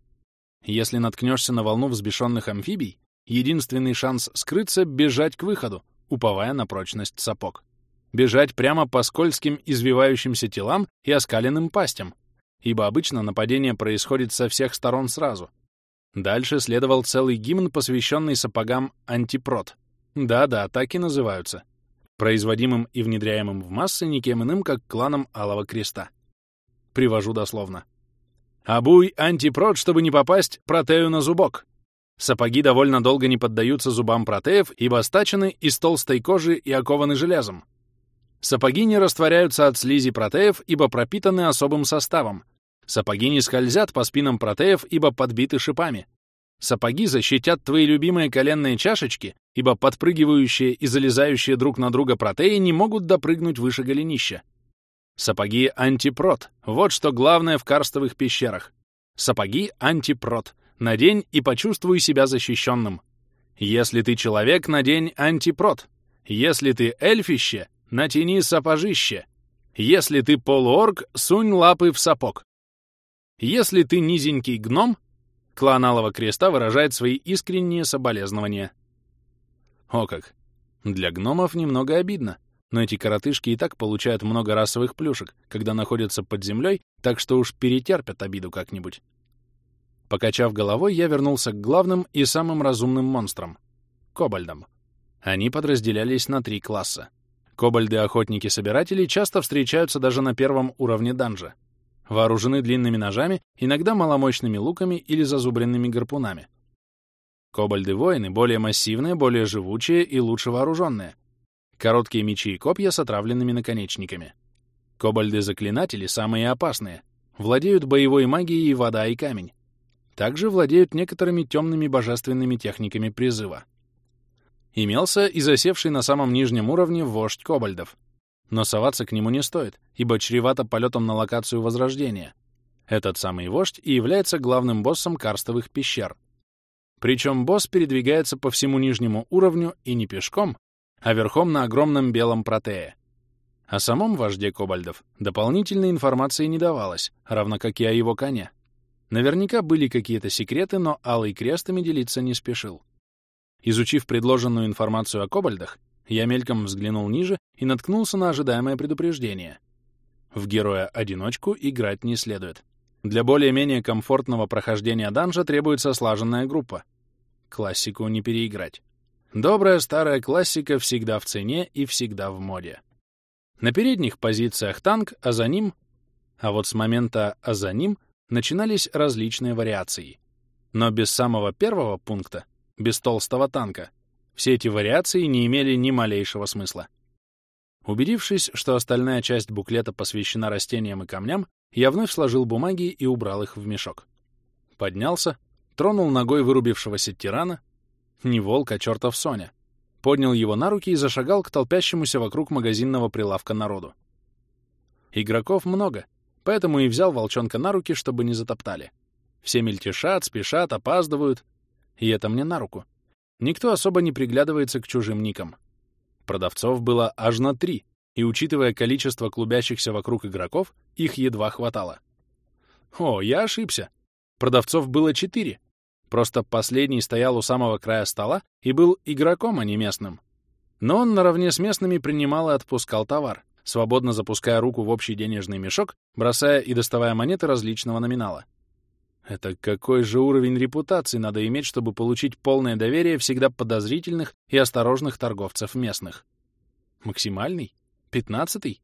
Если наткнешься на волну взбешенных амфибий, единственный шанс скрыться — бежать к выходу, уповая на прочность сапог. Бежать прямо по скользким извивающимся телам и оскаленным пастям, ибо обычно нападение происходит со всех сторон сразу. Дальше следовал целый гимн, посвященный сапогам антипрот. Да-да, так и называются. Производимым и внедряемым в массы никем иным, как кланом Алого Креста. Привожу дословно. «Обуй антипрот, чтобы не попасть протею на зубок». Сапоги довольно долго не поддаются зубам протеев, ибо стачены из толстой кожи и окованы железом. Сапоги не растворяются от слизи протеев, ибо пропитаны особым составом, Сапоги не скользят по спинам протеев, ибо подбиты шипами. Сапоги защитят твои любимые коленные чашечки, ибо подпрыгивающие и залезающие друг на друга протеи не могут допрыгнуть выше голенища. Сапоги антипрот — вот что главное в карстовых пещерах. Сапоги антипрот. Надень и почувствуй себя защищенным. Если ты человек, надень антипрот. Если ты эльфище, натяни сапожище. Если ты полуорг, сунь лапы в сапог. Если ты низенький гном, клан Алого Креста выражает свои искренние соболезнования. О как! Для гномов немного обидно, но эти коротышки и так получают много расовых плюшек, когда находятся под землей, так что уж перетерпят обиду как-нибудь. Покачав головой, я вернулся к главным и самым разумным монстрам — кобальдам. Они подразделялись на три класса. Кобальды-охотники-собиратели часто встречаются даже на первом уровне данжа вооружены длинными ножами, иногда маломощными луками или зазубренными гарпунами. Кобальды-воины более массивные, более живучие и лучше вооруженные. Короткие мечи и копья с отравленными наконечниками. Кобальды-заклинатели самые опасные. Владеют боевой магией вода и камень. Также владеют некоторыми темными божественными техниками призыва. Имелся и засевший на самом нижнем уровне вождь кобальдов — но соваться к нему не стоит, ибо чревато полетом на локацию Возрождения. Этот самый вождь и является главным боссом карстовых пещер. Причем босс передвигается по всему нижнему уровню и не пешком, а верхом на огромном белом протее. О самом вожде кобальдов дополнительной информации не давалось, равно как и о его коне. Наверняка были какие-то секреты, но Алый Крестами делиться не спешил. Изучив предложенную информацию о кобальдах, я мельком взглянул ниже и наткнулся на ожидаемое предупреждение. В героя-одиночку играть не следует. Для более-менее комфортного прохождения данжа требуется слаженная группа. Классику не переиграть. Добрая старая классика всегда в цене и всегда в моде. На передних позициях танк, а за ним... А вот с момента «а за ним» начинались различные вариации. Но без самого первого пункта, без толстого танка, все эти вариации не имели ни малейшего смысла. Убедившись, что остальная часть буклета посвящена растениям и камням, я вновь сложил бумаги и убрал их в мешок. Поднялся, тронул ногой вырубившегося тирана, не волк, а чертов Соня, поднял его на руки и зашагал к толпящемуся вокруг магазинного прилавка народу. Игроков много, поэтому и взял волчонка на руки, чтобы не затоптали. Все мельтешат, спешат, опаздывают, и это мне на руку. Никто особо не приглядывается к чужим никам. Продавцов было аж на три, и, учитывая количество клубящихся вокруг игроков, их едва хватало. О, я ошибся. Продавцов было четыре. Просто последний стоял у самого края стола и был игроком, а не местным. Но он наравне с местными принимал и отпускал товар, свободно запуская руку в общий денежный мешок, бросая и доставая монеты различного номинала. Это какой же уровень репутации надо иметь, чтобы получить полное доверие всегда подозрительных и осторожных торговцев местных? Максимальный? Пятнадцатый?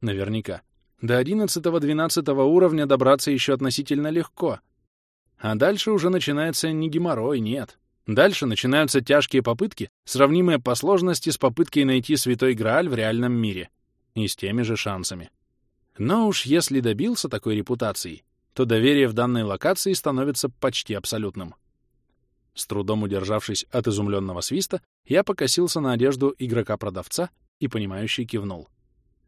Наверняка. До одиннадцатого-двенадцатого уровня добраться еще относительно легко. А дальше уже начинается не геморрой, нет. Дальше начинаются тяжкие попытки, сравнимые по сложности с попыткой найти святой Грааль в реальном мире. И с теми же шансами. Но уж если добился такой репутации, то доверие в данной локации становится почти абсолютным. С трудом удержавшись от изумленного свиста, я покосился на одежду игрока-продавца и, понимающе кивнул.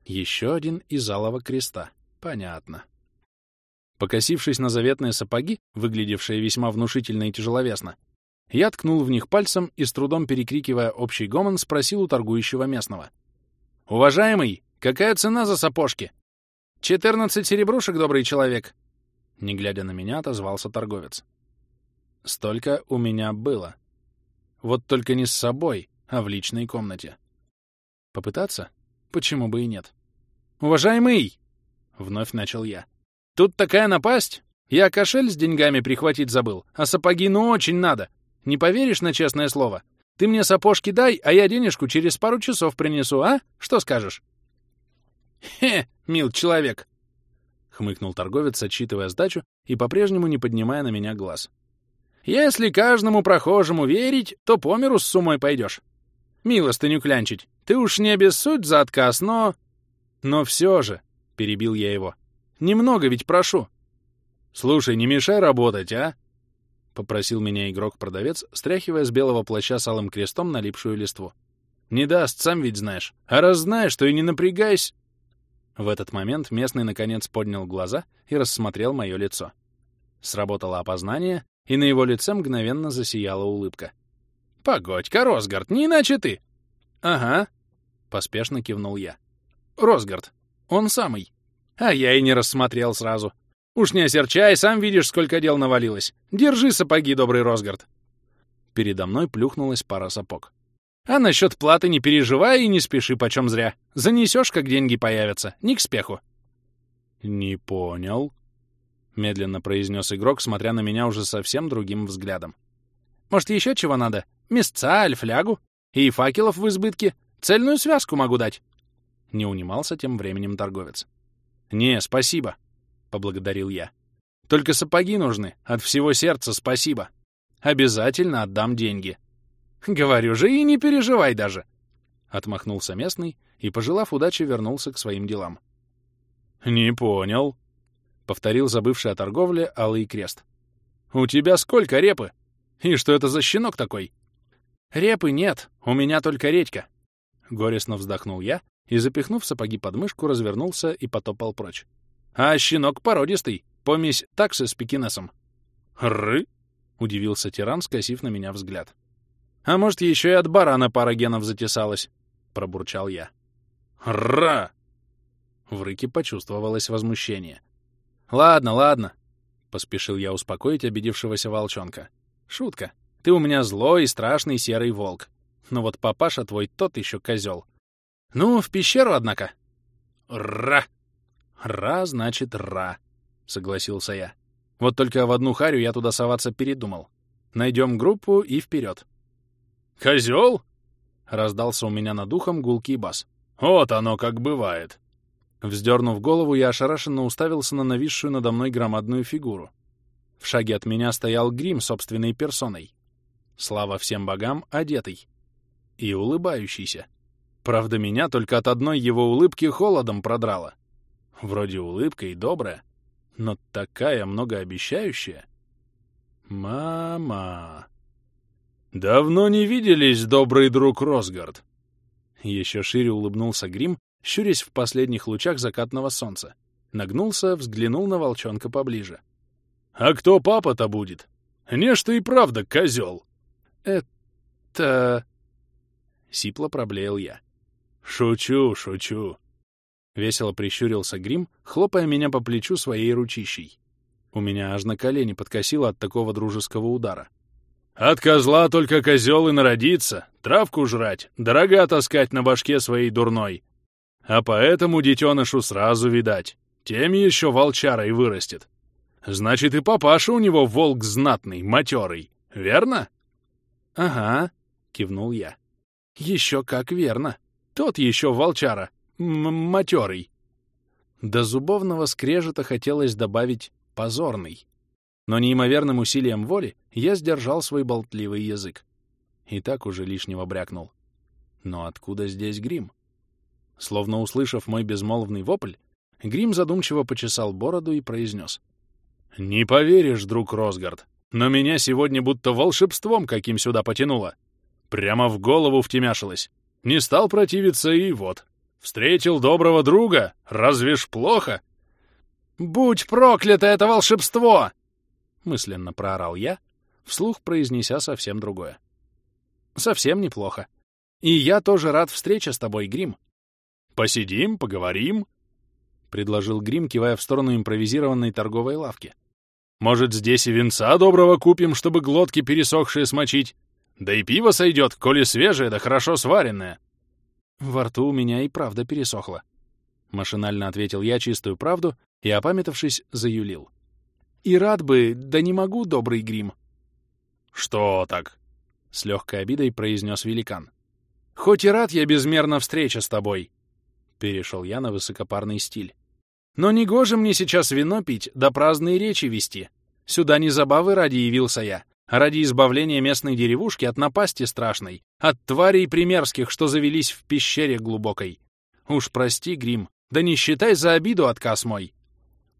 Еще один из алого креста. Понятно. Покосившись на заветные сапоги, выглядевшие весьма внушительно и тяжеловесно, я ткнул в них пальцем и, с трудом перекрикивая общий гомон, спросил у торгующего местного. «Уважаемый, какая цена за сапожки?» «Четырнадцать серебрушек, добрый человек!» Не глядя на меня, отозвался торговец. Столько у меня было. Вот только не с собой, а в личной комнате. Попытаться? Почему бы и нет? «Уважаемый!» — вновь начал я. «Тут такая напасть! Я кошель с деньгами прихватить забыл, а сапоги ну очень надо. Не поверишь на честное слово? Ты мне сапожки дай, а я денежку через пару часов принесу, а? Что скажешь?» «Хе, мил человек!» — хмыкнул торговец, отчитывая сдачу и по-прежнему не поднимая на меня глаз. «Если каждому прохожему верить, то по миру с сумой пойдешь. Милостыню клянчить. Ты уж не обессудь за отказ, но...» «Но все же», — перебил я его, — «немного ведь прошу». «Слушай, не мешай работать, а?» — попросил меня игрок-продавец, стряхивая с белого плаща с алым крестом налипшую листву. «Не даст, сам ведь знаешь. А раз знаешь, то и не напрягайся». В этот момент местный, наконец, поднял глаза и рассмотрел мое лицо. Сработало опознание, и на его лице мгновенно засияла улыбка. «Погодь-ка, Росгард, не иначе ты!» «Ага», — поспешно кивнул я. «Росгард, он самый. А я и не рассмотрел сразу. Уж не осерчай, сам видишь, сколько дел навалилось. Держи сапоги, добрый Росгард». Передо мной плюхнулась пара сапог. А насчет платы не переживай и не спеши почем зря. Занесешь, как деньги появятся. Не к спеху. «Не понял», — медленно произнес игрок, смотря на меня уже совсем другим взглядом. «Может, еще чего надо? Места, альфлягу? И факелов в избытке? Цельную связку могу дать?» Не унимался тем временем торговец. «Не, спасибо», — поблагодарил я. «Только сапоги нужны. От всего сердца спасибо. Обязательно отдам деньги». Говорю же, и не переживай даже. Отмахнулся местный и, пожелав удачи, вернулся к своим делам. «Не понял», — повторил забывший о торговле Алый Крест. «У тебя сколько репы? И что это за щенок такой?» «Репы нет, у меня только редька». Горестно вздохнул я и, запихнув сапоги под мышку, развернулся и потопал прочь. «А щенок породистый, помесь таксы с пекинесом». «Ры?» — удивился тиран, скосив на меня взгляд. А может, еще и от барана пара генов затесалась, — пробурчал я. «Ра!» В рыке почувствовалось возмущение. «Ладно, ладно», — поспешил я успокоить обидевшегося волчонка. «Шутка. Ты у меня злой и страшный серый волк. Но вот папаша твой тот еще козел. Ну, в пещеру, однако». «Ра!» «Ра значит ра», — согласился я. Вот только в одну харю я туда соваться передумал. Найдем группу и вперед. «Козел?» — раздался у меня над ухом гулкий бас. «Вот оно как бывает!» Вздернув голову, я ошарашенно уставился на нависшую надо мной громадную фигуру. В шаге от меня стоял грим собственной персоной. Слава всем богам, одетый. И улыбающийся. Правда, меня только от одной его улыбки холодом продрало. Вроде улыбка и добрая, но такая многообещающая. Мама... «Давно не виделись, добрый друг Росгард!» Еще шире улыбнулся Грим, щурясь в последних лучах закатного солнца. Нагнулся, взглянул на волчонка поближе. «А кто папа-то будет? Не что и правда козел!» «Это...» Сипло проблеял я. «Шучу, шучу!» Весело прищурился Грим, хлопая меня по плечу своей ручищей. У меня аж на колени подкосило от такого дружеского удара. От козла только козел и народится, травку жрать, дорога таскать на башке своей дурной. А поэтому детенышу сразу видать, тем еще волчарой вырастет. Значит, и папаша у него волк знатный, матерый, верно? — Ага, — кивнул я. — Еще как верно. Тот еще волчара, матерый. До зубовного скрежета хотелось добавить «позорный». Но неимоверным усилием воли я сдержал свой болтливый язык. И так уже лишнего брякнул. Но откуда здесь грим? Словно услышав мой безмолвный вопль, Грим задумчиво почесал бороду и произнес. «Не поверишь, друг Росгард, но меня сегодня будто волшебством каким сюда потянуло. Прямо в голову втемяшилось. Не стал противиться и вот. Встретил доброго друга, разве ж плохо?» «Будь проклято это волшебство!» Мысленно проорал я, вслух произнеся совсем другое. «Совсем неплохо. И я тоже рад встрече с тобой, Грим». «Посидим, поговорим», — предложил Грим, кивая в сторону импровизированной торговой лавки. Может, здесь и винца доброго купим, чтобы глотки пересохшие смочить? Да и пиво сойдет, коли свежее да хорошо сваренное. Во рту у меня и правда пересохло. Машинально ответил я чистую правду и, опамятавшись, заюлил. И рад бы, да не могу, добрый грим. Что так? С легкой обидой произнес великан. Хоть и рад я безмерно встреча с тобой. Перешел я на высокопарный стиль. Но не гоже мне сейчас вино пить, да праздные речи вести. Сюда не забавы ради явился я, а ради избавления местной деревушки от напасти страшной, от тварей примерских, что завелись в пещере глубокой. Уж прости, Грим, да не считай за обиду отказ мой.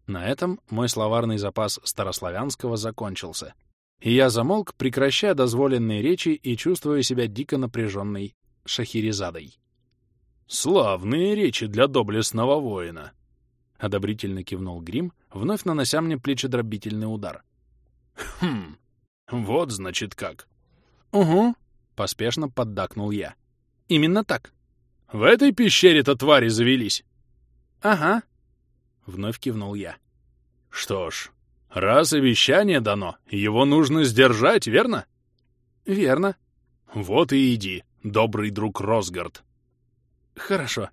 На этом мой словарный запас старославянского закончился. И я замолк, прекращая дозволенные речи и чувствуя себя дико напряженной шахерезадой. «Славные речи для доблестного воина!» — одобрительно кивнул Грим, вновь нанося мне плечедробительный удар. «Хм, вот значит как». «Угу», — поспешно поддакнул я. «Именно так». «В этой пещере-то твари завелись?» «Ага», — вновь кивнул я. «Что ж, раз обещание дано, его нужно сдержать, верно?» «Верно». «Вот и иди, добрый друг Росгард». «Хорошо»,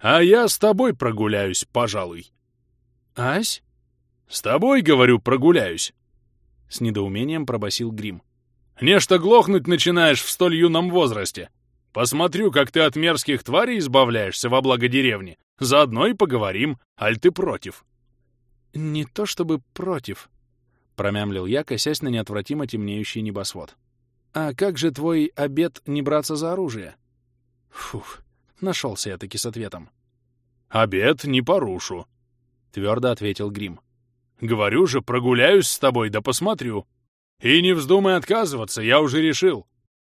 а я с тобой прогуляюсь, пожалуй. Ась? С тобой, говорю, прогуляюсь. С недоумением пробасил Грим. Нечто глохнуть начинаешь в столь юном возрасте. Посмотрю, как ты от мерзких тварей избавляешься во благо деревни. Заодно и поговорим, аль ты против. Не то чтобы против, промямлил я, косясь на неотвратимо темнеющий небосвод. А как же твой обед не браться за оружие? Фух, Нашелся я таки с ответом. «Обед не порушу», — твердо ответил Грим. «Говорю же, прогуляюсь с тобой, да посмотрю. И не вздумай отказываться, я уже решил.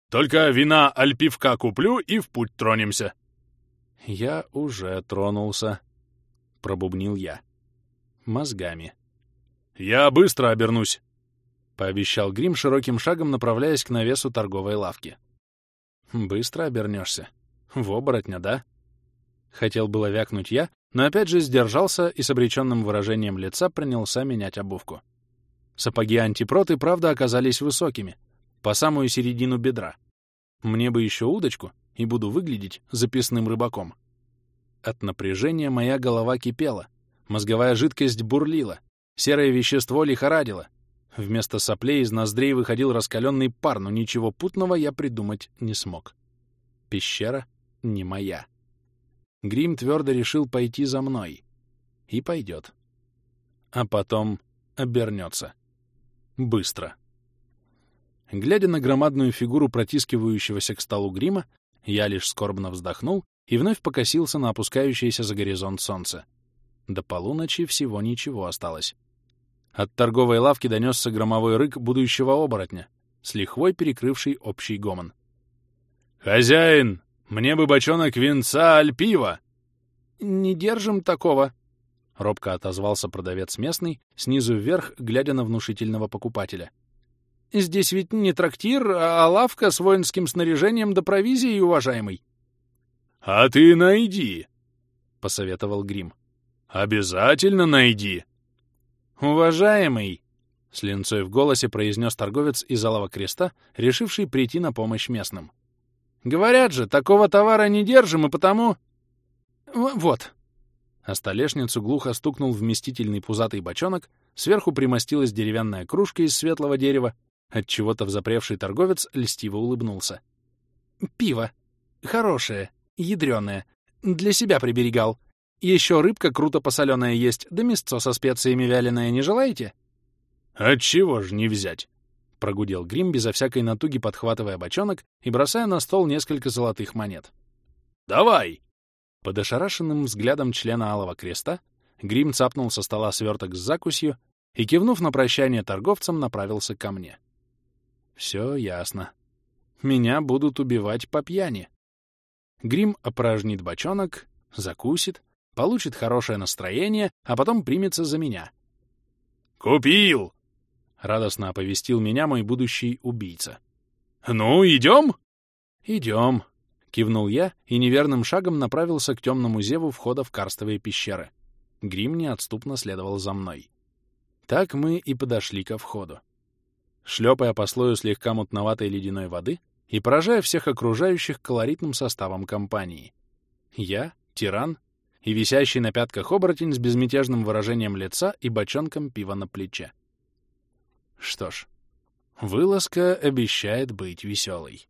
Только вина альпивка куплю и в путь тронемся». «Я уже тронулся», — пробубнил я. Мозгами. «Я быстро обернусь», — пообещал Грим широким шагом, направляясь к навесу торговой лавки. «Быстро обернешься», в оборотня, да? Хотел было вякнуть я, но опять же сдержался и с обреченным выражением лица принялся менять обувку. Сапоги антипроты, правда, оказались высокими, по самую середину бедра. Мне бы еще удочку, и буду выглядеть записным рыбаком. От напряжения моя голова кипела, мозговая жидкость бурлила, серое вещество лихорадило. Вместо соплей из ноздрей выходил раскаленный пар, но ничего путного я придумать не смог. Пещера не моя. Грим твердо решил пойти за мной. И пойдет. А потом обернется. Быстро. Глядя на громадную фигуру протискивающегося к столу грима, я лишь скорбно вздохнул и вновь покосился на опускающееся за горизонт солнце. До полуночи всего ничего осталось. От торговой лавки донесся громовой рык будущего оборотня, с лихвой перекрывший общий гомон. «Хозяин, мне бы бочонок винца аль пива!» «Не держим такого!» — робко отозвался продавец местный, снизу вверх, глядя на внушительного покупателя. «Здесь ведь не трактир, а лавка с воинским снаряжением да провизией, уважаемый!» «А ты найди!» — посоветовал Грим. «Обязательно найди!» «Уважаемый!» — с линцой в голосе произнес торговец из Алого Креста, решивший прийти на помощь местным. Говорят же, такого товара не держим, и потому... Вот. А столешницу глухо стукнул вместительный пузатый бочонок, сверху примостилась деревянная кружка из светлого дерева, от чего то взапревший торговец льстиво улыбнулся. «Пиво. Хорошее, ядреное. Для себя приберегал. Еще рыбка круто посоленая есть, да мясцо со специями вяленое не желаете?» «Отчего ж не взять?» — прогудел Грим, безо всякой натуги подхватывая бочонок и бросая на стол несколько золотых монет. «Давай!» Под ошарашенным взглядом члена Алого Креста Грим цапнул со стола сверток с закусью и, кивнув на прощание торговцам, направился ко мне. Все ясно. Меня будут убивать по пьяни. Грим опорожнит бочонок, закусит, получит хорошее настроение, а потом примется за меня. «Купил!» — радостно оповестил меня мой будущий убийца. «Ну, идем?» «Идем», — кивнул я и неверным шагом направился к темному зеву входа в карстовые пещеры. Грим неотступно следовал за мной. Так мы и подошли ко входу. Шлепая по слою слегка мутноватой ледяной воды и поражая всех окружающих колоритным составом компании. Я, тиран и висящий на пятках оборотень с безмятежным выражением лица и бочонком пива на плече. Что ж, вылазка обещает быть веселой.